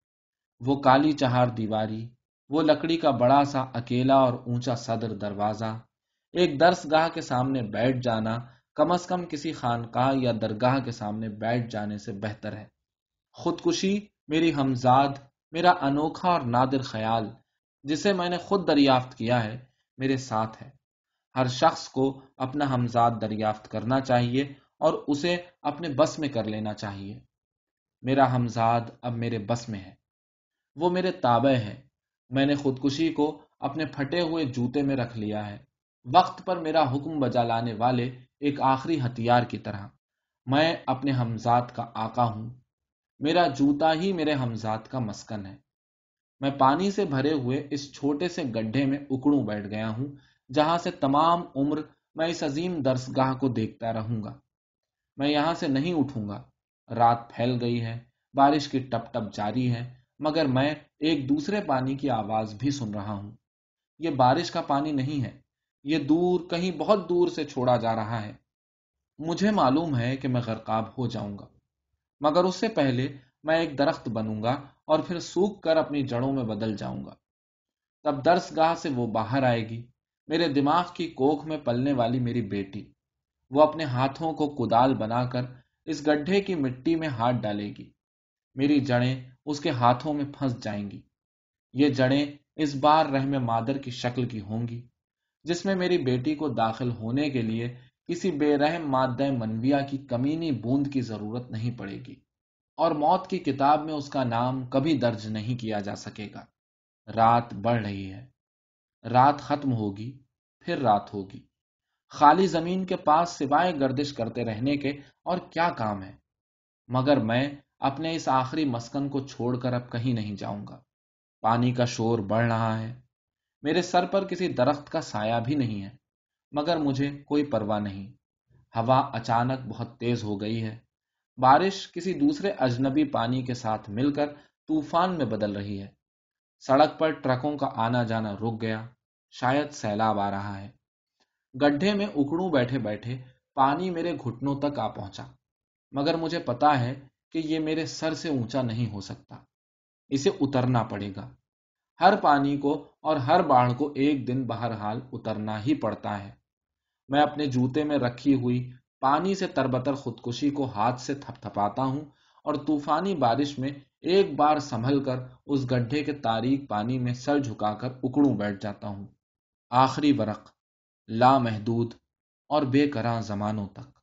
وہ کالی چہار دیواری، وہ لکڑی کا بڑا سا اکیلا اور اونچا صدر دروازہ، ایک درس گاہ کے سامنے بیٹھ جانا کم از کم کسی خانقاہ یا درگاہ کے سامنے بیٹھ جانے سے بہتر ہے۔ خودکشی میری ہمزاد، میرا انوکھا اور نادر خیال، جسے میں نے خود دریافت کیا ہے، میرے ساتھ ہے۔ ہر شخص کو اپنا ہمزاد دریافت کرنا چاہیے اور اسے اپنے بس میں کر لینا چاہیے۔ میرا ہمزاد اب میرے بس میں ہے۔ وہ میرے تابع ہے میں نے خودکشی کو اپنے پھٹے ہوئے جوتے میں رکھ لیا ہے۔ وقت پر میرا حکم بجا لانے والے ایک آخری ہتھیار کی طرح۔ میں اپنے ہمزاد کا آقا ہوں۔ میرا جوتا ہی میرے ہمزاد کا مسکن ہے۔ میں پانی سے بھرے ہوئے اس چھوٹے سے گڈھے میں اکڑوں بیٹھ گیا ہوں، جہاں سے تمام عمر میں اس عظیم درس گاہ کو دیکھتا رہوں گا۔ میں یہاں سے نہیں اٹھوں گا۔ رات پھیل گئی ہے، بارش کی ٹپ ٹپ جاری ہے، مگر میں ایک دوسرے پانی کی آواز بھی سن رہا ہوں۔ یہ بارش کا پانی نہیں ہے، یہ دور، کہیں بہت دور سے چھوڑا جا رہا ہے۔ مجھے معلوم ہے کہ میں غرقاب ہو جاؤں گا، مگر اس سے پہلے میں ایک درخت بنوں گا اور پھر سوکھ کر اپنی جڑوں میں بدل جاؤں گا۔ تب درس گاہ سے وہ باہر آئے گی، میرے دماغ کی کوکھ میں پلنے والی میری بیٹی۔ وہ اپنے ہاتھوں کو کدال بنا کر اس گڈھے کی مٹی میں ہاتھ ڈالے گی۔ میری جڑیں اس کے ہاتھوں میں پھنس جائیں گی۔ یہ جڑیں اس بار رحم مادر کی شکل کی ہوں گی، جس میں میری بیٹی کو داخل ہونے کے لیے کسی بے رحم مادہ منویا کی کمینی بوند کی ضرورت نہیں پڑے گی۔ اور موت کی کتاب میں اس کا نام کبھی درج نہیں کیا جا سکے گا۔ رات بڑھ رہی ہے۔ رات ختم ہوگی، پھر رات ہوگی۔ خالی زمین کے پاس سوائے گردش کرتے رہنے کے اور کیا کام ہے؟ مگر میں اپنے اس آخری مسکن کو چھوڑ کر اب کہیں نہیں جاؤں گا۔ پانی کا شور بڑھ رہا ہے۔ میرے سر پر کسی درخت کا سایہ بھی نہیں ہے، مگر مجھے کوئی پرواہ نہیں۔ ہوا اچانک بہت تیز ہو گئی ہے۔ بارش کسی دوسرے اجنبی پانی کے ساتھ مل کر طوفان میں بدل رہی ہے۔ سڑک پر ٹرکوں کا آنا جانا رک گیا۔ شاید سیلاب آ رہا ہے۔ گڈھے میں اکڑوں بیٹھے بیٹھے پانی میرے گھٹنوں تک آ پہنچا، مگر مجھے پتا ہے کہ یہ میرے سر سے اونچا نہیں ہو سکتا۔ اسے اترنا پڑے گا۔ ہر پانی کو اور ہر باڑھ کو ایک دن بہرحال اترنا ہی پڑتا ہے۔ میں اپنے جوتے میں رکھی ہوئی پانی سے تربتر خودکشی کو ہاتھ سے تھپ تھپاتا ہوں اور طوفانی بارش میں ایک بار سنبھل کر اس گڈھے کے تاریخ پانی میں سر جھکا کر اکڑوں بیٹھ جاتا ہوں۔ آخری ورق۔ لامحدود اور بے کراں زمانوں تک۔